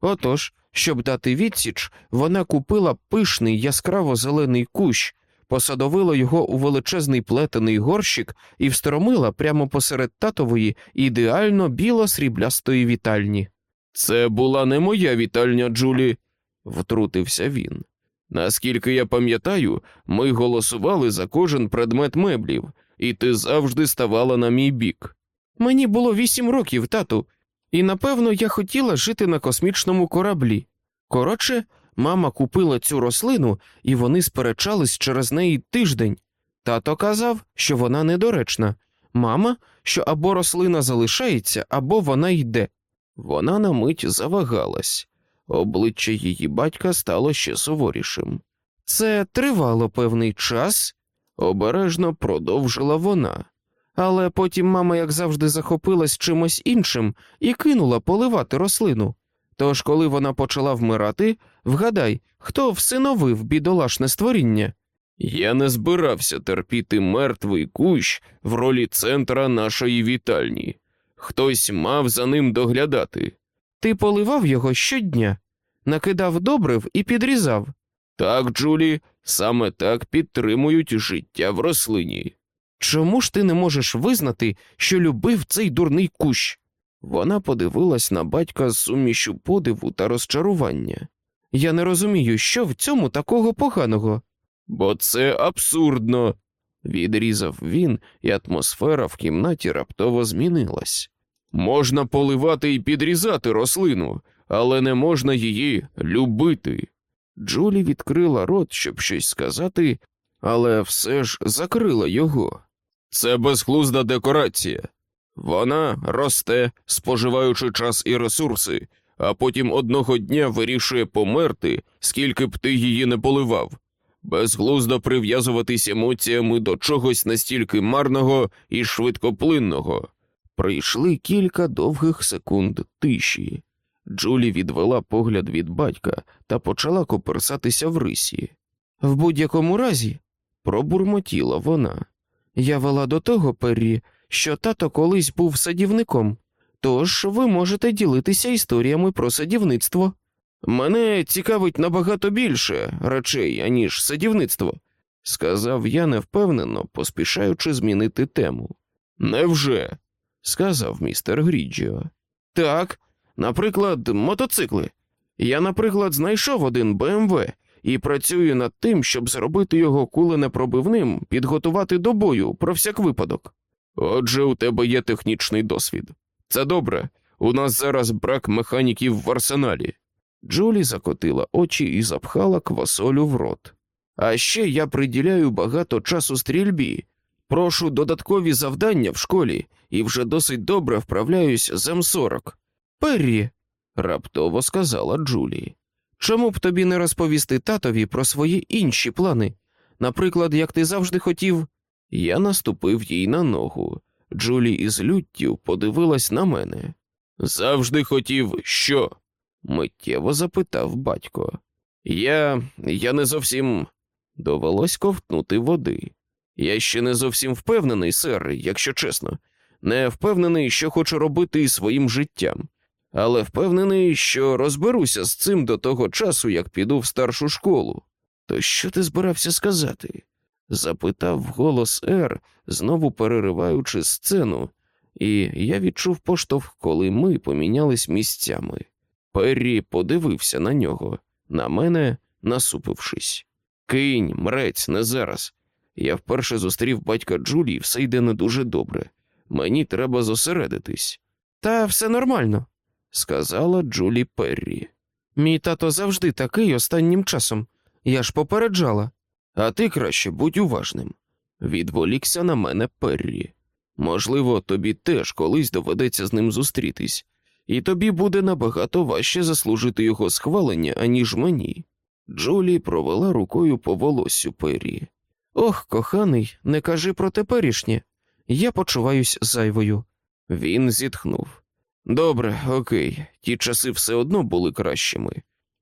A: Отож, щоб дати відсіч, вона купила пишний яскраво зелений кущ, посадовила його у величезний плетений горщик і встромила прямо посеред татової ідеально біло-сріблястої вітальні. Це була не моя вітальня, Джулі, втрутився він. Наскільки я пам'ятаю, ми голосували за кожен предмет меблів, і ти завжди ставала на мій бік. Мені було вісім років, тату, і напевно я хотіла жити на космічному кораблі. Коротше, мама купила цю рослину, і вони сперечались через неї тиждень. Тато казав, що вона недоречна, мама, що або рослина залишається, або вона йде. Вона на мить завагалась. Обличчя її батька стало ще суворішим. Це тривало певний час, обережно продовжила вона. Але потім мама, як завжди, захопилась чимось іншим і кинула поливати рослину. Тож, коли вона почала вмирати, вгадай, хто всиновив бідолашне створіння. Я не збирався терпіти мертвий кущ в ролі центра нашої вітальні. Хтось мав за ним доглядати. Ти поливав його щодня, накидав добрив і підрізав. Так, Джулі, саме так підтримують життя в рослині. Чому ж ти не можеш визнати, що любив цей дурний кущ? Вона подивилась на батька з сумішю подиву та розчарування. Я не розумію, що в цьому такого поганого. Бо це абсурдно, відрізав він, і атмосфера в кімнаті раптово змінилась. Можна поливати і підрізати рослину, але не можна її любити. Джулі відкрила рот, щоб щось сказати, але все ж закрила його. Це безглузда декорація. Вона росте, споживаючи час і ресурси, а потім одного дня вирішує померти, скільки б ти її не поливав. Безглуздо прив'язуватись емоціями до чогось настільки марного і швидкоплинного. Прийшли кілька довгих секунд тиші. Джулі відвела погляд від батька та почала коперсатися в рисі.
B: В будь-якому разі, пробурмотіла вона. Я вела до того, Перрі, що тато колись був садівником, тож ви можете ділитися історіями про садівництво.
A: Мене цікавить набагато більше речей, аніж садівництво, сказав я невпевнено, поспішаючи змінити тему. Невже? Сказав містер Гріджіо. Так, наприклад, мотоцикли. Я, наприклад, знайшов один БМВ і працюю над тим, щоб зробити його куленепробивним, підготувати до бою про всяк випадок. Отже, у тебе є технічний досвід. Це добре. У нас зараз брак механіків в арсеналі. Джулі закотила очі і запхала квасолю в рот. А ще я приділяю багато часу стрільбі. Прошу додаткові завдання в школі і вже досить добре вправляюсь з М40.
B: Перрі,
A: раптово сказала Джулі.
B: чому б тобі не розповісти татові про свої інші плани? Наприклад, як ти завжди хотів.
A: Я наступив їй на ногу. Джулі із люттю подивилась на мене. Завжди хотів що? миттєво запитав батько. Я. я не зовсім довелось ковтнути води. Я ще не зовсім впевнений, сер, якщо чесно, не впевнений, що хочу робити із своїм життям, але впевнений, що розберуся з цим до того часу, як піду в старшу школу. То що ти збирався сказати? запитав голос Ер, знову перериваючи сцену, і я відчув поштовх, коли ми помінялись місцями. Перрі подивився на нього, на мене, насупившись. Кинь, мрець, не зараз. Я вперше зустрів батька Джулі, і все йде не дуже добре. Мені треба зосередитись.
B: Та все нормально,
A: сказала Джулі Перрі.
B: Мій тато завжди такий останнім часом. Я ж попереджала.
A: А ти краще будь уважним. Відволікся на мене Перрі. Можливо, тобі теж колись доведеться з ним зустрітись, і тобі буде набагато важче заслужити його схвалення, аніж мені. Джулі провела рукою по волоссю Перрі.
B: Ох, коханий, не кажи про теперішнє. Я почуваюсь зайвою.
A: Він зітхнув. Добре, окей, ті часи все одно були кращими.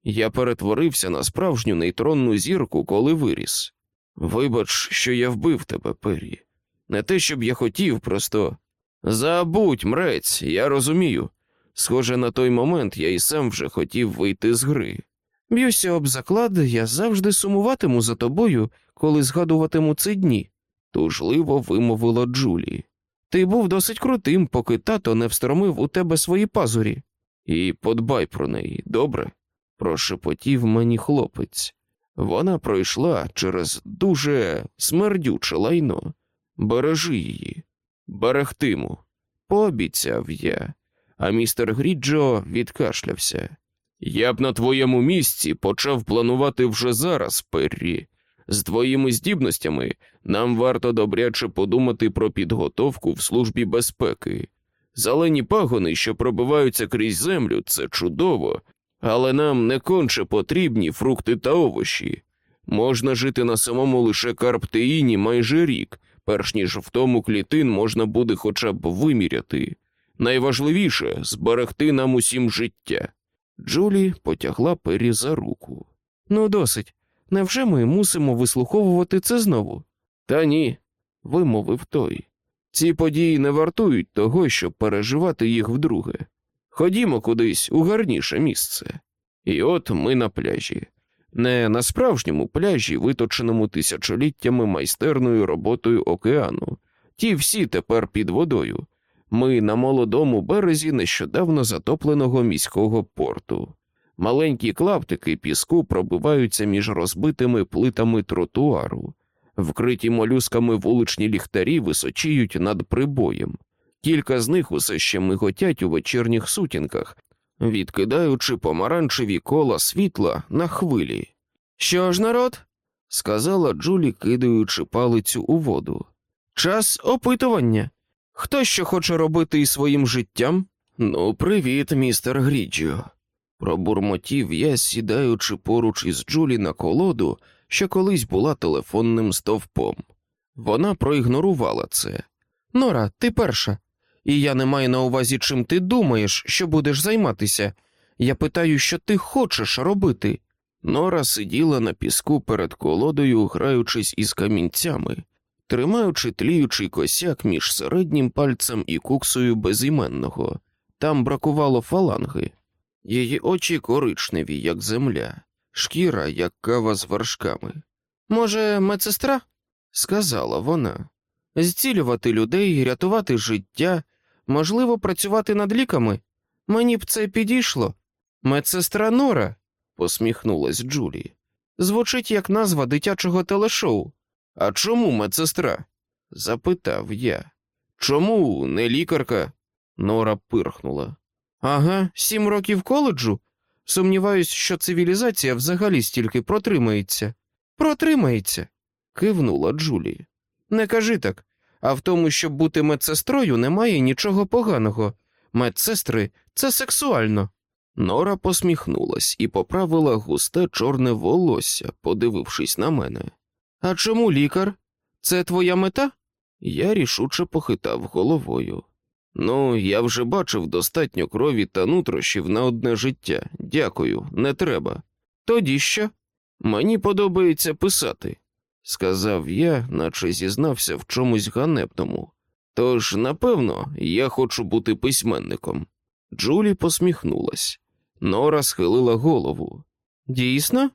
A: Я перетворився на справжню нейтронну зірку, коли виріс. Вибач, що я вбив тебе, Пері. Не те, щоб я хотів, просто забудь, мрець, я розумію. Схоже, на той момент я і сам вже хотів вийти з гри.
B: Б'юся об заклад, я завжди сумуватиму за тобою, коли згадуватиму ці дні,
A: тужливо вимовила Джулі.
B: Ти був досить крутим, поки тато не встромив у тебе свої пазурі.
A: І подбай про неї, добре? прошепотів мені хлопець. Вона пройшла через дуже смердюче лайно. Бережи її, берегтиму, пообіцяв я, а містер Гріджо відкашлявся. Я б на твоєму місці почав планувати вже зараз, Перрі. З твоїми здібностями нам варто добряче подумати про підготовку в службі безпеки. Зелені пагони, що пробиваються крізь землю, це чудово, але нам не конче потрібні фрукти та овочі. Можна жити на самому лише карптеїні майже рік, перш ніж в тому клітин можна буде хоча б виміряти. Найважливіше зберегти нам усім життя. Джулі потягла пері за руку.
B: Ну, досить. Невже ми мусимо вислуховувати це знову?
A: Та ні, вимовив той. Ці події не вартують того, щоб переживати їх вдруге. Ходімо кудись у гарніше місце. І от ми на пляжі. Не на справжньому пляжі, виточеному тисячоліттями майстерною роботою океану. Ті всі тепер під водою. Ми на молодому березі нещодавно затопленого міського порту. Маленькі клаптики піску пробиваються між розбитими плитами тротуару, вкриті молюсками вуличні ліхтарі височіють над прибоєм. Кілька з них усе ще миготять у вечірніх сутінках, відкидаючи помаранчеві кола світла на хвилі.
B: Що ж, народ?
A: сказала Джулі, кидаючи палицю у воду.
B: Час опитування. Хто що хоче робити із своїм життям?
A: Ну, привіт, містер Гріджіо. Пробурмотів я, сідаючи поруч із Джулі на колоду що колись була телефонним стовпом. Вона проігнорувала це.
B: Нора, ти перша. І я не маю на увазі, чим ти думаєш, що будеш займатися. Я питаю, що ти хочеш робити.
A: Нора сиділа на піску перед колодою, граючись із камінцями, тримаючи тліючий косяк між середнім пальцем і куксою безіменного. Там бракувало фаланги. Її очі коричневі, як земля, шкіра, як кава з вершками.
B: Може, медсестра?
A: Сказала вона.
B: Зцілювати людей, рятувати життя, можливо, працювати над ліками. Мені б це підійшло. Медсестра Нора,
A: посміхнулась Джулі.
B: Звучить як назва дитячого телешоу.
A: А чому медсестра? запитав я. Чому не лікарка? Нора пирхнула.
B: Ага, сім років коледжу. Сумніваюсь, що цивілізація взагалі стільки протримається. Протримається,
A: кивнула Джулі.
B: Не кажи так. А в тому, щоб бути медсестрою, немає нічого поганого. Медсестри це сексуально.
A: Нора посміхнулась і поправила густе чорне волосся, подивившись на мене.
B: А чому лікар? Це твоя мета?
A: Я рішуче похитав головою. Ну, я вже бачив достатньо крові та нутрощів на одне життя. Дякую, не треба.
B: Тоді що?
A: Мені подобається писати, сказав я, наче зізнався в чомусь ганебному. Тож, напевно, я хочу бути письменником. Джулі посміхнулась. Нора схилила голову.
B: Дійсно?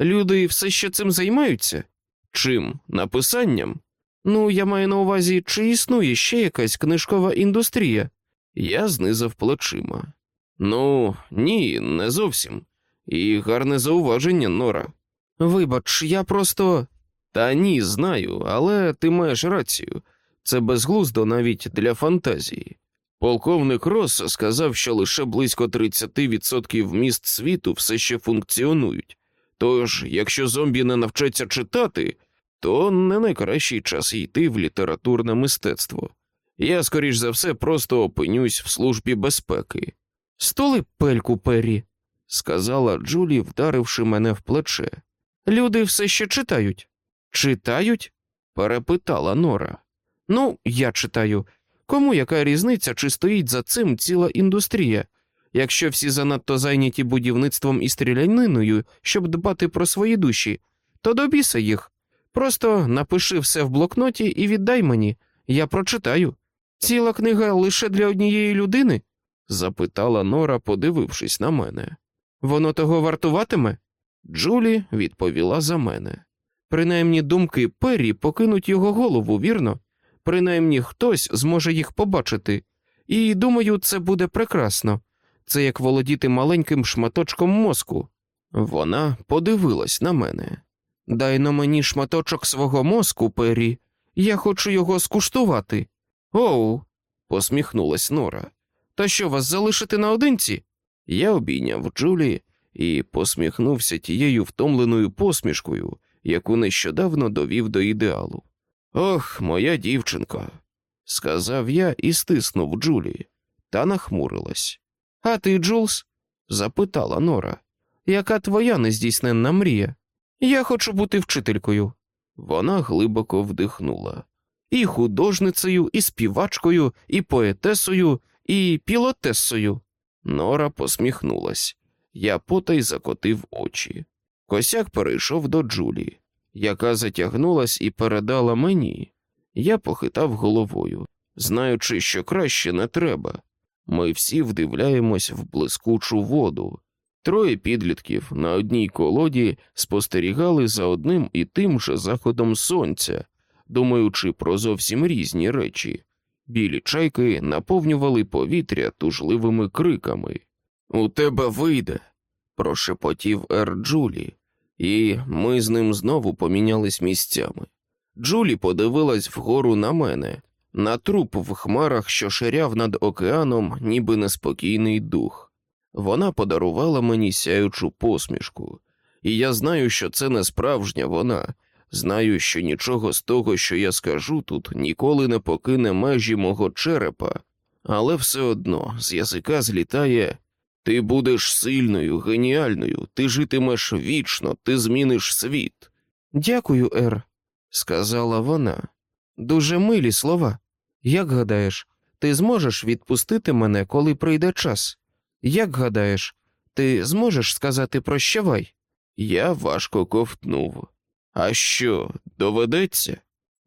B: Люди все ще цим займаються?
A: Чим? Написанням?
B: Ну, я маю на увазі, чи існує ще якась книжкова індустрія?
A: Я знизав плечима. Ну, ні, не зовсім. І гарне зауваження, Нора.
B: Вибач, я просто.
A: Та ні, знаю, але ти маєш рацію. Це безглуздо навіть для фантазії. Полковник Росс сказав, що лише близько 30% міст світу все ще функціонують. Тож, якщо зомбі не навчаться читати, то не найкращий час йти в літературне мистецтво. Я, скоріш за все, просто опинюсь в службі безпеки.
B: Столи пельку пері,
A: сказала Джулі, вдаривши мене в плече.
B: Люди все ще читають. Читають?
A: перепитала Нора.
B: Ну, я читаю. Кому яка різниця, чи стоїть за цим ціла індустрія? Якщо всі занадто зайняті будівництвом і стріляниною, щоб дбати про свої душі, то добіса їх. Просто напиши все в блокноті і віддай мені, я прочитаю. Ціла книга лише для однієї людини?
A: запитала Нора, подивившись на мене.
B: Воно того вартуватиме?
A: Джулі відповіла за мене.
B: Принаймні думки Перрі покинуть його голову, вірно? Принаймні хтось зможе їх побачити, і думаю, це буде прекрасно. Це як володіти маленьким шматочком мозку.
A: Вона подивилась на мене.
B: Дай на мені шматочок свого мозку, Перрі. Я хочу його скуштувати. Оу,
A: посміхнулась Нора.
B: Та що вас залишити наодинці?
A: Я обійняв Джулі і посміхнувся тією втомленою посмішкою, яку нещодавно довів до ідеалу. Ох, моя дівчинко, сказав я і стиснув Джулі, та нахмурилась.
B: А ти, Джулс?
A: запитала Нора.
B: Яка твоя нездійсненна мрія? Я хочу бути вчителькою.
A: Вона глибоко вдихнула.
B: І художницею, і співачкою, і поетесою, і пілотесою.
A: Нора посміхнулась. Я потай закотив очі. Косяк перейшов до Джулі, яка затягнулась і передала мені. Я похитав головою, знаючи, що краще не треба. Ми всі вдивляємось в блискучу воду. Троє підлітків на одній колоді спостерігали за одним і тим же заходом сонця, думаючи про зовсім різні речі. Білі чайки наповнювали повітря тужливими криками. У тебе вийде, прошепотів Ер Джулі, і ми з ним знову помінялись місцями. Джулі подивилась вгору на мене, на труп в хмарах, що ширяв над океаном, ніби неспокійний дух. Вона подарувала мені сяючу посмішку, і я знаю, що це не справжня вона. Знаю, що нічого з того, що я скажу тут, ніколи не покине межі мого черепа, але все одно з язика злітає ти будеш сильною, геніальною, ти житимеш вічно, ти зміниш світ.
B: Дякую, Ер, сказала вона. Дуже милі слова. Як гадаєш, ти зможеш відпустити мене, коли прийде час? Як гадаєш, ти зможеш сказати прощавай?
A: Я важко ковтнув. А що, доведеться?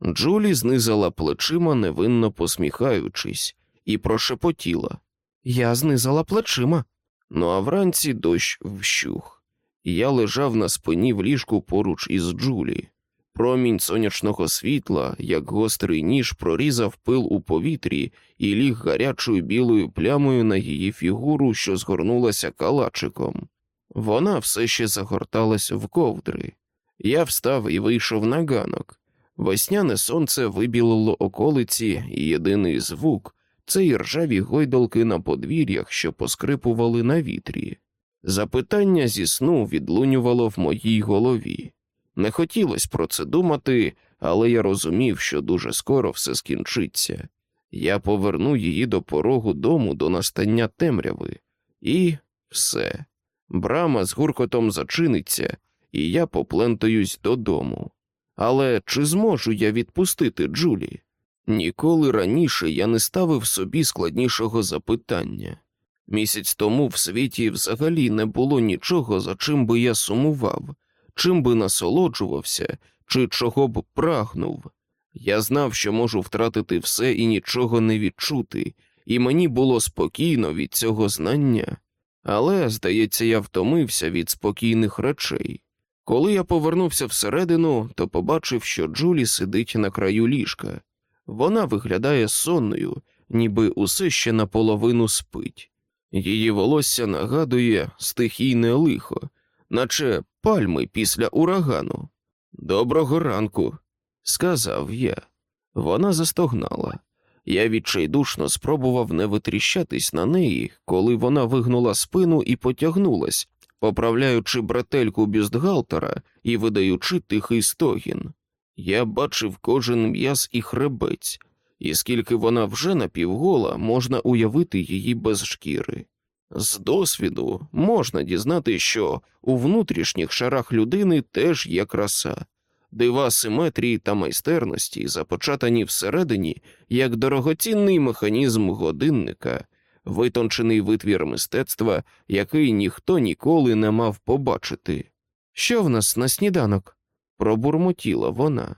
A: Джулі знизала плечима, невинно посміхаючись, і прошепотіла.
B: Я знизала плечима.
A: Ну а вранці дощ вщух, я лежав на спині в ліжку поруч із Джулі. Промінь сонячного світла, як гострий ніж, прорізав пил у повітрі і ліг гарячою білою плямою на її фігуру, що згорнулася калачиком. Вона все ще загорталась в ковдри. Я встав і вийшов на ганок. Весняне сонце вибілило околиці, і єдиний звук це й ржаві гойдалки на подвір'ях, що поскрипували на вітрі. Запитання зі сну відлунювало в моїй голові. Не хотілося про це думати, але я розумів, що дуже скоро все скінчиться. Я поверну її до порогу дому до настання темряви, і все. Брама з гуркотом зачиниться, і я поплентаюсь додому. Але чи зможу я відпустити Джулі? Ніколи раніше я не ставив собі складнішого запитання. Місяць тому в світі взагалі не було нічого, за чим би я сумував, чим би насолоджувався чи чого б прагнув. Я знав, що можу втратити все і нічого не відчути, і мені було спокійно від цього знання. Але, здається, я втомився від спокійних речей. Коли я повернувся всередину, то побачив, що Джулі сидить на краю ліжка. Вона виглядає сонною, ніби усе ще наполовину спить. Її волосся нагадує стихійне лихо, наче пальми після урагану. Доброго ранку, сказав я. Вона застогнала. Я відчайдушно спробував не витріщатись на неї, коли вона вигнула спину і потягнулась, поправляючи бретельку бюстгальтера і видаючи тихий стогін. Я бачив кожен м'яз і хребець, і скільки вона вже напівгола, можна уявити її без шкіри. З досвіду можна дізнати, що у внутрішніх шарах людини теж є краса, дива симетрії та майстерності, започатані всередині як дорогоцінний механізм годинника, витончений витвір мистецтва, який ніхто ніколи не мав побачити.
B: Що в нас на сніданок?
A: пробурмотіла вона.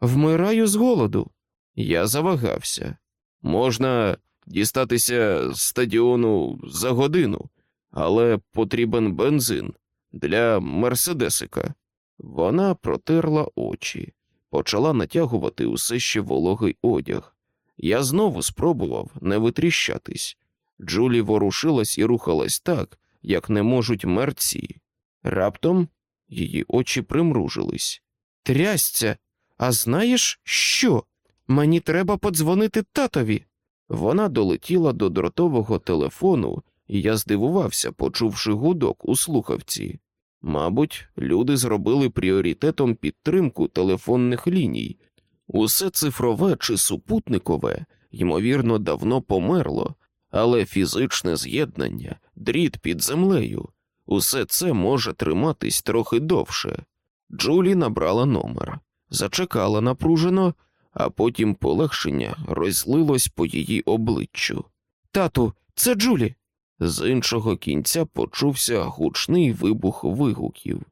B: Вмираю з голоду.
A: Я завагався. Можна дістатися з стадіону за годину, але потрібен бензин для мерседесика. Вона протерла очі, почала натягувати усе ще вологий одяг. Я знову спробував не витріщатись. Джулі ворушилась і рухалась так, як не можуть мерці. Раптом її очі примружились.
B: Трясця, а знаєш що? Мені треба подзвонити татові.
A: Вона долетіла до дротового телефону, і я здивувався, почувши гудок у слухавці. Мабуть, люди зробили пріоритетом підтримку телефонних ліній. Усе цифрове чи супутникове, ймовірно, давно померло, але фізичне з'єднання, дріт під землею, усе це може триматись трохи довше. Джулі набрала номер, зачекала напружено, а потім полегшення розлилось по її обличчю.
B: Тату, це Джулі.
A: З іншого кінця почувся гучний вибух вигуків.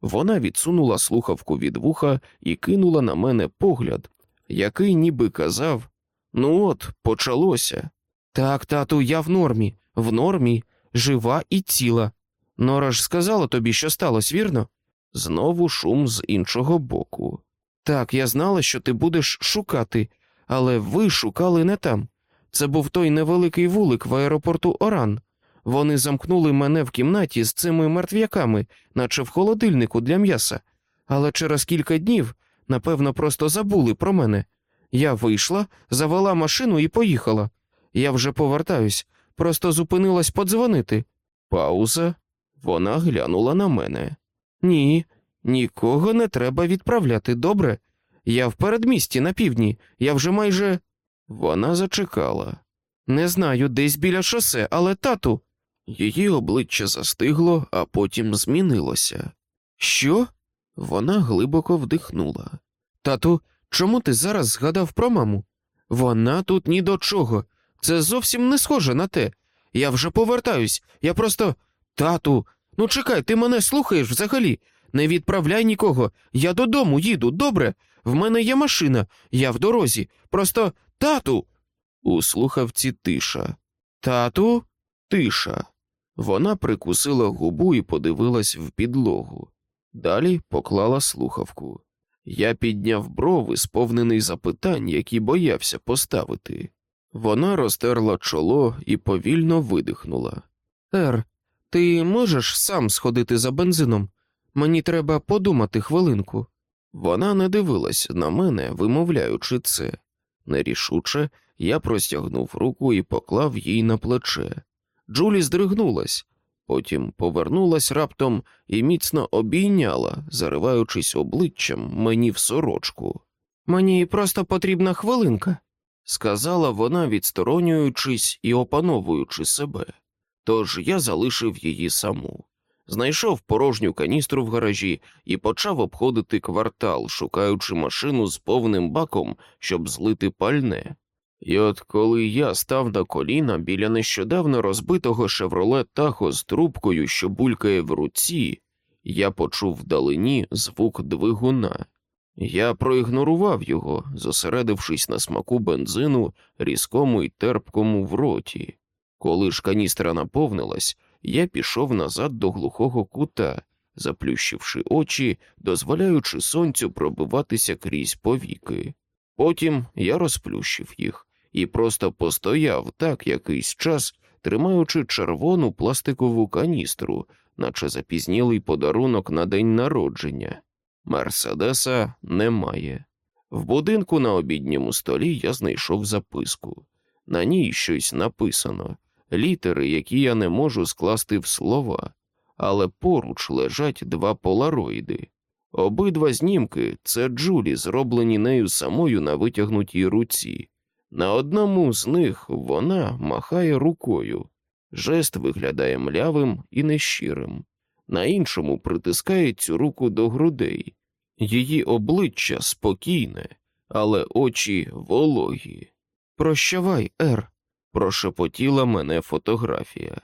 A: Вона відсунула слухавку від вуха і кинула на мене погляд, який ніби казав: Ну от, почалося.
B: Так, тату, я в нормі, в нормі, жива і ціла. Нора ж сказала тобі, що сталося, вірно?
A: Знову шум з іншого боку.
B: Так, я знала, що ти будеш шукати, але ви шукали не там. Це був той невеликий вулик в аеропорту Оран. Вони замкнули мене в кімнаті з цими мертв'яками, наче в холодильнику для м'яса, але через кілька днів, напевно, просто забули про мене. Я вийшла, завела машину і поїхала. Я вже повертаюсь, просто зупинилась подзвонити.
A: Пауза. Вона глянула на мене.
B: Ні, нікого не треба відправляти, добре? Я в передмісті на півдні, я вже майже.
A: Вона зачекала.
B: Не знаю, десь біля шосе, але тату.
A: Її обличчя застигло, а потім змінилося.
B: Що?
A: Вона глибоко вдихнула.
B: Тату, чому ти зараз згадав про маму? Вона тут ні до чого. Це зовсім не схоже на те. Я вже повертаюсь. Я просто. Тату, ну чекай, ти мене слухаєш взагалі. Не відправляй нікого. Я додому їду, добре? В мене є машина, я в дорозі. Просто тату.
A: У слухавці тиша.
B: Тату?
A: Тиша. Вона прикусила губу і подивилась в підлогу. Далі поклала слухавку. Я підняв брови, сповнений запитань, які боявся поставити. Вона розтерла чоло і повільно видихнула.
B: Ер, ти можеш сам сходити за бензином? Мені треба подумати хвилинку.
A: Вона не дивилась на мене, вимовляючи це. Нерішуче я простягнув руку і поклав їй на плече. Джулі здригнулась, потім повернулась раптом і міцно обійняла, зариваючись обличчям мені в сорочку.
B: Мені просто потрібна хвилинка,
A: сказала вона, відсторонюючись і опановуючи себе. Тож я залишив її саму. Знайшов порожню каністру в гаражі і почав обходити квартал, шукаючи машину з повним баком, щоб злити пальне. І от коли я став на коліна біля нещодавно розбитого шевроле тахо з трубкою, що булькає в руці, я почув вдалині звук двигуна. Я проігнорував його, зосередившись на смаку бензину, різкому й терпкому в роті. Коли ж каністра наповнилась, я пішов назад до глухого кута, заплющивши очі, дозволяючи сонцю пробиватися крізь повіки. Потім я розплющив їх і просто постояв так якийсь час, тримаючи червону пластикову каністру, наче запізнілий подарунок на день народження. Мерседеса немає. В будинку на обідньому столі я знайшов записку. На ній щось написано, літери, які я не можу скласти в слова, але поруч лежать два полароїди. Обидва знімки це Джулі, зроблені нею самою на витягнутій руці. На одному з них вона махає рукою. Жест виглядає млявим і нещирим, на іншому притискає цю руку до грудей. Її обличчя спокійне, але очі вологі.
B: Прощавай, Ер,
A: прошепотіла мене фотографія.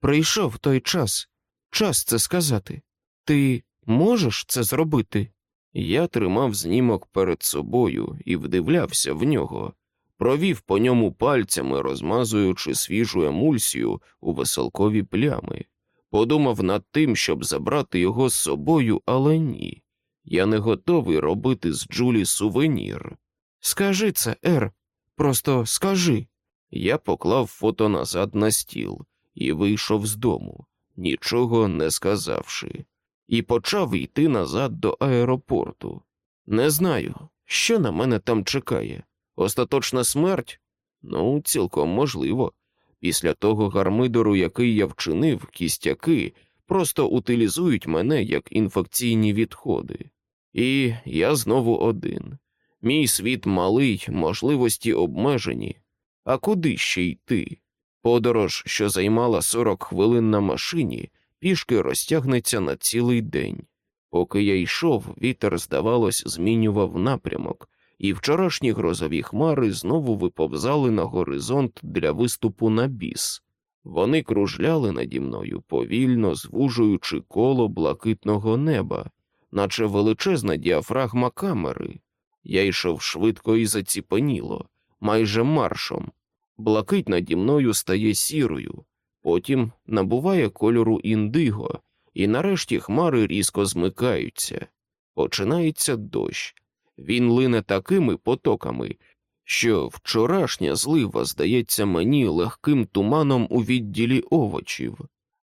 B: Прийшов той час. Час це сказати. Ти можеш це зробити?
A: Я тримав знімок перед собою і вдивлявся в нього, провів по ньому пальцями, розмазуючи свіжу емульсію у веселкові плями. Подумав над тим, щоб забрати його з собою, але ні. Я не готовий робити з Джулі сувенір.
B: Скажи це, Ер, просто скажи.
A: Я поклав фото назад на стіл і вийшов з дому, нічого не сказавши, і почав йти назад до аеропорту. Не знаю, що на мене там чекає. Остаточна смерть? Ну, цілком можливо. Після того гармидору, який я вчинив, кістяки просто утилізують мене як інфекційні відходи. І я знову один. Мій світ малий, можливості обмежені. А куди ще йти? Подорож, що займала 40 хвилин на машині, пішки розтягнеться на цілий день. Поки я йшов, вітер, здавалось, змінював напрямок, і вчорашні грозові хмари знову виповзали на горизонт для виступу на біс. Вони кружляли наді мною, повільно звужуючи коло блакитного неба, наче величезна діафрагма камери. Я йшов швидко і заціпаніло, майже маршом. Блакить наді мною стає сірою, потім набуває кольору індиго, і нарешті хмари різко змикаються. Починається дощ. Він лине такими потоками, що вчорашня злива здається мені легким туманом у відділі овочів.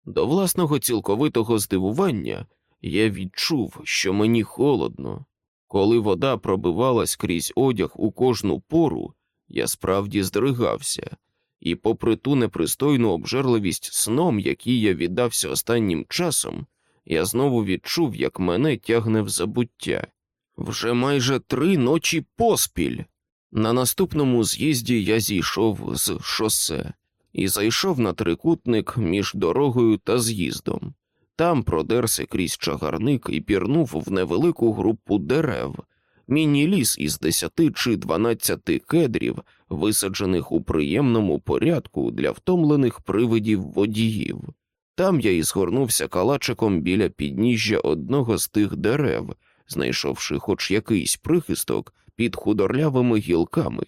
A: До власного цілковитого здивування я відчув, що мені холодно. Коли вода пробивалась крізь одяг у кожну пору, я справді здригався, і, попри ту непристойну обжерливість сном, який я віддався останнім часом, я знову відчув, як мене тягне в забуття. Вже майже три ночі поспіль. На наступному з'їзді я зійшов з шосе і зайшов на трикутник між дорогою та з'їздом. Там продерся крізь чагарник і пірнув в невелику групу дерев, міні-ліс із десяти чи дванадцяти кедрів, висаджених у приємному порядку для втомлених привидів водіїв. Там я і згорнувся калачиком біля підніжжя одного з тих дерев, знайшовши хоч якийсь прихисток під худорлявими гілками,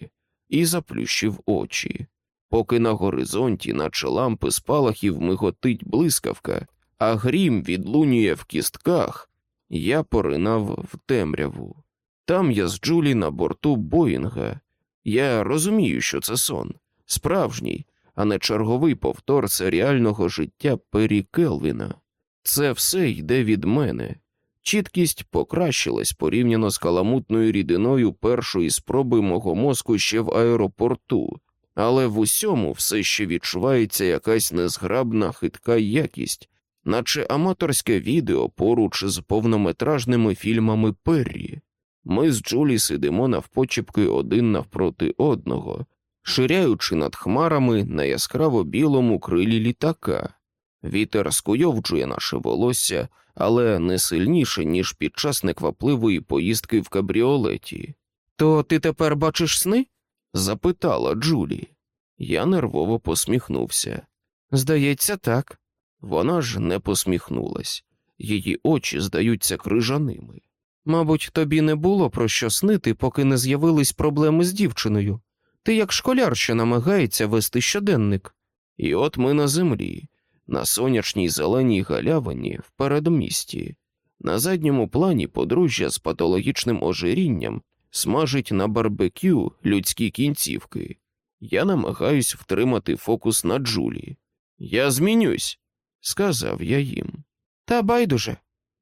A: і заплющив очі. Поки на горизонті, наче лампи спалахів, миготить блискавка, а грім відлунює в кістках, я поринав в темряву. Там я з Джулі на борту Боїнга. Я розумію, що це сон, справжній, а не черговий повтор серіального життя Пері Келвіна. Це все йде від мене. Чіткість покращилась порівняно з каламутною рідиною першої спроби мого мозку ще в аеропорту, але в усьому все ще відчувається якась незграбна хитка якість, наче аматорське відео поруч з повнометражними фільмами Перрі. Ми з Джулі сидимо навпочіпки один навпроти одного, ширяючи над хмарами на яскраво білому крилі літака. Вітер скуйовджує наше волосся, але не сильніше, ніж під час неквапливої поїздки в кабріолеті.
B: То ти тепер бачиш сни?
A: запитала Джулі. Я нервово посміхнувся.
B: Здається, так.
A: Вона ж не посміхнулась, її очі здаються крижаними.
B: Мабуть, тобі не було про що снити, поки не з'явились проблеми з дівчиною. Ти як школяр, що намагається вести щоденник.
A: І от ми на землі, на сонячній зеленій галявині в передмісті. На задньому плані подружжя з патологічним ожирінням смажить на барбекю людські кінцівки. Я намагаюсь втримати фокус на Джулі. Я змінюсь, сказав я їм.
B: Та байдуже,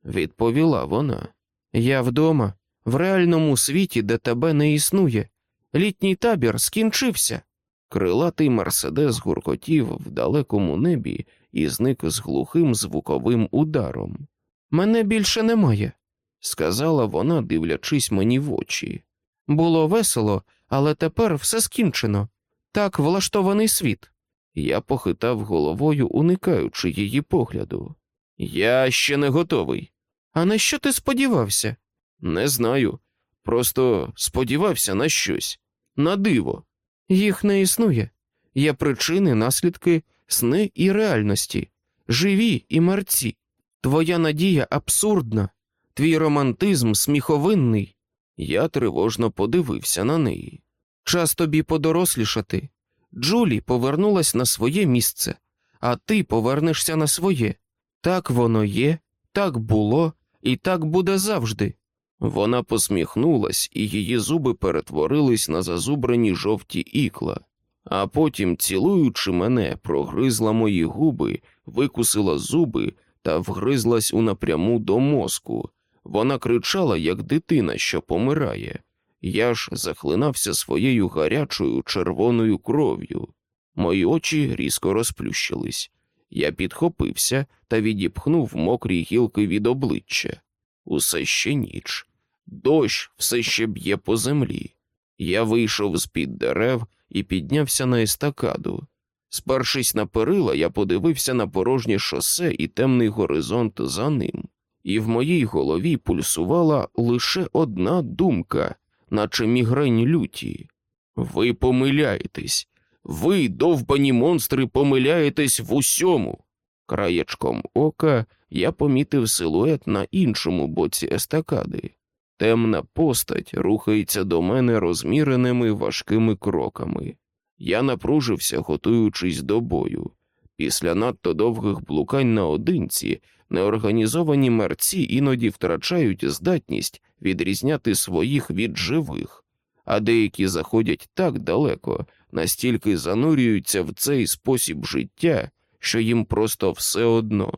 A: відповіла вона.
B: Я вдома, в реальному світі, де тебе не існує. Літній табір скінчився.
A: Крилатий мерседес гуркотів в далекому небі і зник з глухим звуковим ударом.
B: Мене більше немає,
A: сказала вона, дивлячись мені в очі.
B: Було весело, але тепер все скінчено. Так влаштований світ.
A: Я похитав головою, уникаючи її погляду. Я ще не готовий.
B: А на що ти сподівався?
A: Не знаю. Просто сподівався на щось, на диво.
B: Їх не існує. Є причини, наслідки, сни і реальності, живі і мерці. Твоя надія абсурдна, твій романтизм сміховинний.
A: Я тривожно подивився на неї.
B: Час тобі подорослішати. Джулі повернулась на своє місце, а ти повернешся на своє. Так воно є, так було і так буде завжди.
A: Вона посміхнулась, і її зуби перетворились на зазубрені жовті ікла, а потім, цілуючи мене, прогризла мої губи, викусила зуби та вгризлась у напряму до мозку. Вона кричала, як дитина, що помирає. Я ж захлинався своєю гарячою червоною кров'ю. Мої очі різко розплющились. Я підхопився та відіпхнув мокрі гілки від обличчя. Усе ще ніч. Дощ все ще б'є по землі. Я вийшов з під дерев і піднявся на естакаду. Спершись на перила, я подивився на порожнє шосе і темний горизонт за ним, і в моїй голові пульсувала лише одна думка, наче мігрень люті. Ви помиляєтесь, ви, довбані монстри, помиляєтесь в усьому. Краєчком ока я помітив силует на іншому боці естакади. Темна постать рухається до мене розміреними важкими кроками. Я напружився, готуючись до бою. Після надто довгих блукань наодинці неорганізовані мерці іноді втрачають здатність відрізняти своїх від живих, а деякі заходять так далеко, настільки занурюються в цей спосіб життя, що їм просто все одно.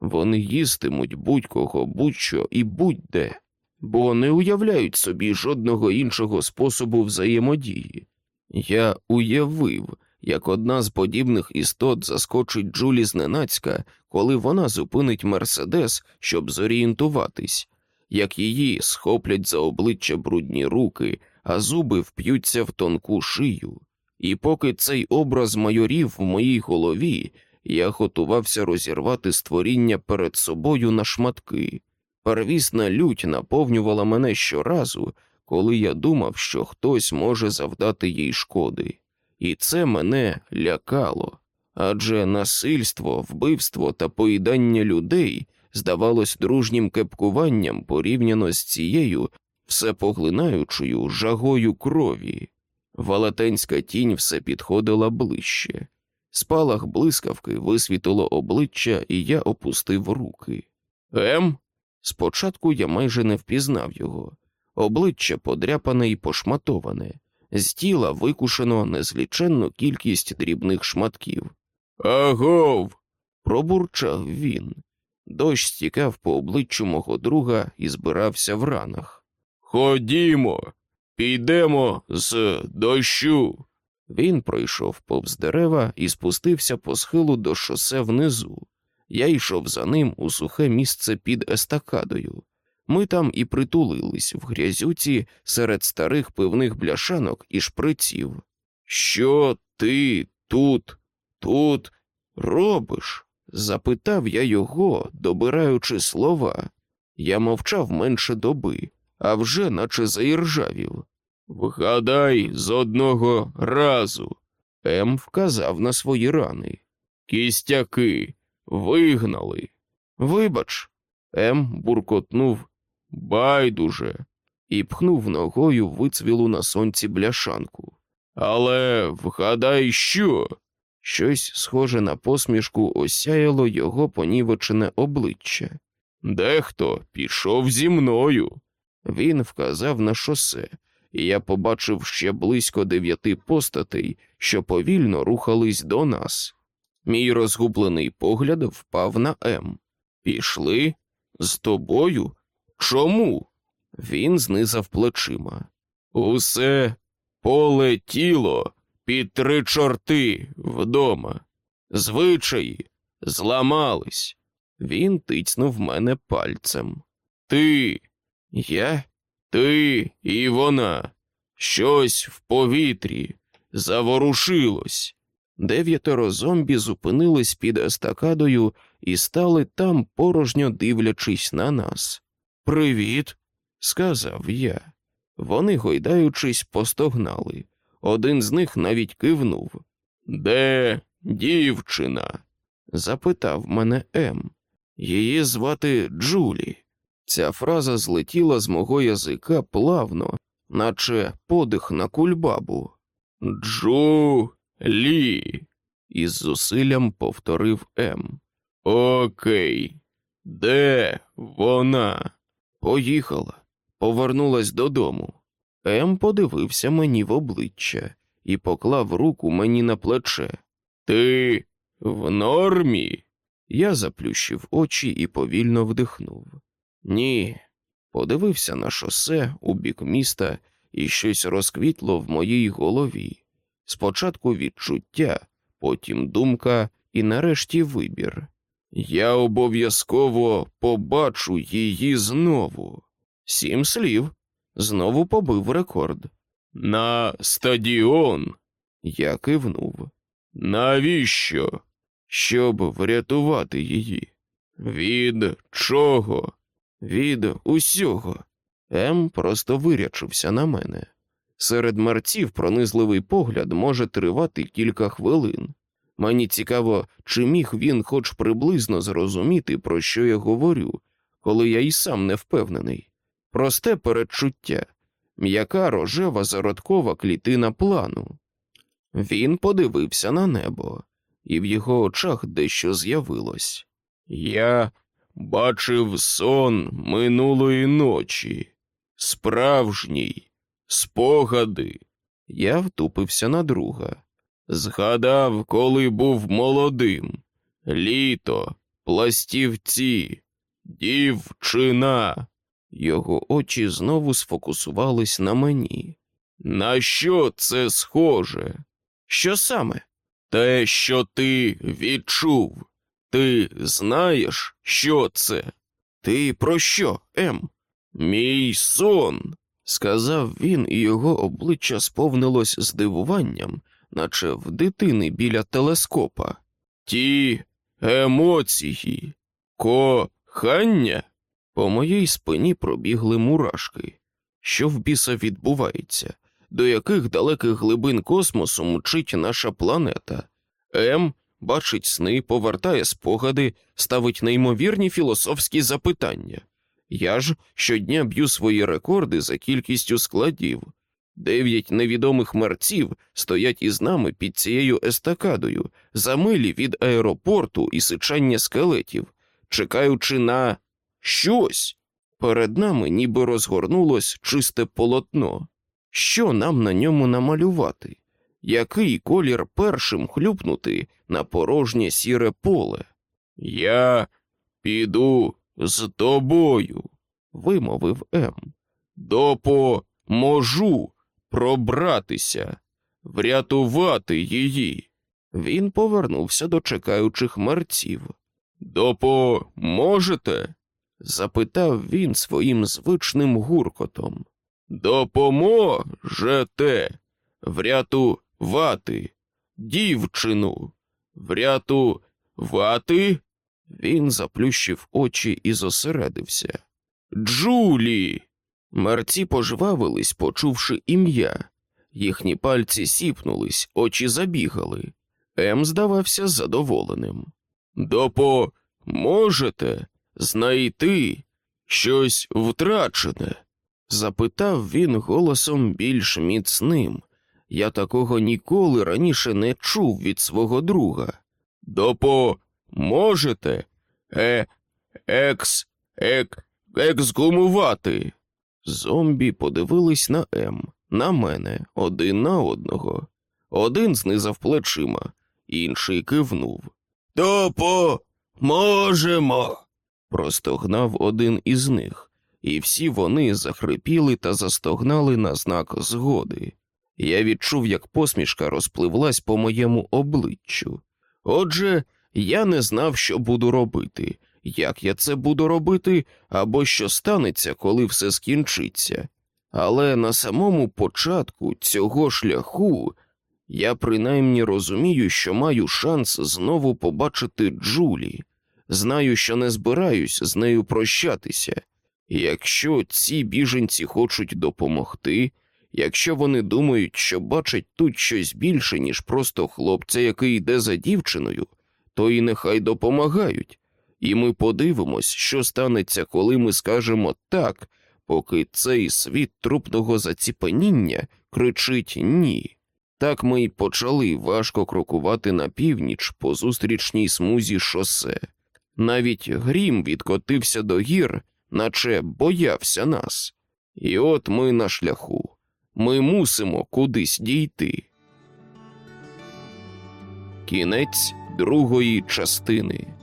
A: Вони їстимуть будь-кого, будь-що і будь-де, бо не уявляють собі жодного іншого способу взаємодії. Я уявив, як одна з подібних істот заскочить Джулі зненацька, коли вона зупинить Мерседес, щоб зорієнтуватись, як її схоплять за обличчя брудні руки, а зуби вп'ються в тонку шию. І поки цей образ майорів в моїй голові, я готувався розірвати створіння перед собою на шматки. Первісна лють наповнювала мене щоразу, коли я думав, що хтось може завдати їй шкоди, і це мене лякало. Адже насильство, вбивство та поїдання людей здавалось дружнім кепкуванням порівняно з цією всепоглинаючою жагою крові. Валатенська тінь все підходила ближче. Спалах блискавки висвітило обличчя, і я опустив руки. Ем? Спочатку я майже не впізнав його. Обличчя подряпане і пошматоване, з тіла викушено незліченну кількість дрібних шматків. Агов. пробурчав він. Дощ стікав по обличчю мого друга і збирався в ранах. Ходімо, підемо з дощу. Він пройшов повз дерева і спустився по схилу до шосе внизу. Я йшов за ним у сухе місце під естакадою. Ми там і притулились в грязюці серед старих пивних бляшанок і шприців. Що ти тут, тут робиш? запитав я його, добираючи слова. Я мовчав менше доби, а вже наче заіржавів. Вгадай з одного разу. Ем вказав на свої рани. Кістяки вигнали. Вибач, Ем буркотнув байдуже і пхнув ногою вицвілу на сонці бляшанку. Але вгадай, що? Щось схоже на посмішку осяяло його понівечене обличчя. Дехто пішов зі мною. Він вказав на шосе, і я побачив ще близько дев'яти постатей, що повільно рухались до нас. Мій розгублений погляд впав на М. Пішли? З тобою? Чому? Він знизав плечима. Усе полетіло під три чорти вдома. Звичаї зламались. Він тицнув мене пальцем. Ти, я, ти і вона. Щось в повітрі заворушилось. Дев'ятеро зомбі зупинились під естакадою і стали там, порожньо дивлячись на нас. Привіт, сказав я. Вони, гойдаючись, постогнали. Один з них навіть кивнув. Де дівчина? запитав мене М. Її звати Джулі. Ця фраза злетіла з мого язика плавно, наче подих на кульбабу. Джулі. із зусиллям повторив М. Окей, де вона? Поїхала, повернулась додому. М подивився мені в обличчя і поклав руку мені на плече. Ти в нормі? Я заплющив очі і повільно вдихнув. Ні, подивився на шосе у бік міста, і щось розквітло в моїй голові. Спочатку відчуття, потім думка і нарешті вибір. Я обов'язково побачу її знову. Сім слів. Знову побив рекорд. На стадіон. Я кивнув. Навіщо? Щоб врятувати її. Від чого? Від усього. М просто вирячився на мене. Серед мерців пронизливий погляд може тривати кілька хвилин. Мені цікаво, чи міг він хоч приблизно зрозуміти, про що я говорю, коли я і сам не впевнений. Просте передчуття, м'яка рожева зародкова клітина плану. Він подивився на небо, і в його очах дещо з'явилось. Я бачив сон минулої ночі, справжній, спогади. Я втупився на друга. Згадав, коли був молодим. Літо, пластівці, дівчина. Його очі знову сфокусувались на мені. На що це схоже? Що саме? Те, що ти відчув. Ти знаєш, що це? Ти про що, Ем? Мій сон, сказав він, і його обличчя сповнилось здивуванням, наче в дитини біля телескопа. ті емоції, кохання.
B: По моїй спині пробігли мурашки. Що в біса відбувається? До яких далеких глибин космосу мчить наша планета? М бачить сни, повертає спогади, ставить неймовірні філософські запитання. Я ж щодня б'ю свої рекорди за кількістю складів. Дев'ять невідомих мерців стоять із нами під цією естакадою, за милі від аеропорту і сичання скелетів, чекаючи на щось. Перед нами ніби розгорнулось чисте полотно. Що нам на ньому намалювати? Який колір першим хлюпнути на порожнє сіре поле?
A: Я піду з тобою,
B: вимовив М.
A: допоможу пробратися, врятувати її.
B: Він повернувся до чекаючих мерців.
A: Допоможете?
B: запитав він своїм звичним гуркотом.
A: Допоможете врятувати дівчину, врятувати.
B: Він заплющив очі і зосередився.
A: Джулі.
B: Мерці пожвавились, почувши ім'я. Їхні пальці сіпнулись, очі забігали. Ем здавався задоволеним.
A: Допоможете знайти щось втрачене?
B: запитав він голосом більш міцним. Я такого ніколи раніше не чув від свого друга.
A: Допоможете е, екс, ек, ексгумувати?
B: Зомбі подивились на М, на мене, один на одного. Один знизав плечима, інший кивнув.
A: Допоможемо.
B: Простогнав один із них, і всі вони захрипіли та застогнали на знак згоди. Я відчув, як посмішка розпливлась по моєму обличчю. Отже, я не знав, що буду робити, як я це буду робити, або що станеться, коли все скінчиться. Але на самому початку цього шляху я принаймні розумію, що маю шанс знову побачити Джулі. Знаю, що не збираюсь з нею прощатися. Якщо ці біженці хочуть допомогти, якщо вони думають, що бачать тут щось більше, ніж просто хлопця, який йде за дівчиною, то і нехай допомагають. І ми подивимось, що станеться, коли ми скажемо так, поки цей світ трупного заціпаніння кричить ні. Так ми й почали важко крокувати на північ по зустрічній смузі шосе. Навіть грім відкотився до гір, наче боявся нас. І от ми на шляху. Ми мусимо кудись дійти. Кінець другої частини.